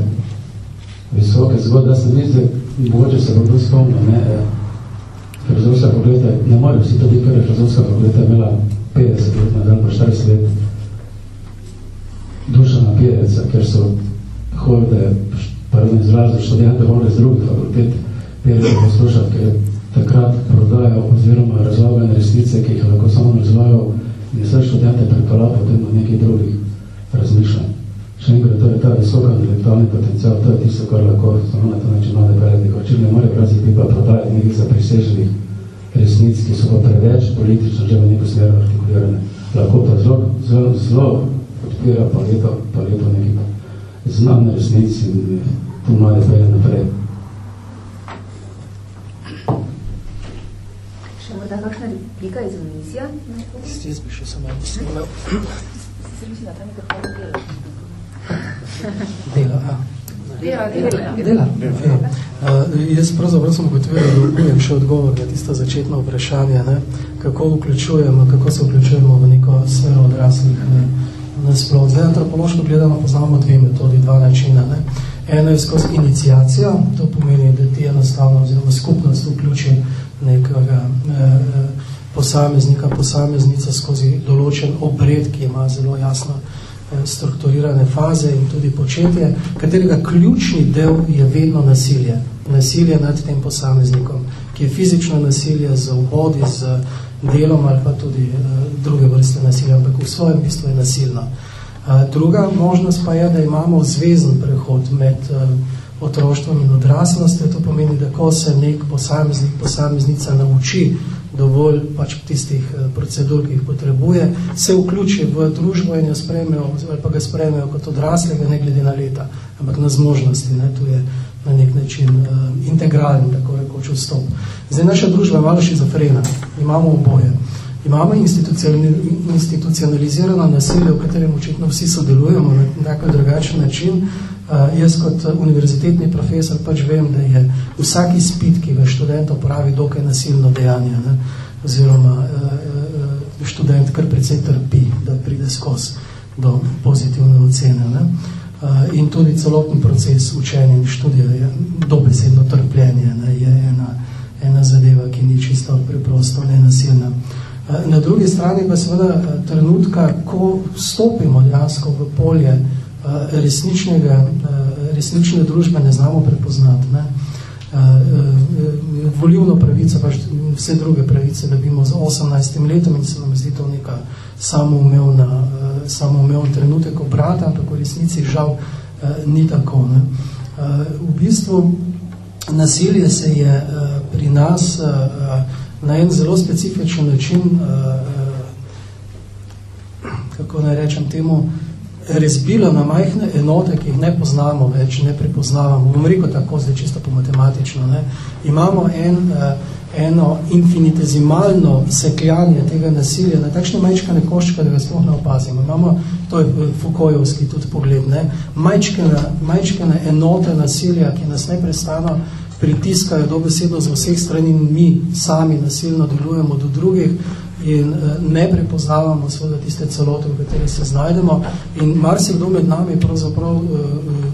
visoke zgodbe, da sem mislil, mogoče se bo bolj spomnil, ne, eh, filozofska fakulteta, ne more vsi to biti, ker je filozofska fakulteta imela 50 let, nadal pa 40 let, duša na Pireca, ker so horde, pardon, izrazu študente horde z drugih fakultet Pireca poslušati, ker takrat prodajo oziroma razlagane resnice, ki jih lahko samo razlagajo in vse študente prepala potem na nekih drugih razmišljanj. Še enkrat, to je ta visoka intelektualni potencial, to je tisto, kar lahko samo na to način mlade prednik. Očil ne more pravzaprav pa prodajati nekih zapriseženih resnic, ki so pa preveč politično že v neko smer artikulirane. Lahko pa zelo, zelo, zelo odpira paleto, paleto nekih znamne resnic in tu mlade pelje naprej. Še morda kakšna replika iz omizja? Stis bi še samo eno smelo. Se misli, da ta mikrofon dela? Dela, a. Dela, dela. Dela. dela. Uh, jaz pravzaprav sem ugotovil, da dolgujem še odgovor na tisto začetno vprašanje, ne? kako vključujemo, kako se vključujemo v neko sfero odraslih. Ne? Nasploh. Zdaj, antropološko gledano poznamo dve metodi, dva načina. Ne. Eno je skozi inicijacijo, to pomeni, da ti enostavno oziroma skupnost vključi nekega eh, posameznika, posameznica skozi določen obred, ki ima zelo jasno eh, strukturirane faze in tudi početje, katerega ključni del je vedno nasilje. Nasilje nad tem posameznikom, ki je fizično nasilje z vodi, z delom ali pa tudi uh, druge vrste nasilja, ampak v svojem bistvu je nasilno. Uh, druga možnost pa je, da imamo zvezen prehod med uh, otroštvom in odraslostjo. To pomeni, da ko se nek posameznik, posameznica nauči dovolj pač tistih uh, procedur, ki jih potrebuje, se vključi v družbo in jo sprejmejo, ali pa ga sprejmejo kot odraslega, ne glede na leta, ampak na zmožnosti. Ne? Tu je na nek način uh, integralen, tako rekoč, vstop. Zdaj, naša družba je malo šizofrena, imamo oboje. Imamo institucionalizirano nasilje, v katerem očitno vsi sodelujemo na nekaj drugačen način. Uh, jaz kot univerzitetni profesor pač vem, da je vsak izpit, ki ga študent opravi, dokaj nasilno dejanje, ne? oziroma uh, uh, študent kar precej trpi, da pride skozi do pozitivne ocene. Ne? Eh, in tudi celoten proces učenja in študija je dobesedno trpljenje, ne, je ena, ena zadeva, ki ni čisto preprosto nenasilna. Eh, na drugi strani pa seveda eh, trenutka, ko vstopimo dejansko v polje resničnega, resnične družbe, ne znamo prepoznati. Ne. Volivno pravico, pa vse druge pravice dobimo z 18 letom in se nam zdi to neka samoumevna samoumevn trenutek obrata, ampak v resnici žal eh, ni tako. Ne. Eh, v bistvu nasilje se je eh, pri nas eh, na en zelo specifičen način, eh, eh, kako naj rečem temu, razbilo na majhne enote, ki jih ne poznamo več, ne prepoznavamo. Bom rekel tako, zdaj čisto po matematično. Ne. Imamo en eh, eno infinitezimalno sekljanje tega nasilja na takšne majčkane koščke, da ga sploh ne opazimo. Imamo, to je Foucaultovski tudi pogled, ne? Majčkane, majčkane enote nasilja, ki nas neprestano pritiskajo do besedo z vseh strani in mi sami nasilno delujemo do drugih in eh, ne prepoznavamo seveda tiste celote, v kateri se znajdemo in marsikdo med nami pravzaprav uh, uh,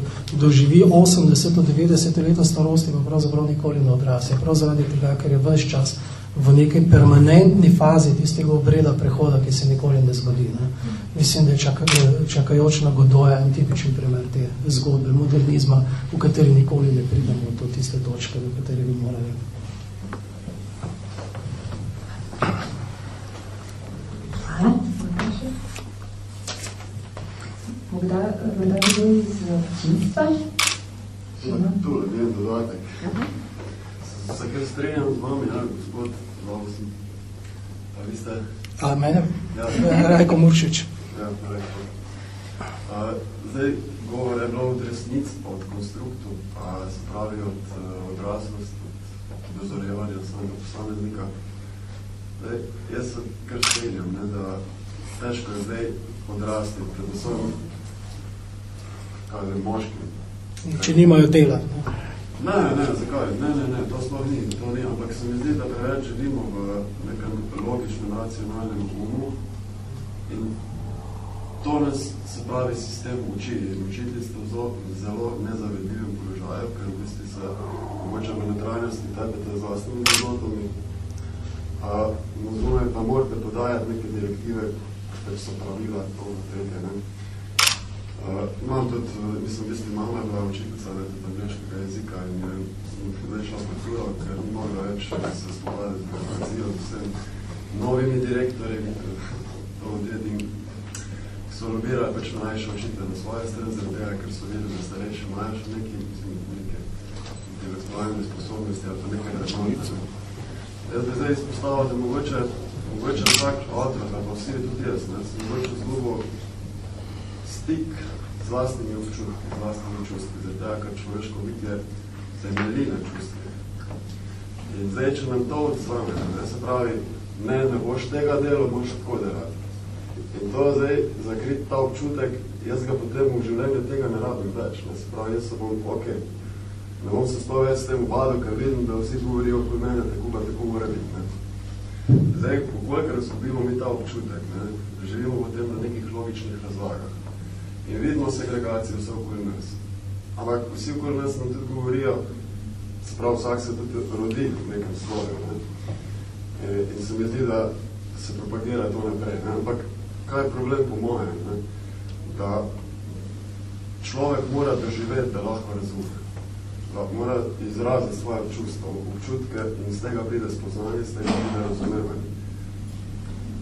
doživi 80 do 90 leta starosti, pa pravzaprav nikoli ne odrasje. Prav zaradi tega, ker je ves čas v nekaj permanentni fazi tistega obreda prehoda, ki se nikoli ne zgodi. Ne. Mislim, da je čaka, čakajoč na Godoja en tipičen primer te zgodbe modernizma, v kateri nikoli ne pridemo do tiste točke, v kateri bi morali. Hvala. Morda, morda kdo iz občinstva? Tu, ne vem, dodatek. Se kar strenjam z vami, ja, gospod Vavsi. A vi ste? A, mene? Ja. Rajko Muršič. Ja, Rajko. A, zdaj, govor je bilo od resnic, od konstruktu, a se pravi od uh, odraslosti, od dozorevanja samega posameznika. Zdaj, jaz se kar strenjam, ne, da težko je zdaj odrasti, predvsem kaj je moški. Če nimajo dela. Ne, ne, zakaj? Ne, ne, ne, to sploh ni, to ni, ampak se mi zdi, da preveč živimo v nekem logičnem, racionalnem umu in to nas, se pravi, sistem uči in učiti ste v zelo nezavedljivem položaju, ker v bistvu se mogoče v netrajnosti tepete z vlastnimi zgodotami, a zunaj pa morate podajati neke direktive, ker so pravila to na tretje, ne. Uh, imam tudi, mislim, v bistvu mama bila učiteljica angliškega jezika in je zdaj šla kulturo, ker ni mogla več se spopadati z birokracijo, z vsem novimi direktorji, to odjedi, ki so lobirali pač mlajše učitelje na svoje strani, zaradi tega, ker so vedeli, da starejši imajo še neki, mislim, neke intelektualne sposobnosti ali pa nekaj razmonite. Jaz bi zdaj izpostavil, da mogoče, mogoče vsak otrok, ali pa vsi tudi jaz, ne, sem mogoče zgubil stik z vlastnimi občutki, z vlastnimi čustki, zaradi tega, ker človeško bitje temelji na čustvi. In zdaj, če nam to odzvame, ne, se pravi, ne, ne boš tega delo, boš tako delati. In to zdaj, zakrit ta občutek, jaz ga potem v življenju tega ne rabim več. Ne, se pravi, jaz se bom, ok, ne bom se sploh več s tem ubadil, ker vidim, da vsi govorijo okoli mene, tako pa tako mora biti. Ne. Zdaj, kolikor izgubimo mi ta občutek, ne, živimo potem na nekih logičnih razlagah in vidimo segregacijo vse okoli nas. Ampak vsi okoli nas nam tudi govorijo, sprav vsak se tudi rodi v nekem sloju. Ne? E, in se mi zdi, da se propagira to naprej. Ne? Ampak kaj je problem po mojem? Ne? Da človek mora doživeti, da lahko razume. Da mora izraziti svoje čustva, občutke in z tega pride spoznanje, z tega pride razumevanje.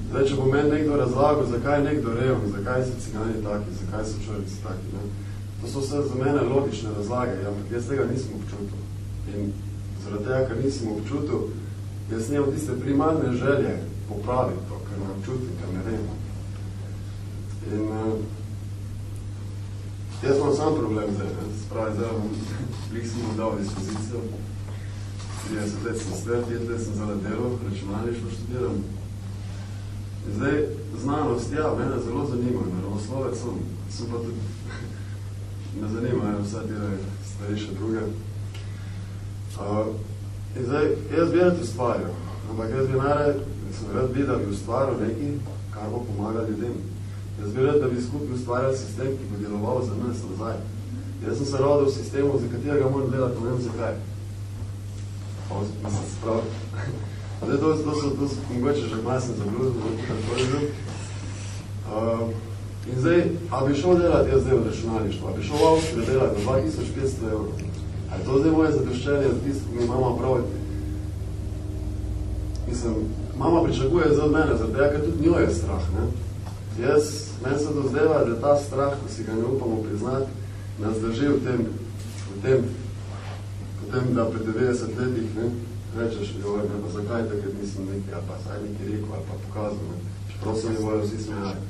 Zdaj, če bo meni nekdo razlagal, zakaj je nekdo revn, zakaj so cigani taki, zakaj so čovjeci taki, ne? to so vse za mene logične razlage, ampak jaz tega nisem občutil. In zaradi tega, ker nisem občutil, jaz nimam tiste primarne želje popraviti to, ker ne občutim, ker ne vem. In uh, jaz imam sam problem zdaj, ne? spravi zdaj, bih sem dal dispozicijo, 30 let sem svet, 5 let sem zelo delal, računalništvo študiram, zdaj, znanost, ja, mene zelo zanima, naravoslovec sem, sem pa tudi, me zanimajo vse te stvari še druge. Uh, in zdaj, jaz bi rad ustvarjal, ampak jaz bi najrej, sem rad bi, da bi ustvarjal nekaj, kar bo pomagal ljudem. Jaz bi rad, da bi skupaj ustvarjal sistem, ki bo deloval za nas nazaj. Jaz sem se rodil v sistemu, za katerega moram delati, ne vem zakaj. Pa, mislim, sprav. Zdaj, to, to so, to so mogoče že malo sem zabludil, kako je bil. Uh, in zdaj, a bi šel delati jaz zdaj v računalništvo, a bi šel v Avstrijo delati na 2500 evrov. A je to zdaj moje zadoščenje, da tisto, mi mama pravi? Mislim, mama pričakuje za mene, zaradi tega, ker tudi njo je strah. Ne? Jaz, meni se dozdeva, da ta strah, ko si ga ne upamo priznati, nas drži v tem, v tem, potem, da pri 90 letih, ne, rečeš, joj, ne, pa zakaj takrat nisem nekaj, ali pa saj nekaj rekel, ali pa pokazal, čeprav se mi bojo vsi smejali.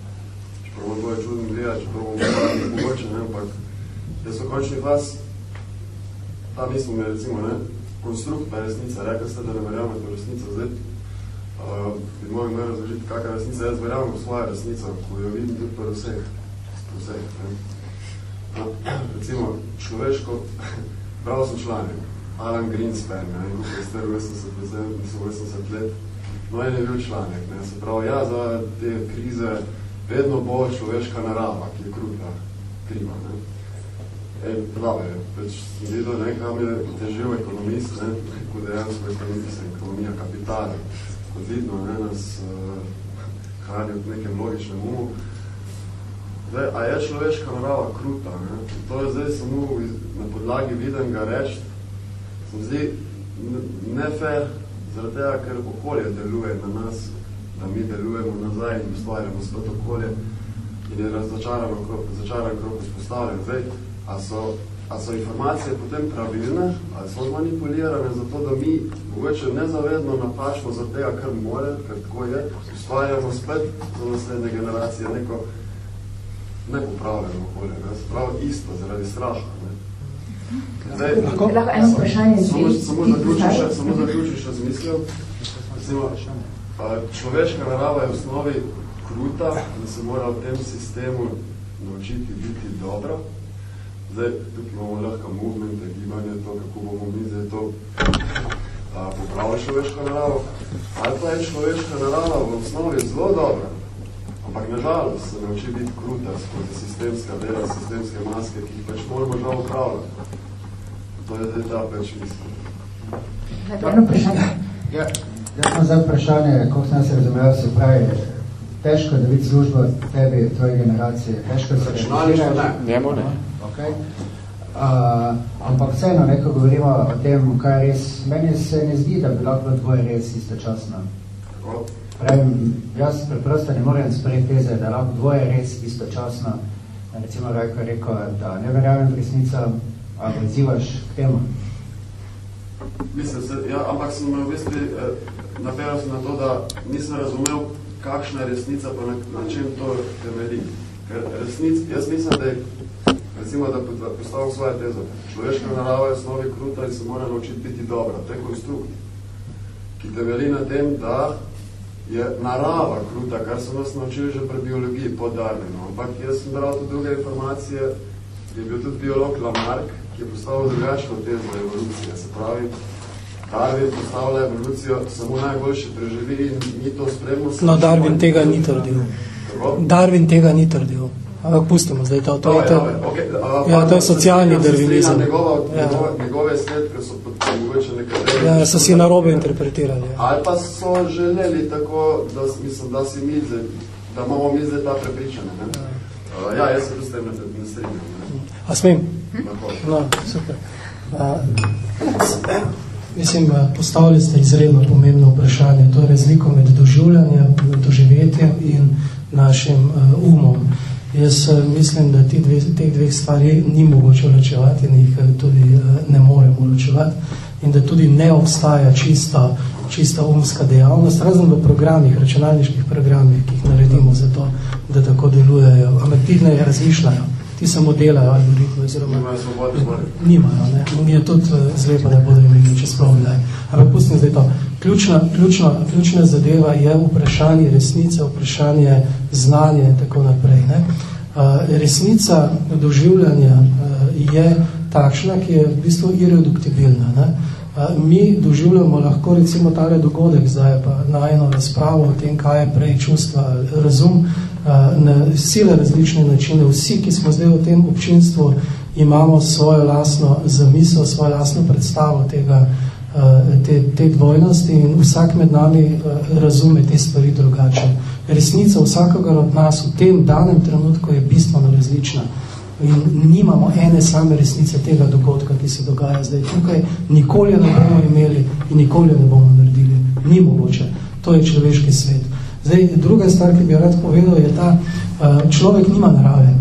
Čeprav me bojo čudno gledati, čeprav bojo gledati mogoče, ne, ampak jaz so končni vas, ta mislim me recimo, ne, konstrukt pa resnica, rekli ste, da ne verjamete v resnico, zdaj, uh, bi moji me razložiti, kakva resnica, jaz verjamem v svojo resnico, ko jo vidim tudi pri vseh, pri vseh, ne. Uh, recimo, človeško, prav sem članek, Alan Greenspan, ne, in je star 80, mislim, 80 let, no en je bil članek, ne, se pravi, ja, za te krize vedno bo človeška narava, ki je kruta, kriva, ne. Ej, pravi, pač sem videl, ne, kam je težil ekonomist, ne, kako dejansko ekonomist, ekonomija kapitala. Kot vidno, ne, nas uh, hrani v nekem logičnem umu. Zdaj, a je človeška narava kruta, ne? To je zdaj samo na podlagi viden ga reči, sem zdi ne fair, zaradi tega, ker okolje deluje na nas, da mi delujemo nazaj in ustvarjamo spet okolje in je razočaran krok vzpostavljen. Zdaj, a so, a so informacije potem pravilne, ali so manipulirane zato, da mi mogoče nezavedno napačno za tega, kar more, ker tako je, ustvarjamo spet za naslednje generacije neko nepopravljeno okolje, ne? Spravo isto, zaradi straha. Ne? Zdaj, lahko, lahko eno vprašanje samo, samo zaključiš, samo zaključiš razmislil. Človeška narava je v osnovi kruta, da se mora v tem sistemu naučiti biti dobro. Zdaj, tukaj imamo lahko movement, gibanje, to, kako bomo mi zdaj to popravili človeško naravo. Ali pa je človeška narava v osnovi zelo dobra, ampak nažalost se nauči biti kruta skozi sistemska dela, sistemske maske, ki jih pač moramo žal upravljati. To je ta pač mislim. Eno vprašanje. Ja, jaz sem zdaj vprašanje, koliko sem se razumel, se pravi, težko da vidi službo tebi, tvoje generacije, težko se Računališko ne. Njemu ne. Okay. Uh, ampak vseeno, neko govorimo o tem, kaj je res, meni se ne zdi, da bi lahko dvoje res istočasno. Pravim, jaz preprosto ne morem sprejeti teze, da lahko dvoje res istočasno, recimo Rajko je rekel, da ne verjamem v resnico, ali pozivaš k temu. Mislim, se, ja, ampak sem v bistvu eh, naperal sem na to, da nisem razumel, kakšna je resnica, pa na, na čem to temelji. Ker resnic, jaz mislim, da je recimo, da postavim svoje tezo. Človeška narava je v osnovi kruta in se mora naučiti biti dobra. To je konstrukt, ki temelji na tem, da je narava kruta, kar so nas naučili že pri biologiji pod Darwinu. Ampak jaz sem bral tudi druge informacije, je bil tudi biolog Lamarck, ki je postavil drugačno tezo evolucije. Se pravi, Darwin postavlja evolucijo, samo najboljši preživi in mi to spremimo. No, Darwin tega ni trdil. Darwin tega ni trdil. Ampak pustimo zdaj to. To, je, to, okay. ja, to je socialni darvinizem. Njegova, ja. njegove, njegove sledke so mogoče nekatere... Ja, so si narobe interpretirali. Ja. Ali pa so želeli tako, da, mislim, da si mi zdaj, da imamo mi zdaj ta prepričanje. Ne? Ja. Uh, ja, jaz se tu s tem ne, strinjam. A smem? No, super. A, mislim, postavili ste izredno pomembno vprašanje. To je razliko med doživljanjem, doživetjem in našim uh, umom. Jaz mislim, da ti dve, teh dveh stvari ni mogoče ločevati in jih tudi ne moremo ločevati in da tudi ne obstaja čista, čista umska dejavnost, razen v programih, računalniških programih, ki jih naredimo za to, da tako delujejo. Ampak ti ne razmišljajo ti samo delajo algoritme, oziroma nimajo. Ne? Mi je tudi zlepo, da bodo imeli, če sploh ne. Ampak pustim zdaj to. Ključna, ključna, ključna zadeva je vprašanje resnice, vprašanje znanja in tako naprej. Ne? Uh, resnica doživljanja uh, je takšna, ki je v bistvu irreduktibilna. Ne? Mi doživljamo lahko recimo tale dogodek zdaj pa na eno razpravo o tem, kaj je prej čustva, razum, na sile različne načine. Vsi, ki smo zdaj v tem občinstvu, imamo svojo lastno zamisel, svojo lastno predstavo tega, te, te dvojnosti in vsak med nami razume te stvari drugače. Resnica vsakogar od nas v tem danem trenutku je bistveno različna. In nimamo ene same resnice tega dogodka, ki se dogaja zdaj tukaj. Nikoli ne bomo imeli in nikoli ne bomo naredili. Ni mogoče. To je človeški svet. Zdaj, druga stvar, ki bi jo rad povedal, je ta, človek nima narave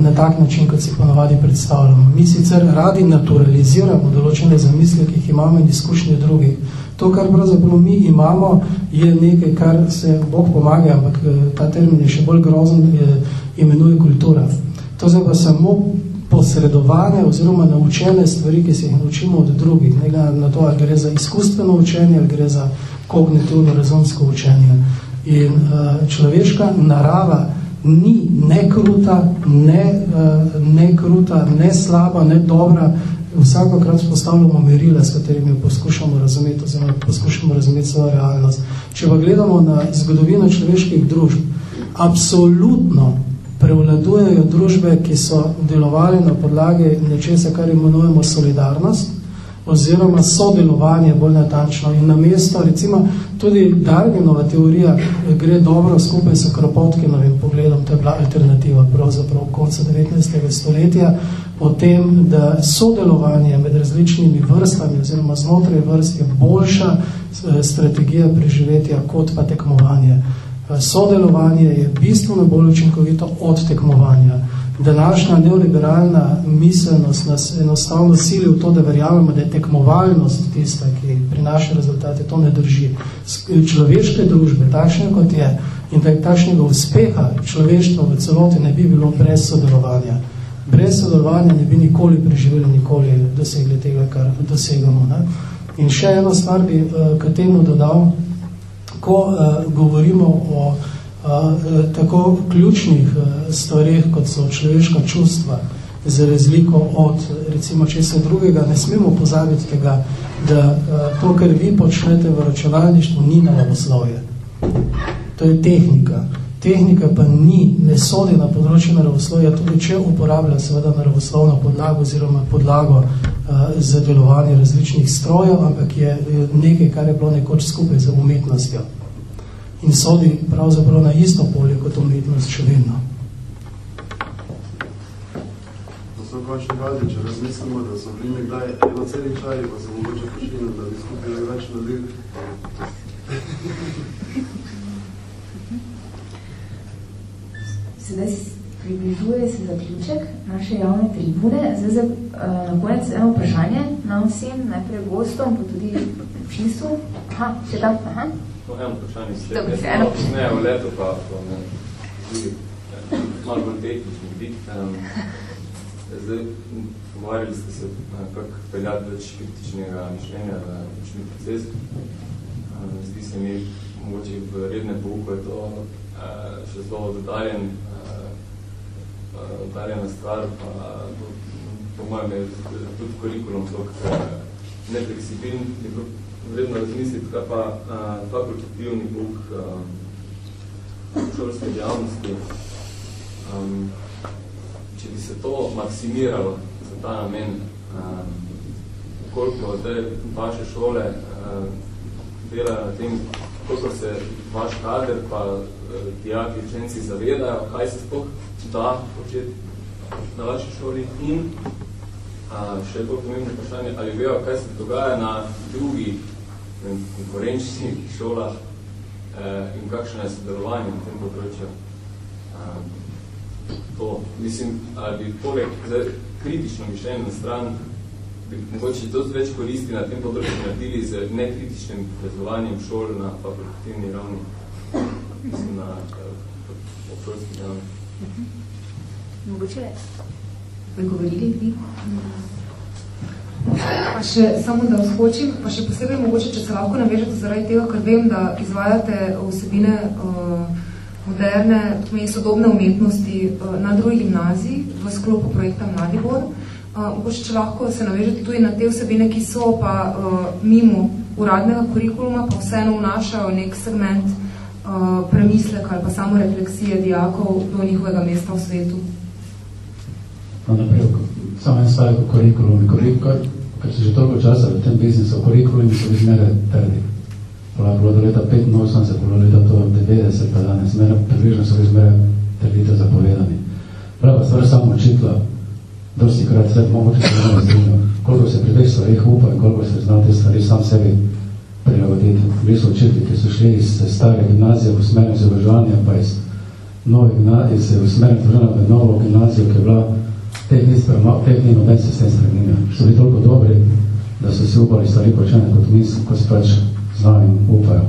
na tak način, kot si ponavadi predstavljamo. Mi sicer radi naturaliziramo določene zamisle, ki jih imamo in izkušnje drugih. To, kar pravzaprav mi imamo, je nekaj, kar se Bog pomaga, ampak ta termin je še bolj grozen, je, imenuje kultura. To zdaj pa samo posredovane oziroma naučene stvari, ki se jih naučimo od drugih, ne na to, ali gre za izkustveno učenje, ali gre za kognitivno razumsko učenje. In uh, človeška narava ni ne kruta, ne, uh, ne kruta, ne slaba, ne dobra. Vsakokrat postavljamo merila, s katerimi poskušamo razumeti, oziroma poskušamo razumeti svojo realnost. Če pa gledamo na zgodovino človeških družb, absolutno prevladujejo družbe, ki so delovali na podlagi nečesa, kar imenujemo solidarnost, oziroma sodelovanje bolj natančno in na mesto, recimo tudi Darwinova teorija gre dobro skupaj s Kropotkinovim pogledom, to je bila alternativa pravzaprav konca 19. stoletja, o tem, da sodelovanje med različnimi vrstami oziroma znotraj vrst je boljša eh, strategija preživetja kot pa tekmovanje. Eh, sodelovanje je bistveno bolj učinkovito od tekmovanja današnja neoliberalna miselnost nas enostavno sili v to, da verjamemo, da je tekmovalnost tista, ki prinaša rezultate, to ne drži. Človeške družbe, takšne kot je, in da je takšnega uspeha človeštva v celoti ne bi bilo brez sodelovanja. Brez sodelovanja ne bi nikoli preživeli, nikoli dosegli tega, kar dosegamo. Ne? In še eno stvar bi uh, k temu dodal, ko uh, govorimo o tako ključnih stvarih, kot so človeška čustva, za razliko od, recimo, če se drugega, ne smemo pozabiti tega, da to, kar vi počnete v računalništvu, ni naravoslovje. To je tehnika. Tehnika pa ni, ne sodi na področju naravoslovja, tudi če uporablja seveda naravoslovno podlago oziroma podlago uh, za delovanje različnih strojev, ampak je nekaj, kar je bilo nekoč skupaj z umetnostjo in sodi pravzaprav na isto polje kot umetnost še vedno. To so končni gadi, če razmislimo, da so bili nekdaj eno celi čaji, pa se mogoče pošli, da bi skupili več nadir. Sedaj približuje se zaključek naše javne tribune. Zdaj za, uh, na konec eno vprašanje nam vsem, najprej gostom, pa tudi občinstvu. Aha, še tam, aha. No, eno vprašanje sled. Dobro, se eno vprašanje. Ne, v letu pa, pa ne, tudi, ja, malo bolj tehnični vidik. Um, zdaj, pogovarjali ste se, kako peljati več kritičnega mišljenja v učni proces. Um, zdi se mi, mogoče v redne pouku je to uh, še zelo dodarjen, uh, dodarjena stvar, pa po mojem je tudi kurikulum toliko nefleksibilen, je vredno razmisliti, kaj pa uh, fakultativni buk uh, šolske dejavnosti. Um, če bi se to maksimiralo za ta namen, um, koliko zdaj vaše šole uh, delajo na tem, koliko se vaš kader pa uh, dijaki, učenci zavedajo, kaj se sploh da početi na vaši šoli in a, še bolj pomembno vprašanje, ali vejo, kaj se dogaja na drugih konkurenčnih šolah eh, in kakšno je sodelovanje na tem področju. Eh, to, mislim, ali bi poleg kritično mišljenje na stran, mogoče dosti več koristi na tem področju naredili z nekritičnim razvovanjem šol na fakultativni ravni, mislim, na eh, obšolski ravni. Mogoče bi govorili vi? Pa še samo da vzhočim, pa še posebej mogoče, če se lahko navežete zaradi tega, ker vem, da izvajate vsebine uh, moderne, tudi sodobne umetnosti uh, na drugi gimnaziji v sklopu projekta Mladibor. Uh, mogoče, če lahko se navežete tudi na te vsebine, ki so pa uh, mimo uradnega kurikuluma, pa vseeno vnašajo nek segment uh, premislek ali pa samo refleksije dijakov do njihovega mesta v svetu. No, naprej, samo en stavek o kurikulumi. Kurikulum, ker se že toliko časa v tem biznisu, kurikulumi so izmere trdi. Bila bilo do leta 85, bilo leta to 90, pa danes, približno so izmere trdite zapovedani. Prava stvar samo učitla, dosti krat sve mogoče se združno, koliko se pri teh stvarih upa in koliko se zna te stvari sam sebi prilagoditi. Bili so učitli, ki so šli iz stare gimnazije v smeru izobraževanja, pa iz nove gimnazije, v smeru izobraževanja v novo gimnazijo, ki je bila teh ni spremljal, teh ni noben sistem spremenil. So bili toliko dobri, da so si upali stvari počene kot mi, ko se pač znajo in upajo.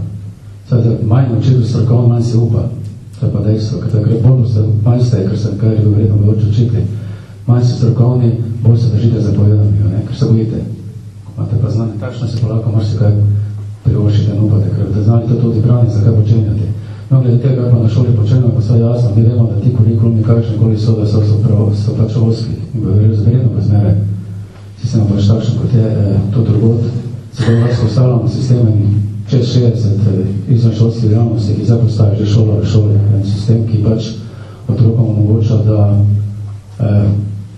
Da manj učitelj strokovno, manj se upa. To je pa dejstvo, ker tako je bolj, da manj ste, ker sem kaj vredno več učitelji. Manj ste strokovni, bolj se držite za povedami, ker se bojite. Imate pa znanje, takšno se pa lahko marsi kaj privošite in upate, ker da znali to tudi brani, zakaj počenjate. No, glede tega, pa na šoli počenjamo, pa sve jasno, mi vemo, da ti kurikulumi, kakšne koli so, da so, so, prav, so pač šolski in bo verjeli zbredno pozmere. Sistem pač takšen, kot je eh, to drugot. Zdaj vas postavljamo sistem in čez 60 eh, izvan šolskih dejavnosti, ki zdaj postavi že šola v šoli. En sistem, ki pač otrokom omogoča, da eh,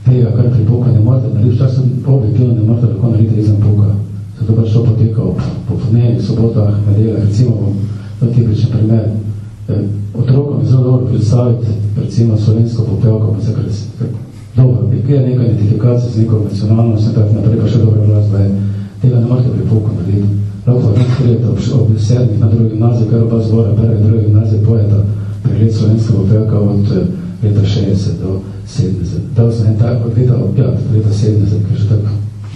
tega, kar pri pouka ne morate narediti, včasih objektivno ne morate lahko narediti izem pouka. Zato pač to poteka po podnevnih sobotah, nedeljah, recimo bom to tipičen primer. Eh, otrokom je zelo dobro predstaviti recimo slovensko popevko, pa se kar dobro, je neka identifikacija z neko nacionalnost, tako naprej pa še dobro vlast, da je tega ne morate pri pouku narediti. Lahko vam prijete ob, ob sedmih na drugi gimnaziji, kar oba zbora, prve in druge gimnazije pojeta pregled slovenska popevka od eh, leta 60 do 70. Dal sem en tak od leta, ja, od leta 70, ker že tako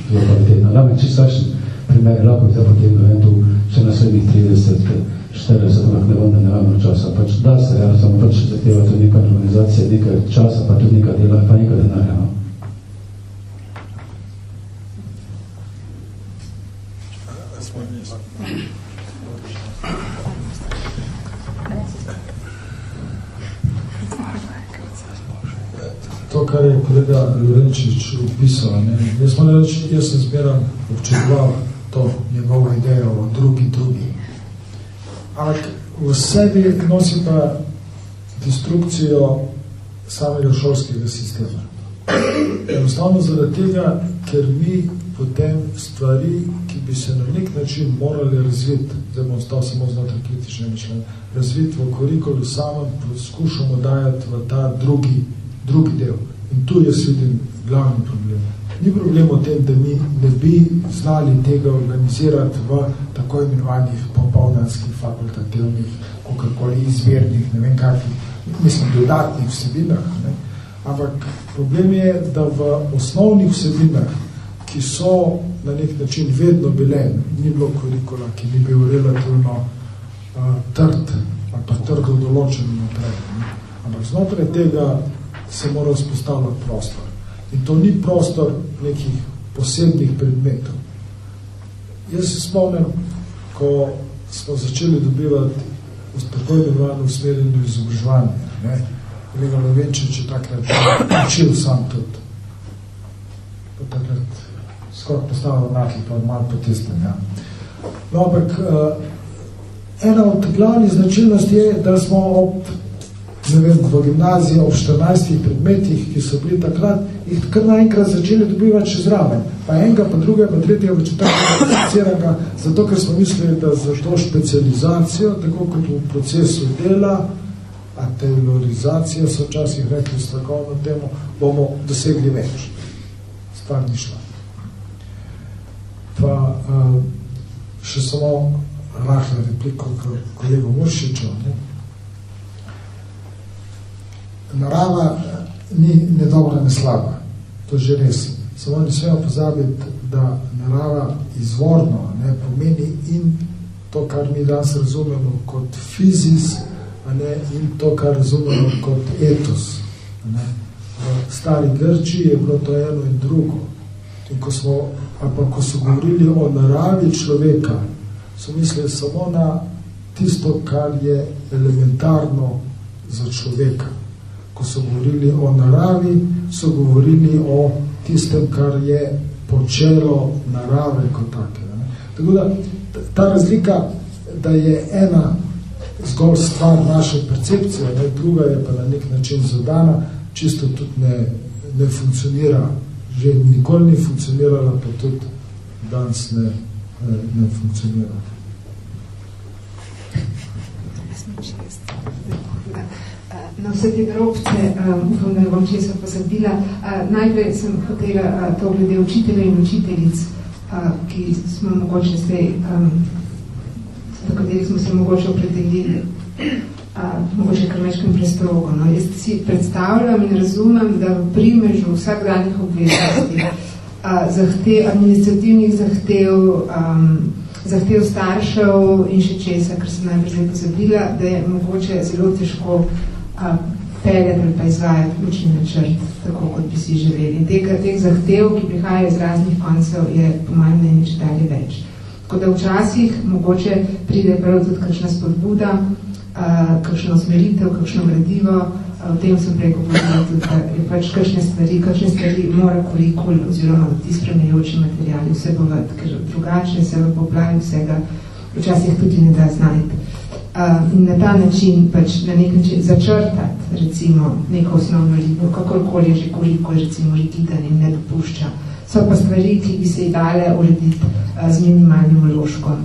zelo kvalitetno. Dame čisto takšen primer, lahko bi te potem dojem tu še na srednjih 30, 40, ampak ne bom, ne vem časa. Pač da se, ja, samo pač zahteva tudi neka organizacija, nekaj časa, pa tudi nekaj dela, pa nekaj denarja. No. Kar je kolega Lorenčič upisal, ne? jaz moram reči, jaz sem zmeran občutoval to njegovo idejo o drugi drugi. Ampak v sebi nosi pa destrukcijo samega šolskega sistema. Enostavno zaradi tega, ker mi potem stvari, ki bi se na nek način morali razviti, zdaj bom stal samo znotraj kritične mišljenje, razviti v kurikulu samem, poskušamo dajati v ta drugi, drugi del. In tu jaz vidim glavni problem. Ni problem v tem, da mi ne bi znali tega organizirati v tako imenovanih popoldanskih fakultativnih, kakorkoli izvernih, ne vem kakih, mislim, dodatnih vsebinah. Ne? Ampak problem je, da v osnovnih vsebinah, ki so na nek način vedno bile, ni bilo kurikula, ki ni bil relativno uh, trd ali pa trdo določen naprej. Ne? Ampak znotraj tega se mora vzpostavljati prostor. In to ni prostor nekih posebnih predmetov. Jaz se spomnim, ko smo začeli dobivati tako imenovano usmerjeno izobraževanje. Ne? Kolega Lovenčič je takrat učil sam tudi. Pa takrat skoraj postavil nakli, pa malo potestem. Ja. No, ampak uh, ena od glavnih značilnosti je, da smo ob ne vem, v gimnaziji ob 14 predmetih, ki so bili takrat, jih kar naenkrat začeli dobivati še zraven. Pa enega, pa drugega, pa tretjega, pa četrtega, zato ker smo mislili, da za to specializacijo, tako kot v procesu dela, a teorizacija so včasih rekli strokovno temu, bomo dosegli več. Stvar ni šla. Pa uh, še samo rahla repliko kolego Muršičo, ne? Narava ni ne dobra, ne slaba. To že res. Samo ne smemo pozabiti, da narava izvorno ne, pomeni in to, kar mi danes razumemo kot fizis, a ne, in to, kar razumemo kot etos. Ne. V stari Grči je bilo to eno in drugo. In ko, smo, pa, ko so govorili o naravi človeka, so mislili samo na tisto, kar je elementarno za človeka ko so govorili o naravi, so govorili o tistem, kar je počelo narave kot take. Ne. Tako da ta razlika, da je ena zgolj stvar naše percepcije, ne, druga je pa na nek način zadana, čisto tudi ne, ne funkcionira, že nikoli ni funkcionirala, pa tudi danes ne, ne, ne funkcionira. Na vse te drobce, um, upam, da ne bom česa pozabila. Uh, najprej sem hotela uh, to glede učitelja in učiteljic, uh, ki smo mogoče zdaj, um, do katerih smo se mogoče opredelili, uh, mogoče kar mečkem prestrogo. No? Jaz si predstavljam in razumem, da v primežu vsakdanjih obveznosti, uh, zahte, administrativnih zahtev, um, zahtev staršev in še česa, kar sem najprej zdaj pozabila, da je mogoče zelo težko peljati ali pa izvajati učni načrt, tako kot bi si želeli. In tega, teh zahtev, ki prihajajo iz raznih koncev, je po mojem mnenju čitali več. Tako da včasih mogoče pride prav tudi kakšna spodbuda, uh, kakšno usmeritev, kakšno gradivo, uh, o tem sem prej govorila tudi, da je pač kakšne stvari, kakšne stvari mora kurikul oziroma ti spremljajoči materijali vse bovati, ker drugače se v poplavi vsega včasih tudi ne da znajti. Uh, in na ta način pač na nek način začrtati recimo neko osnovno ligo, kakorkoli že koliko je recimo rigidan in ne dopušča. So pa stvari, ki bi se jih dale urediti uh, z minimalnim vložkom,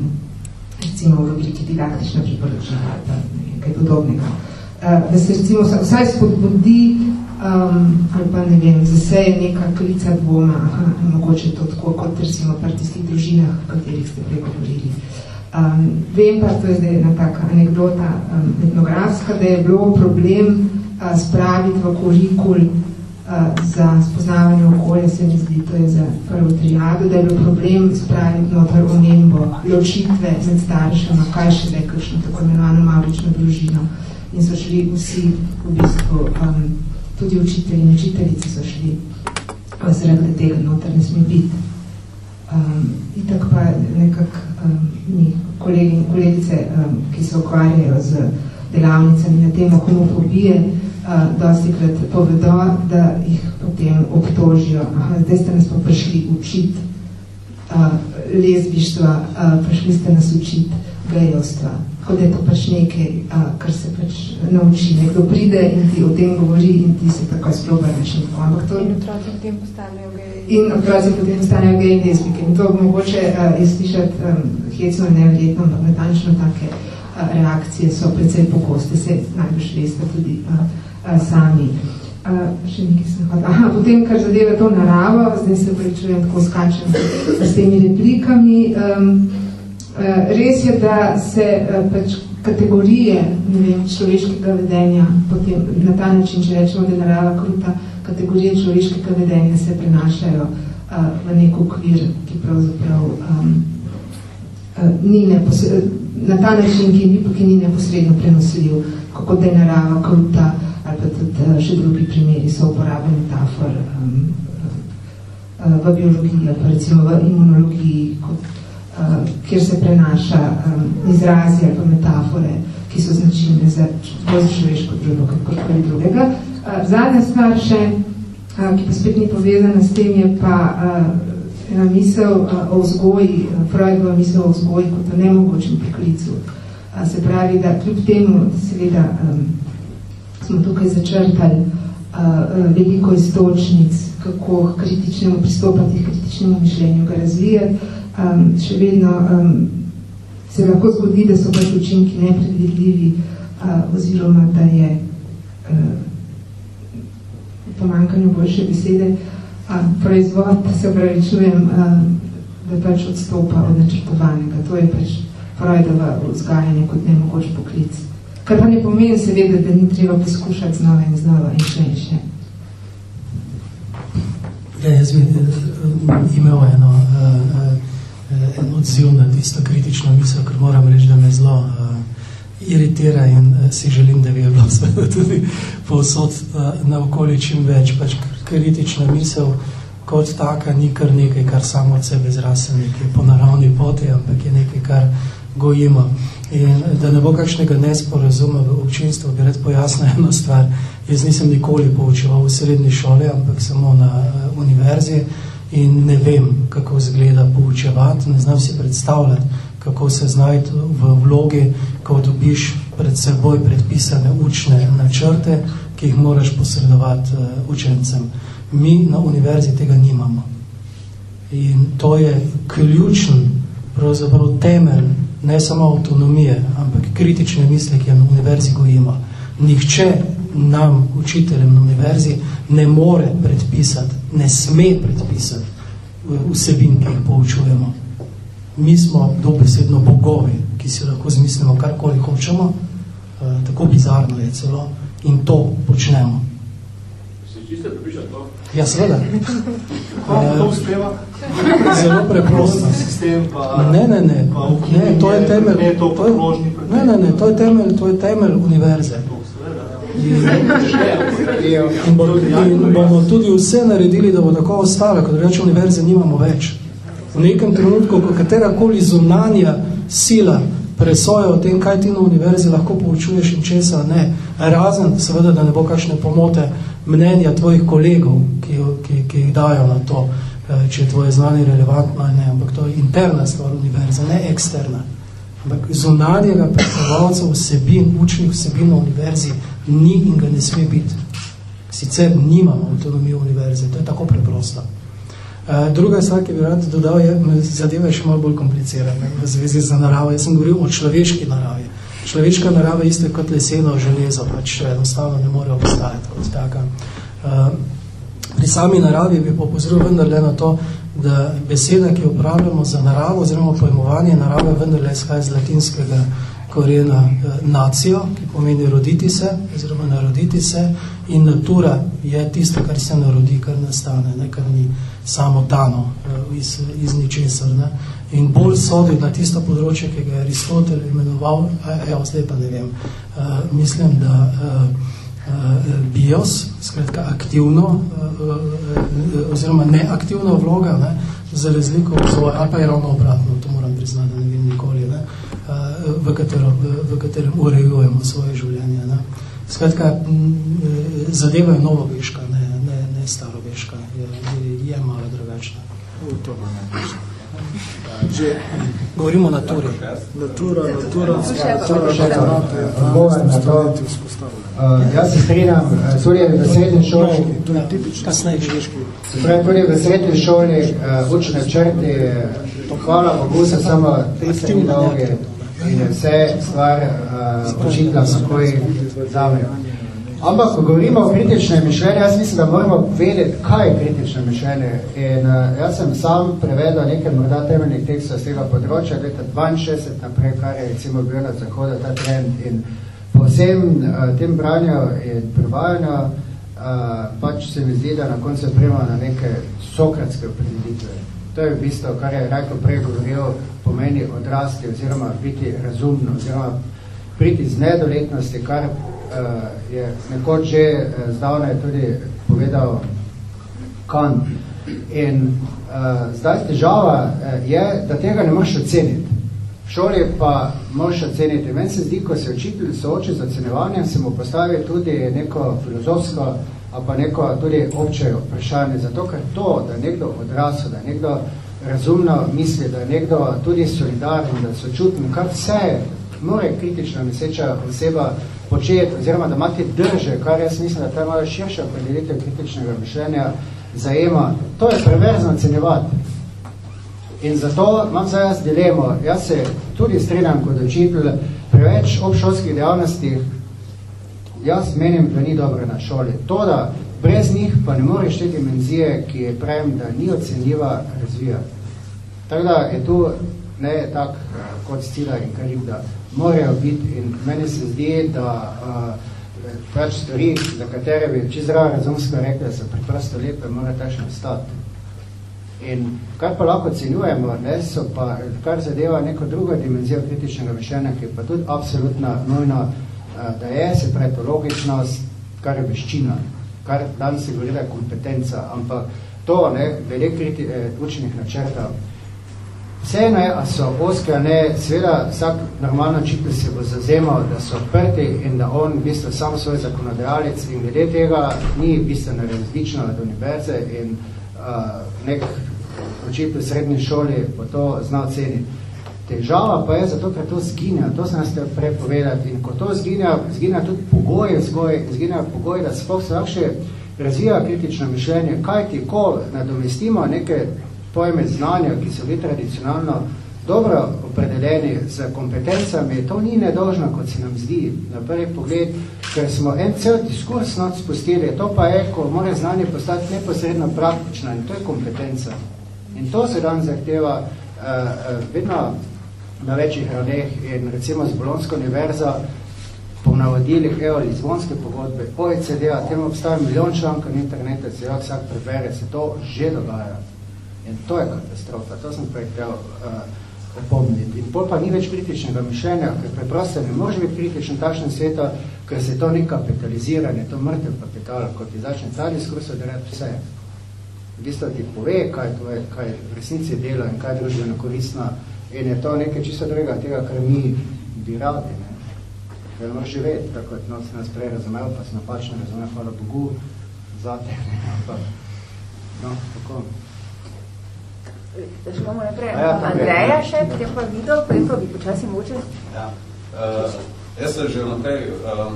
recimo v obliki didaktična priporočila ali pa nekaj podobnega. Uh, da se recimo vsaj spodbudi um, ali pa ne vem, zase je neka klica dvoma, aha, mogoče to tako kot recimo pri tistih družinah, o katerih ste pregovorili. Um, vem pa, to je zdaj ena taka anekdota um, etnografska, da je bilo problem uh, spraviti v kurikul uh, za spoznavanje okolja, se mi zdi, to je za prvo triado, da je bil problem spraviti noter omembo, ločitve med staršema, kaj še zdaj, kakšno tako imenovano mavrično družino. In so šli vsi v bistvu um, tudi učitelji in učiteljice so šli zaradi tega noter ne sme biti. Um, itak pa nekak um, mi kolegi in kolegice, um, ki se ukvarjajo z delavnicami na temo homofobije, uh, dosti krat povedo, da jih potem obtožijo. Aha, zdaj ste nas pa prišli učiti uh, lezbištva, uh, prišli ste nas učiti gejovstva kot je to pač nekaj, a, kar se pač nauči. Nekdo pride in ti o tem govori in ti se tako sploh več nekako. Ampak to... In otroci potem postanejo geji. In otroci potem postanejo geji in lesbike. In to mogoče a, je slišati um, hecno in neverjetno, ampak natančno take a, reakcije so precej pogoste, se najbolj veste tudi a, a, sami. A, še nekaj sem hodila. Aha, potem, kar zadeva to naravo, zdaj se prečujem tako skačem s temi replikami, um, res je, da se eh, pač kategorije ne vem, človeškega vedenja, potem na ta način, če rečemo, da je narava kruta, kategorije človeškega vedenja se prenašajo uh, v nek okvir, ki pravzaprav um, uh, ni na ta način, ki ni, ki ni neposredno prenosljiv, kako da je narava kruta, ali pa tudi še drugi primeri so uporabe metafor um, v biologiji, ali pa recimo v imunologiji, kot kjer se prenaša um, izrazi ali pa metafore, ki so značilne za bolj človeško družbo, kot koli drugega. Uh, zadnja stvar še, ki pa spet ni povezana s tem, je pa ena misel o vzgoji, Freudova misel o vzgoji kot o nemogočem priklicu. Uh, se pravi, da kljub temu, seveda, smo tukaj začrtali veliko istočnic, kako kritičnemu pristopati, kritičnemu mišljenju ga razvijati, um, še vedno um, se lahko zgodi, da so pač učinki nepredvidljivi uh, oziroma da je uh, pomankanju boljše besede uh, proizvod, se pravičujem, uh, da pač odstopa od načrtovanega. To je pač Freudova vzgajanje kot nemogoč poklic. Kar pa ne pomeni seveda, da ni treba poskušati znova in znova in še in še. Ja, jaz bi uh, imel eno uh, uh, Eh, en odziv na tisto kritično misel, ker moram reči, da me zelo uh, iritira in uh, si želim, da bi je bilo tudi povsod uh, na okoli čim več. Pač kritična misel kot taka ni kar nekaj, kar samo od sebe zrase nekaj po naravni poti, ampak je nekaj, kar gojimo. In da ne bo kakšnega nesporazuma v občinstvu, bi rad pojasnil eno stvar. Jaz nisem nikoli poučeval v srednji šoli, ampak samo na uh, univerzi in ne vem, kako izgleda poučevati, ne znam si predstavljati, kako se znajti v vlogi, ko dobiš pred seboj predpisane učne načrte, ki jih moraš posredovati uh, učencem. Mi na univerzi tega nimamo. In to je ključen, pravzaprav temelj, ne samo avtonomije, ampak kritične misle, ki je na univerzi gojimo. Nihče nam, učiteljem na univerzi, ne more predpisati, ne sme predpisati vsebin, ki jih poučujemo. Mi smo dobesedno bogovi, ki si lahko zmislimo karkoli hočemo, eh, tako bizarno je celo, in to počnemo. Čisto pripiša to? Ja, seveda. Kako to uspeva? Zelo preprosto. Sistem pa... Ne, ne, ne. Ne, to je temelj... Ne, to to je, ne, ne, ne, to je temelj, to je temelj univerze. In, bo, in bomo tudi vse naredili, da bo tako ostalo, kot reče univerze, nimamo več. V nekem trenutku, ko katerakoli zunanja sila presoja o tem, kaj ti na univerzi lahko poučuješ in česa ne, razen seveda, da ne bo kakšne pomote mnenja tvojih kolegov, ki, ki, ki jih dajo na to, eh, če je tvoje znanje relevantno, ne, ampak to je interna stvar univerze, ne eksterna. Ampak zunanjega predsedovalca vsebin, učnih vsebin na univerzi ni in ga ne sme biti. Sicer nimamo avtonomije univerze, to je tako preprosto. Uh, druga stvar, ki bi rad dodal, je, zadeva je še malo bolj komplicirana v zvezi z naravo. Jaz sem govoril o človeški naravi. Človeška narava je isto kot leseno železo, pač enostavno ne more obstajati kot taka. Uh, pri sami naravi bi popozoril vendarle na to, da beseda, ki uporabljamo za naravo oziroma pojmovanje narave, vendarle izhaja z latinskega korena uh, nacijo, ki pomeni roditi se oziroma naroditi se in natura je tisto, kar se narodi, kar nastane, ne, kar ni samo dano uh, iz, iz ničesar. Ne. In bolj sodi na tisto področje, ki ga je Aristotel imenoval, evo, zdaj pa ne vem, uh, mislim, da uh, uh, bios, skratka aktivno, uh, uh, oziroma neaktivna vloga, ne, za razliko vzvoj, ali pa je ravno obratno, to moram priznati, da ne vem nikoli, ne, uh, v, katero, v, v katerem urejujemo svoje življenje. Ne. Skratka, zadeva je novoveška, ne, ne, ne staroveška, je, je malo drugačna. To. Že govorimo o naturi. Natura, natura, Jaz se strinjam, tudi v srednji šoli, kasneje tudi v srednji šoli učne črti, hvala Bogu, so samo tri strani dolge in vse stvar počitla takoj zame. Ampak, ko govorimo o kritičnem mišljenju, jaz mislim, da moramo vedeti, kaj je kritično mišljenje. In uh, jaz sem sam prevedel nekaj morda temeljnih tekstov z tega področja, leta 62 naprej, kar je recimo bil na zahodu ta trend. In po vsem uh, tem branju in prevajanju, uh, pač se mi zdi, da na koncu prema na neke sokratske opredelitve. To je v bistvu, kar je Rajko prej govoril, pomeni odrasti oziroma biti razumno, oziroma priti z nedoletnosti, kar uh, je nekoč že uh, zdavne tudi povedal Kant. In uh, zdaj težava je, da tega ne moreš oceniti. V šoli pa moraš oceniti. Meni se zdi, ko se učitelj sooči z ocenevanjem, se mu postavi tudi neko filozofsko ali pa neko tudi obče vprašanje. Zato, ker to, da nekdo odrasel, da nekdo razumno misli, da je nekdo tudi solidaren, da sočuten, kar vse more kritično miseča oseba početi, oziroma da imate drže, kar jaz mislim, da ta malo širša predelitev kritičnega mišljenja zajema. To je preverzno ocenjevati. In zato imam zdaj jaz dilemo. Jaz se tudi strinjam kot učitelj preveč obšolskih dejavnostih. Jaz menim, da ni dobro na šoli. To, da brez njih pa ne moreš te dimenzije, ki je pravim, da ni ocenljiva, razvijati. Tako da je tu ne tak kot stila in karib, da morajo biti in meni se zdi, da uh, pač stvari, za katere bi čisto zdravo razumsko rekli, da so preprosto lepe, mora takšno ostati. In kar pa lahko ocenjujemo, ne, so pa, kar zadeva neko drugo dimenzijo kritičnega mišljenja, ki je pa tudi absolutno nujno, uh, da je, se pravi to logičnost, kar je veščina, kar danes se govori, da je kompetenca, ampak to, ne, veliko kriti, eh, učenih načrtov, Vseeno je, a so oske, a ne, seveda vsak normalno učitelj se bo zazemal, da so odprti in da on v bistvu sam svoj zakonodajalec in glede tega ni bistveno različno od univerze in uh, nek učitelj v srednji šoli bo to znal ceniti. Težava pa je zato, ker to zginja, to sem ste prej povedati in ko to zginja, zginja tudi pogoje, zginja pogoje, da sploh se lahko razvija kritično mišljenje, kaj ti, ko nadomestimo neke pojme znanja, ki so bili tradicionalno dobro opredeljeni z kompetencami, to ni nedožno, kot se nam zdi. Na prvi pogled, ker smo en cel diskurs not spustili, to pa je, ko mora znanje postati neposredno praktično in to je kompetenca. In to se dan zahteva uh, uh, vedno na večjih ravneh in recimo z Bolonsko univerzo po navodilih evo Lizbonske pogodbe, OECD-a, temu obstaja milijon člankov na internetu, se vsak prebere, se to že dogaja. In to je katastrofa, to sem prej htel uh, opomniti. In pol pa ni več kritičnega mišljenja, ker preprosto ne može biti kritičen takšnem svetu, ker se to ni kapitaliziranje, to mrtev kapital, kot ti začne ta diskurs odrejati vse. V bistvu ti pove, kaj, to je, kaj v resnici dela in kaj družbeno koristno. In je to nekaj čisto drugega tega, kar mi bi radi. Ne? Ker moraš živeti, tako kot no, se nas prej razumel, pa se napačno razumel, hvala Bogu, zate. Ne? Ampak, no, tako. Da še imamo najprej ja, Andreja še, potem pa video, potem pa bi počasi moče. Ja. Uh, jaz se že naprej uh,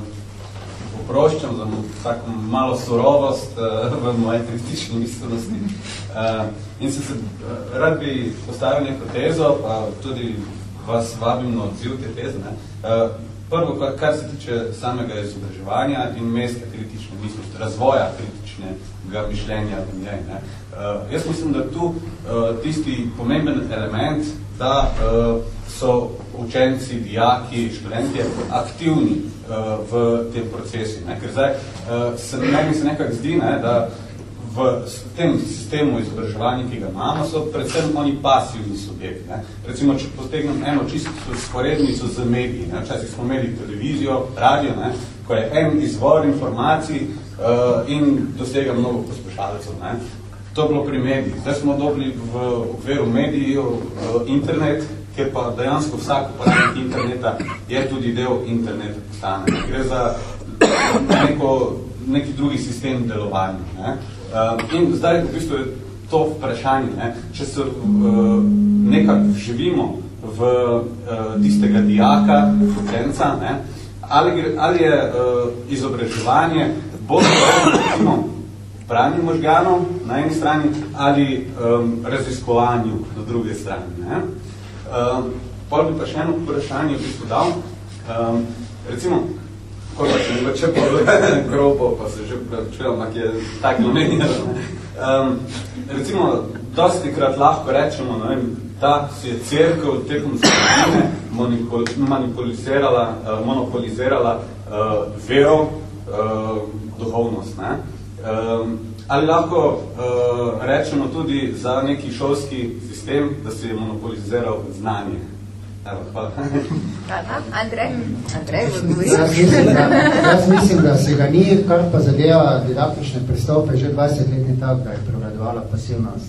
poproščam za tako malo surovost uh, v moje kritični miselnosti. Uh, in se, se uh, rad bi postavil neko tezo, pa tudi vas vabim na odziv te teze. Ne? Uh, prvo, kar se tiče samega izobraževanja in mesta kritične miselnosti, razvoja kritičnega mišljenja v njej. Ne? Uh, jaz mislim, da tu uh, tisti pomemben element, da uh, so učenci, dijaki, študentje aktivni v tem procesu. Ne? Ker zdaj uh, se, meni se nekako zdi, ne, da v tem sistemu izobraževanja, ki ga imamo, so predvsem oni pasivni subjekti. Ne? Recimo, če potegnem eno čisto sporednico z mediji, ne? včasih smo imeli televizijo, radio, ne? ko je en izvor informacij uh, in dosega mnogo poslušalcev. Ne? To je bilo pri medijih. Zdaj smo dobili v okviru medijev internet, ker pa dejansko vsak uporabnik interneta je tudi del interneta postane. Gre za neko, neki drugi sistem delovanja. Ne? Uh, in zdaj v bistvu je to vprašanje, ne? če se uh, nekako živimo v uh, tistega dijaka, učenca, ne? ali, ali je uh, izobraževanje bolj recimo, branju možganov na eni strani ali um, raziskovanju na druge strani. Ne? Um, pol bi pa še eno vprašanje v bistvu dal. Um, recimo, ko pa če ne če grobo, pa se že čujem, ampak je tako namenjeno. Um, recimo, dosti krat lahko rečemo, ne da si je cerkev tekom zgodine manipolizirala, uh, monopolizirala uh, vero, uh, duhovnost. Ne? Um, ali lahko uh, rečemo tudi za neki šolski sistem, da se je monopoliziral znanje? Evo, hvala. Andrej, Andrej, jaz, mislim, da, jaz mislim, da se ga ni, kar pa zadeva didaktične pristope, že 20 letni tak, da je prevladovala pasivnost.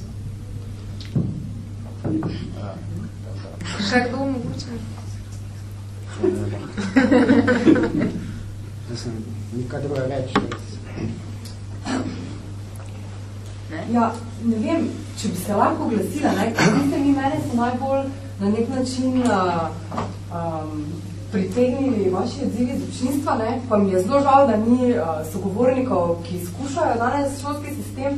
Še kdo mogoče? Jaz sem nikaj druga reči. Ne? Ja, ne vem, če bi se lahko oglasila, ne, ker mi mene so najbolj na nek način uh, um, pritegnili vaši odzivi iz učinstva, ne, pa mi je zelo žal, da ni uh, sogovornikov, ki skušajo danes šolski sistem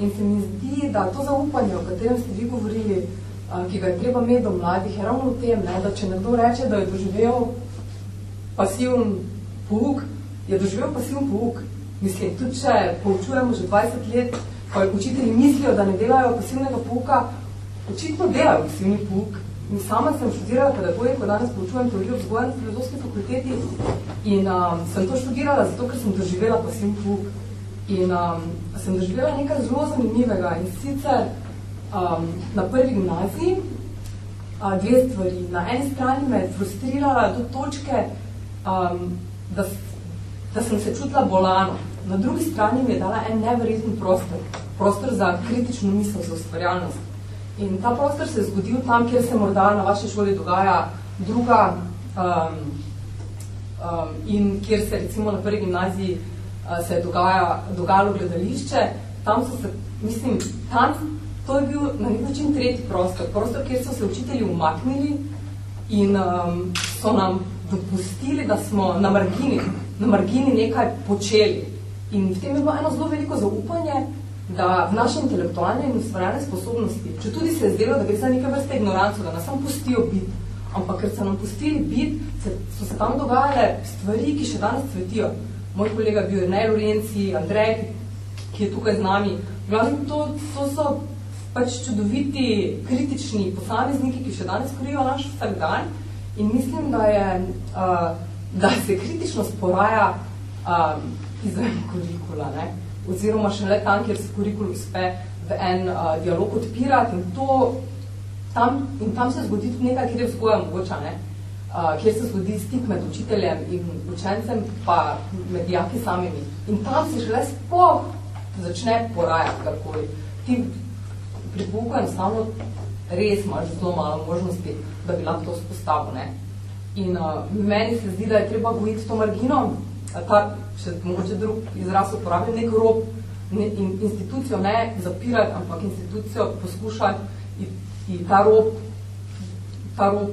in se mi zdi, da to zaupanje, o katerem ste vi govorili, uh, ki ga je treba imeti do mladih, je ravno v tem, ne, da če nekdo reče, da je doživel pasivn pouk, je doživel pasivn pouk. Mislim, tudi če poučujemo že 20 let, ko učitelji mislijo, da ne delajo pasivnega pouka, očitno delajo pasivni pouk. In sama sem študirala pedagogiko, danes poučujem teorijo vzgoja na filozofski fakulteti in um, sem to študirala zato, ker sem doživela pasivni pouk. In um, sem doživela nekaj zelo zanimivega in sicer um, na prvi gimnaziji uh, dve stvari. Na eni strani me je frustrirala do točke, um, da, da sem se čutila bolano. Na drugi strani mi je dala en neverjeten prostor, prostor za kritično misel, za ustvarjalnost. In ta prostor se je zgodil tam, kjer se morda na vaši šoli dogaja druga um, um, in kjer se recimo na prvi gimnaziji uh, se je dogaja, dogajalo gledališče. Tam so se, mislim, tam to je bil na nek način tretji prostor, prostor, kjer so se učitelji umaknili in um, so nam dopustili, da smo na margini, na margini nekaj počeli. In v tem je bilo eno zelo veliko zaupanje, da v naše intelektualne in ustvarjalne sposobnosti, če tudi se je zdelo, da gre za neke vrste ignoranco, da nas samo pustijo biti, ampak ker so nam pustili biti, se, so se tam dogajale stvari, ki še danes cvetijo. Moj kolega bil Ney Lorenci, Andrej, ki je tukaj z nami. Glavno, to, to so pač čudoviti, kritični posamezniki, ki še danes korijo naš vsak dan. In mislim, da, je, uh, da se kritičnost poraja uh, izven kurikula, ne? oziroma še le tam, kjer se kurikul uspe v en uh, dialog odpirati in, to, tam, in tam se zgodi tudi nekaj, kjer je vzgoja mogoča, ne? Uh, kjer se zgodi stik med učiteljem in učencem, pa med dijaki samimi. In tam se šele spoh začne porajati karkoli. Ti pri pouku enostavno res imaš zelo malo možnosti, da bi lahko to spostavil. Ne? In uh, meni se zdi, da je treba gojiti to margino, ta, še mogoče drug izraz uporabljam, nek rob, ne, in, institucijo ne zapirati, ampak institucijo poskušati in ta rob, ta rob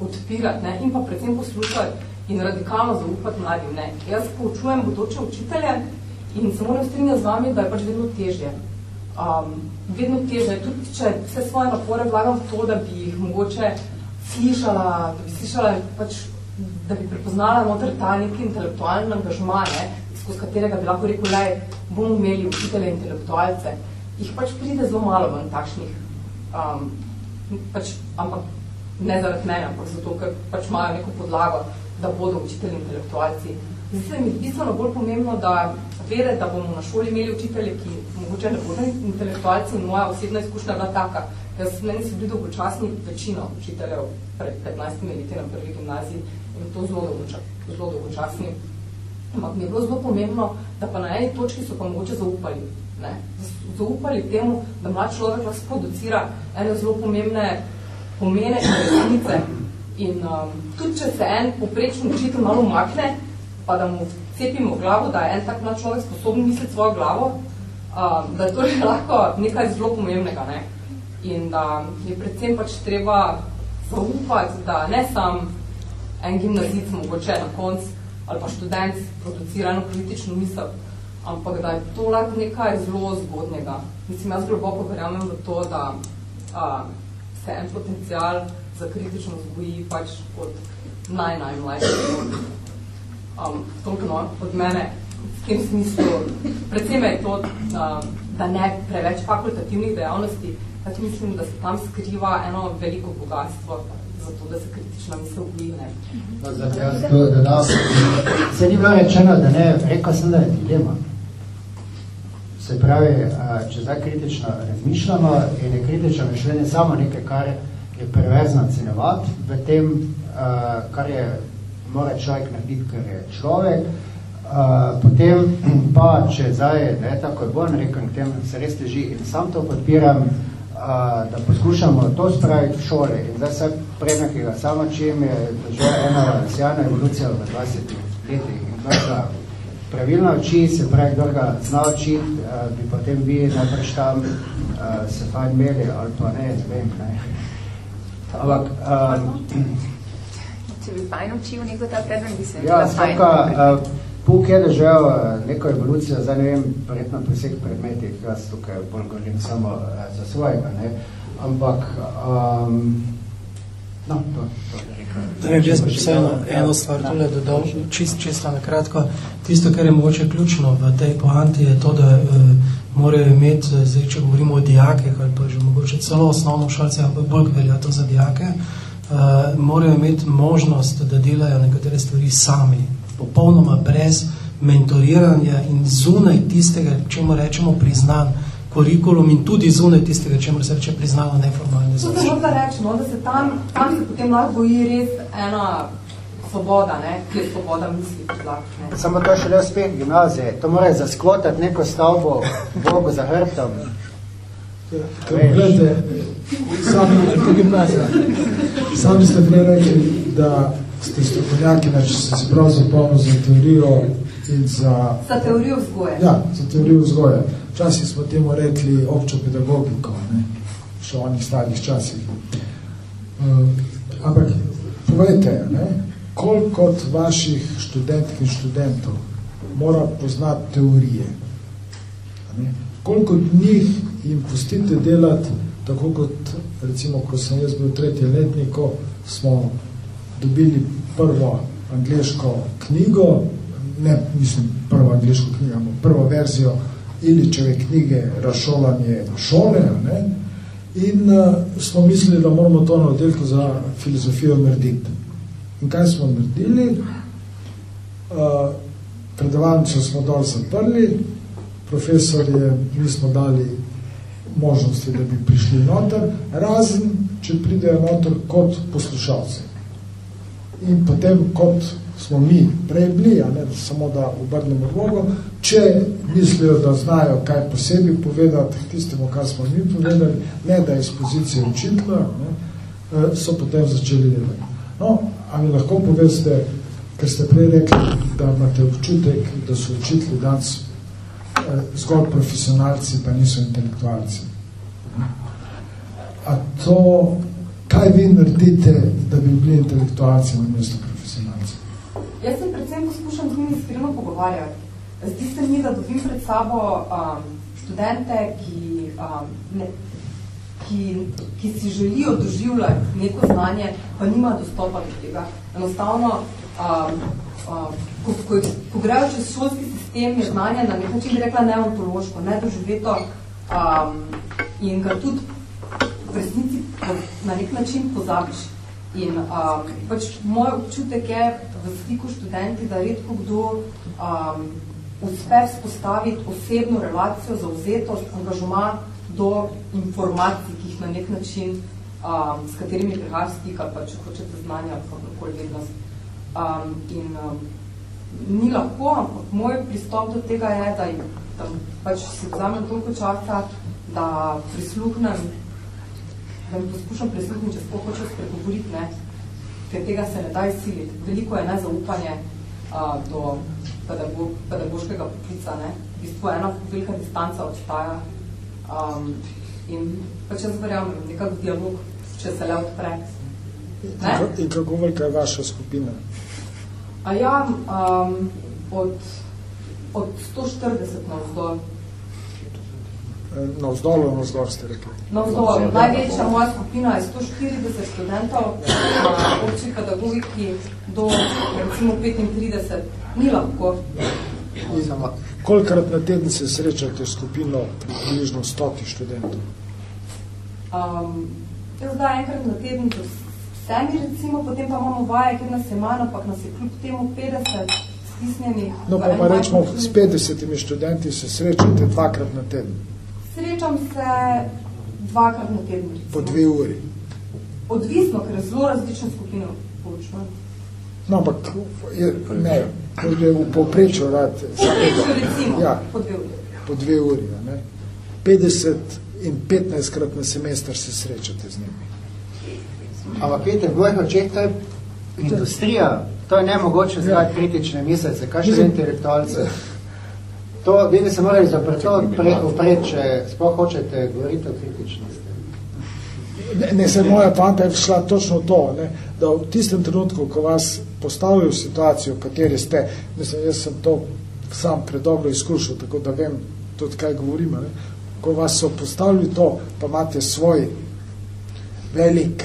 odpirati ne? in pa predvsem poslušati in radikalno zaupati mladim. Ne? Jaz poučujem bodoče učitelje in se moram strinjati z vami, da je pač vedno težje. Um, vedno težje. Tudi če vse svoje napore vlagam v to, da bi jih mogoče slišala, da bi slišala pač da bi prepoznala noter ta neki intelektualni angažma, ne, skozi katerega bi lahko rekel, lej, bomo imeli učitelje intelektualce, jih pač pride zelo malo ven takšnih, um, pač, ampak ne zaradi mene, ampak zato, ker pač imajo neko podlago, da bodo učitelji intelektualci. Zdi se mi bistveno bolj pomembno, da vede, da bomo na šoli imeli učitelje, ki mogoče ne bodo intelektualci in moja osebna izkušnja bila taka. Jaz meni so bili dolgočasni večino učiteljev pred 15 leti na prvi gimnaziji in to zelo, dolgoča, zelo dolgočasni. Ampak mi je bilo zelo pomembno, da pa na eni točki so pa mogoče zaupali. Ne? Zaupali temu, da mlad človek lahko producira ene zelo pomembne pomene in resnice. In um, tudi, če se en poprečni učitelj malo umakne, pa da mu cepimo glavo, da je en tak mlad človek sposoben misliti svojo glavo, um, da je to že lahko nekaj zelo pomembnega. Ne? In da je predvsem pač treba zaupati, da ne sam en gimnazic mogoče na konc ali pa študent producira eno kritično misel, ampak da je to lahko nekaj zelo zgodnega. Mislim, jaz globoko verjamem v to, da a, se en potencial za kritično zboji pač od naj, najmlajših. Um, toliko no, od mene, v tem smislu, predvsem je to, a, da ne preveč fakultativnih dejavnosti, pač mislim, da se tam skriva eno veliko bogatstvo zato, da se kritična misel vpline. No, se ni bilo rečeno, da ne, rekel sem, da je dilema. Se pravi, če zdaj kritično razmišljamo in je kritično mišljenje samo nekaj, kar je perverzno cenevati v tem, kar je mora človek narediti, ker je človek, potem pa, če zdaj, tako je bolj rekel, k tem se res teži in sam to podpiram, da poskušamo to spraviti v šole in zdaj vsak predmet, ki ga samo čim je že ena sjajna evolucija v 20 letih in kdo ga pravilno uči, se pravi, kdo ga zna učiti, bi potem vi najprej tam se fajn imeli ali pa ne, ne vem, ne. Ampak, Če bi fajn učil neko ta predmet, bi se ja, fajn. Ja, Puk je doživel neko evolucijo, zdaj ne vem, verjetno pri vseh predmetih, jaz tukaj bolj govorim samo za svojega, ne? ampak um, no, to, to je Jaz bi vseeno eno stvar tole dodal, čist, čisto na kratko. Tisto, kar je mogoče ključno v tej poanti, je to, da uh, morajo imeti, zdaj, če govorimo o dijakih, ali pa že mogoče celo osnovno šalce, ali pa bolj velja to za dijake, uh, morajo imeti možnost, da delajo nekatere stvari sami, popolnoma brez mentoriranja in zunaj tistega, čemu rečemo priznan kurikulum in tudi zunaj tistega, čemu se reče priznano neformalne završi. To se možda reči, no, da se tam, tam se potem lahko boji res ena svoboda, ne, ki je svoboda misli. Ne. Samo to še le uspeh gimnazije. To mora zaskvotati neko stavbo Bogu za hrbtom. Gledajte, sami, sami ste prej rekli, da ste strokovnjaki, če ste si prav zapomnil za teorijo in za... Za teorijo vzgoje. Ja, za teorijo vzgoje. Včasih smo temu rekli občo pedagogiko, ne? še v onih starih časih. Uh, ampak povejte, ne? koliko od vaših študentk in študentov mora poznati teorije? Ne? Koliko od njih jim pustite delati, tako kot recimo, ko sem jaz bil tretje letniko, smo dobili prvo angliško knjigo, ne, mislim, prvo angliško knjigo, prvo verzijo Iličeve knjige Rašolanje šole, ne? in uh, smo mislili, da moramo to na oddelku za filozofijo narediti. In kaj smo naredili? Uh, predavalnico smo dol zaprli, profesor je, mi smo dali možnosti, da bi prišli noter, razen, če pridejo noter kot poslušalci in potem, kot smo mi prej bili, a ne, samo da obrnemo vlogo, če mislijo, da znajo kaj posebej povedati tistemu, kar smo mi povedali, ne da iz pozicije učitla, ne, eh, so potem začeli delati. No, a mi lahko poveste, ker ste prej rekli, da imate občutek, da so učitli danes zgolj profesionalci, pa niso intelektualci. A to, kaj vi naredite, da bi bili intelektualci na mesto profesionalci? Jaz se predvsem poskušam z njimi iskreno pogovarjati. Zdi se mi, da dobim pred sabo um, študente, ki, um, ne, ki, ki si želijo doživljati neko znanje, pa nima dostopa do tega. Enostavno, um, um, ko, ko, ko grejo čez šolski sistem, je znanje na nek način rekla neontološko, nedoživeto um, in ga tudi v resnici na nek način pozabiš. In um, pač moj občutek je v stiku študenti, da redko kdo um, uspe spostaviti osebno relacijo, zauzetost, angažma do informacij, ki jih na nek način, um, s katerimi prihaja stik ali pa če hočete znanja ali kakoli vednost. Um, in um, ni lahko, ampak moj pristop do tega je, da, da pač si vzamem toliko časa, da prisluhnem, da mi poskušam prisluhniti, če sploh hoče spregovoriti, ne, ker tega se ne da izsiliti. Veliko je nezaupanje uh, do pedagog, pedagoškega poklica, ne. V bistvu ena velika distanca obstaja um, in pač jaz verjamem nekak dialog, če se le odpre. Ne? In kako velika je vaša skupina? A ja, um, od, od 140 na vzdolj. Na vzdolj na vzdolj ste rekli? Na vzdolj. Največja moja skupina je 140 študentov, občih pedagogiki do recimo 35. Ni lahko. Kolikrat na teden se srečate skupino približno 100 študentov? Um, jaz zdaj enkrat na teden z vsemi recimo, potem pa imamo vaje, kjer nas je manj, ampak nas je kljub temu 50 stisnjenih. No pa, pa rečemo, s 50 študenti se srečate dvakrat na teden. Srečam se dvakrat na teden. Recimo. Po dve uri. Odvisno, ker zelo različne skupine poučujem. No, ampak je, ne, je v povprečju rad. Povprečju recimo, ja, po dve uri. Po dve uri, ja, ne. 50 in 15 krat na semester se srečate z njimi. Ampak vidite, v mojih očeh to je industrija, to je nemogoče ja. zdaj kritične mesece, kaj še intelektualce. To, vi bi se morali zapreto upred, če sploh hočete govoriti o kritičnosti. Ne, ne se moja panta je šla točno to, ne, da v tistem trenutku, ko vas postavijo v situacijo, v kateri ste, mislim, jaz sem to sam predobro izkušal, tako da vem tudi, kaj govorim, ne, ko vas so postavili to, pa imate svoj velik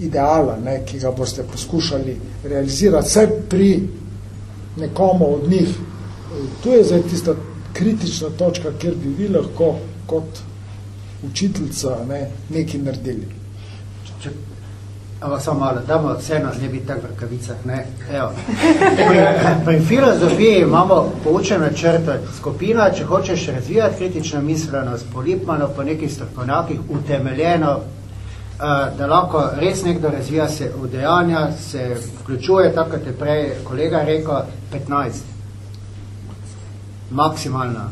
ideala, ne, ki ga boste poskušali realizirati, vse pri nekomu od njih. Tu je zdaj tista kritična točka, kjer bi vi lahko kot učiteljica ne, nekaj naredili. Ampak samo malo, damo vseeno ne biti tak v rkavicah. Ne? Evo. Pri, pri filozofiji imamo poučeno črto skupina, če hočeš razvijati kritično miselnost po Lipmanu, po nekih strokovnjakih, utemeljeno, da lahko res nekdo razvija se v dejanja, se vključuje, tako kot je prej kolega rekel, 15. Maksimalno.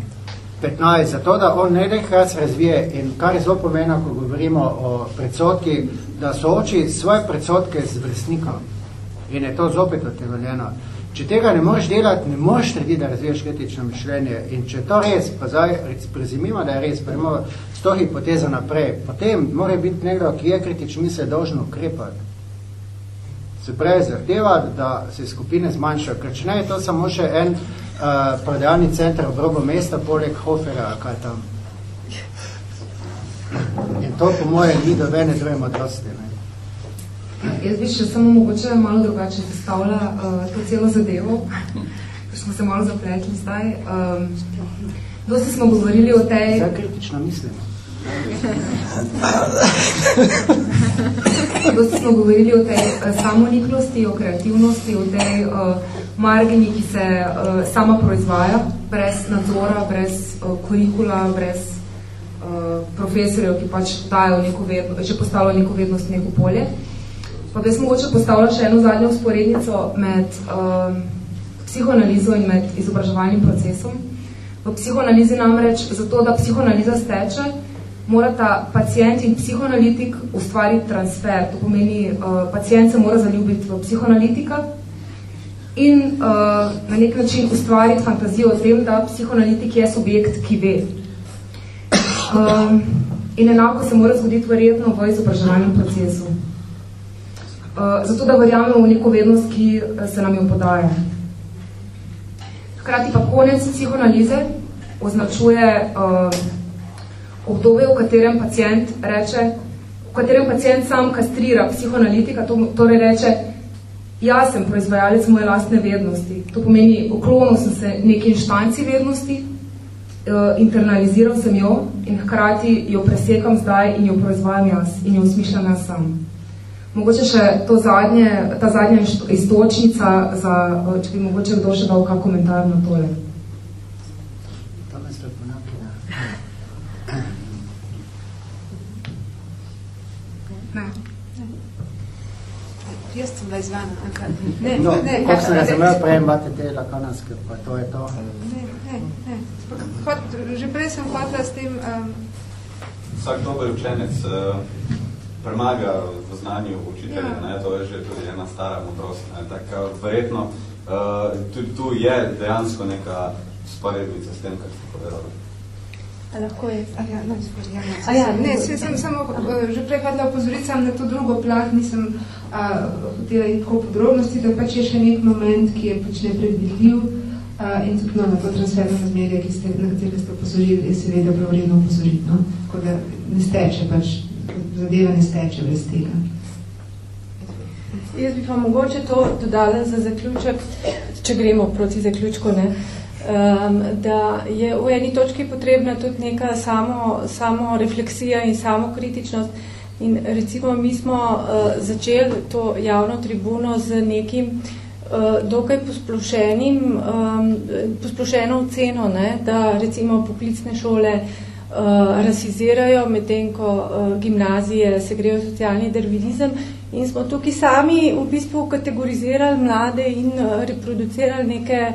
15, zato da on nekaj se razvije in kar je zelo pomeno, ko govorimo o predsodki, da sooči svoje predsodke z vrstnikom in je to zopet otemeljeno. Če tega ne moreš delati, ne moreš trditi, da razviješ kritično mišljenje in če to res, pa zdaj prezimimo, da je res, pa imamo s to hipotezo naprej, potem mora biti nekdo, ki je kritično misel, dolžno ukrepati. Se pravi, zahteva, da se skupine zmanjšajo, ker če ne je to samo še en uh, prodajalni center v robo mesta, poleg Hofera, kaj tam. In to po moje ni do vene druge modrosti. Ne? Jaz bi še samo mogoče malo drugače zastavila uh, to celo zadevo, ker smo se malo zapletli zdaj. Um, dosti smo govorili o tej... Zdaj kritično mislimo. Dosti smo govorili o tej uh, samoniklosti, o kreativnosti, o tej uh, margini, ki se uh, sama proizvaja, brez nadzora, brez uh, kurikula, brez uh, profesorjev, ki pač dajo neko vednost, če postavljajo neko vednost v neko polje. Pa bi mogoče postavila še eno zadnjo usporednico med um, psihoanalizo in med izobraževalnim procesom. V psihoanalizi namreč, zato da psihoanaliza steče, morata pacijent in psihoanalitik ustvariti transfer. To pomeni, uh, pacijent se mora zaljubiti v psihoanalitika in uh, na nek način ustvariti fantazijo o tem, da psihoanalitik je subjekt, ki ve. Um, In enako se mora zgoditi verjetno v izobraževalnem procesu. Uh, zato, da verjamemo v neko vednost, ki eh, se nam jo podaja. Hkrati pa konec psihoanalize označuje uh, obdobje, v katerem pacient reče, v katerem pacient sam kastrira psihoanalitika, to, torej reče, jaz sem proizvajalec moje lastne vednosti. To pomeni, oklonil sem se neki inštanci vednosti, internaliziral sem jo in hkrati jo presekam zdaj in jo proizvajam jaz in jo usmišljam jaz sam. Mogoče še to zadnje, ta zadnja istočnica, za, če bi mogoče kdo še dal kak komentar na tole. Ne. Jaz sem bila izvana. Ne, no, ne, kako sem razumel, prej imate te lakonanske, pa to je to. Ne, ne, ne. Hot, že prej sem hotela s tem... Um, Vsak dober učenec uh, premaga v znanju učitelja, ja. ne, to je že tudi ena stara modrost. Ne, tako verjetno uh, tudi tu je dejansko neka sporednica s tem, kar ste povedali. A lahko je? A ja, no, ja, no, A ja, ne, se, sem samo uh, že prej hodila opozoriti sam na to drugo plat, nisem uh, hotela iti tako podrobnosti, da pač je še nek moment, ki je pač nepredvidljiv uh, in tudi no, na to transferno razmerje, ki ste, na katerega ste opozorili, je seveda prav vredno opozoriti, no? tako da ne steče pač zadeva ne steče brez tega. Jaz bi pa mogoče to dodala za zaključek, če gremo proti zaključku, ne? Um, da je v eni točki potrebna tudi neka samo, samo refleksija in samo kritičnost. In recimo mi smo uh, začeli to javno tribuno z nekim uh, dokaj posplošenim, um, posplošeno oceno, ne? da recimo poklicne šole uh, uh, rasizirajo, medtem ko uh, gimnazije se grejo socialni dervinizem in smo tukaj sami v bistvu kategorizirali mlade in uh, reproducirali neke,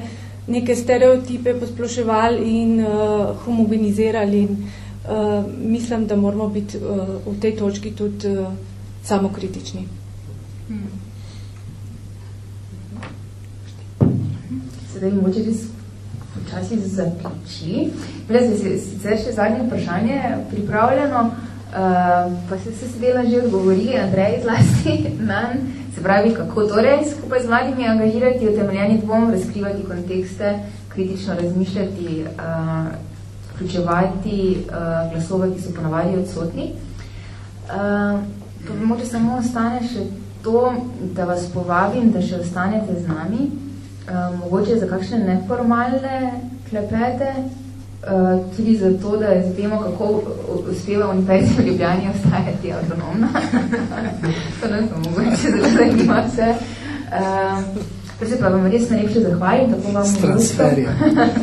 neke stereotipe, posploševali in uh, homogenizirali in uh, mislim, da moramo biti uh, v tej točki tudi uh, samokritični. Sedaj moče res počasi zaključi. Bila se sicer še zadnje vprašanje pripravljeno, uh, pa se se sedela že odgovorili, Andrej zlasti manj, se pravi, kako torej skupaj z mladimi angažirati, utemeljeni dvom, razkrivati kontekste, kritično razmišljati, uh, vključevati uh, glasove, ki so ponavadi odsotni. Uh, pa bi moče samo ostane še to, da vas povabim, da še ostanete z nami, uh, mogoče za kakšne neformalne klepete, uh, tudi zato, da izvemo, kako uspeva Univerzi v Ljubljani ostajati avtonomna. to ne pa mogoče, zelo zanima se. Uh, Prvi pa vam res najlepše zahvalim, tako vam transferja.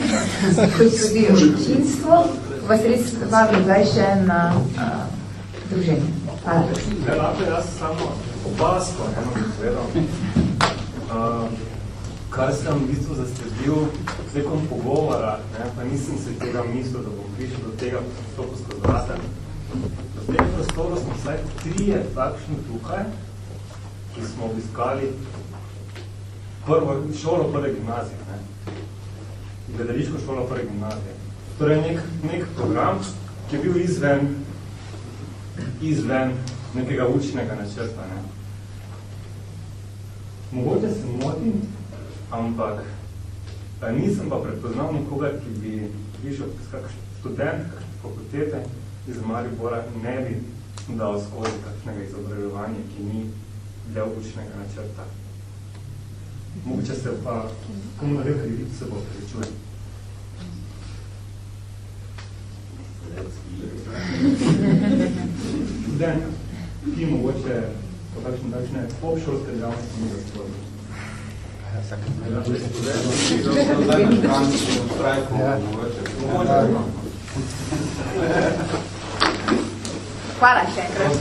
kot tudi občinstvo. Vas res vabim zdaj še na uh, druženje. Hvala. Ja, jaz samo opasko, eno bi povedal. Uh, kar sem v bistvu zasledil tekom pogovora, ne, pa nisem se tega mislil, da bom prišel do tega postopu skozi vrata. V tem prostoru smo vsaj trije takšni tukaj, ki smo obiskali prvo, šolo prve gimnazije, ne, gledališko šolo prve gimnazije. Torej nek, nek program, ki je bil izven, izven nekega učnega načrta. Ne. Mogoče se motim, ampak nisem pa prepoznal nikogar, ki bi prišel kak študent, kak fakultete iz Maribora ne bi dal skozi kakšnega izobraževanja, ki ni del učnega načrta. Mogoče se pa, komu na rekel, se bo prečuje. Študent, ki mogoče po takšne, takšne obšolske dejavnosti ni razpodil. Hvala še enkrat.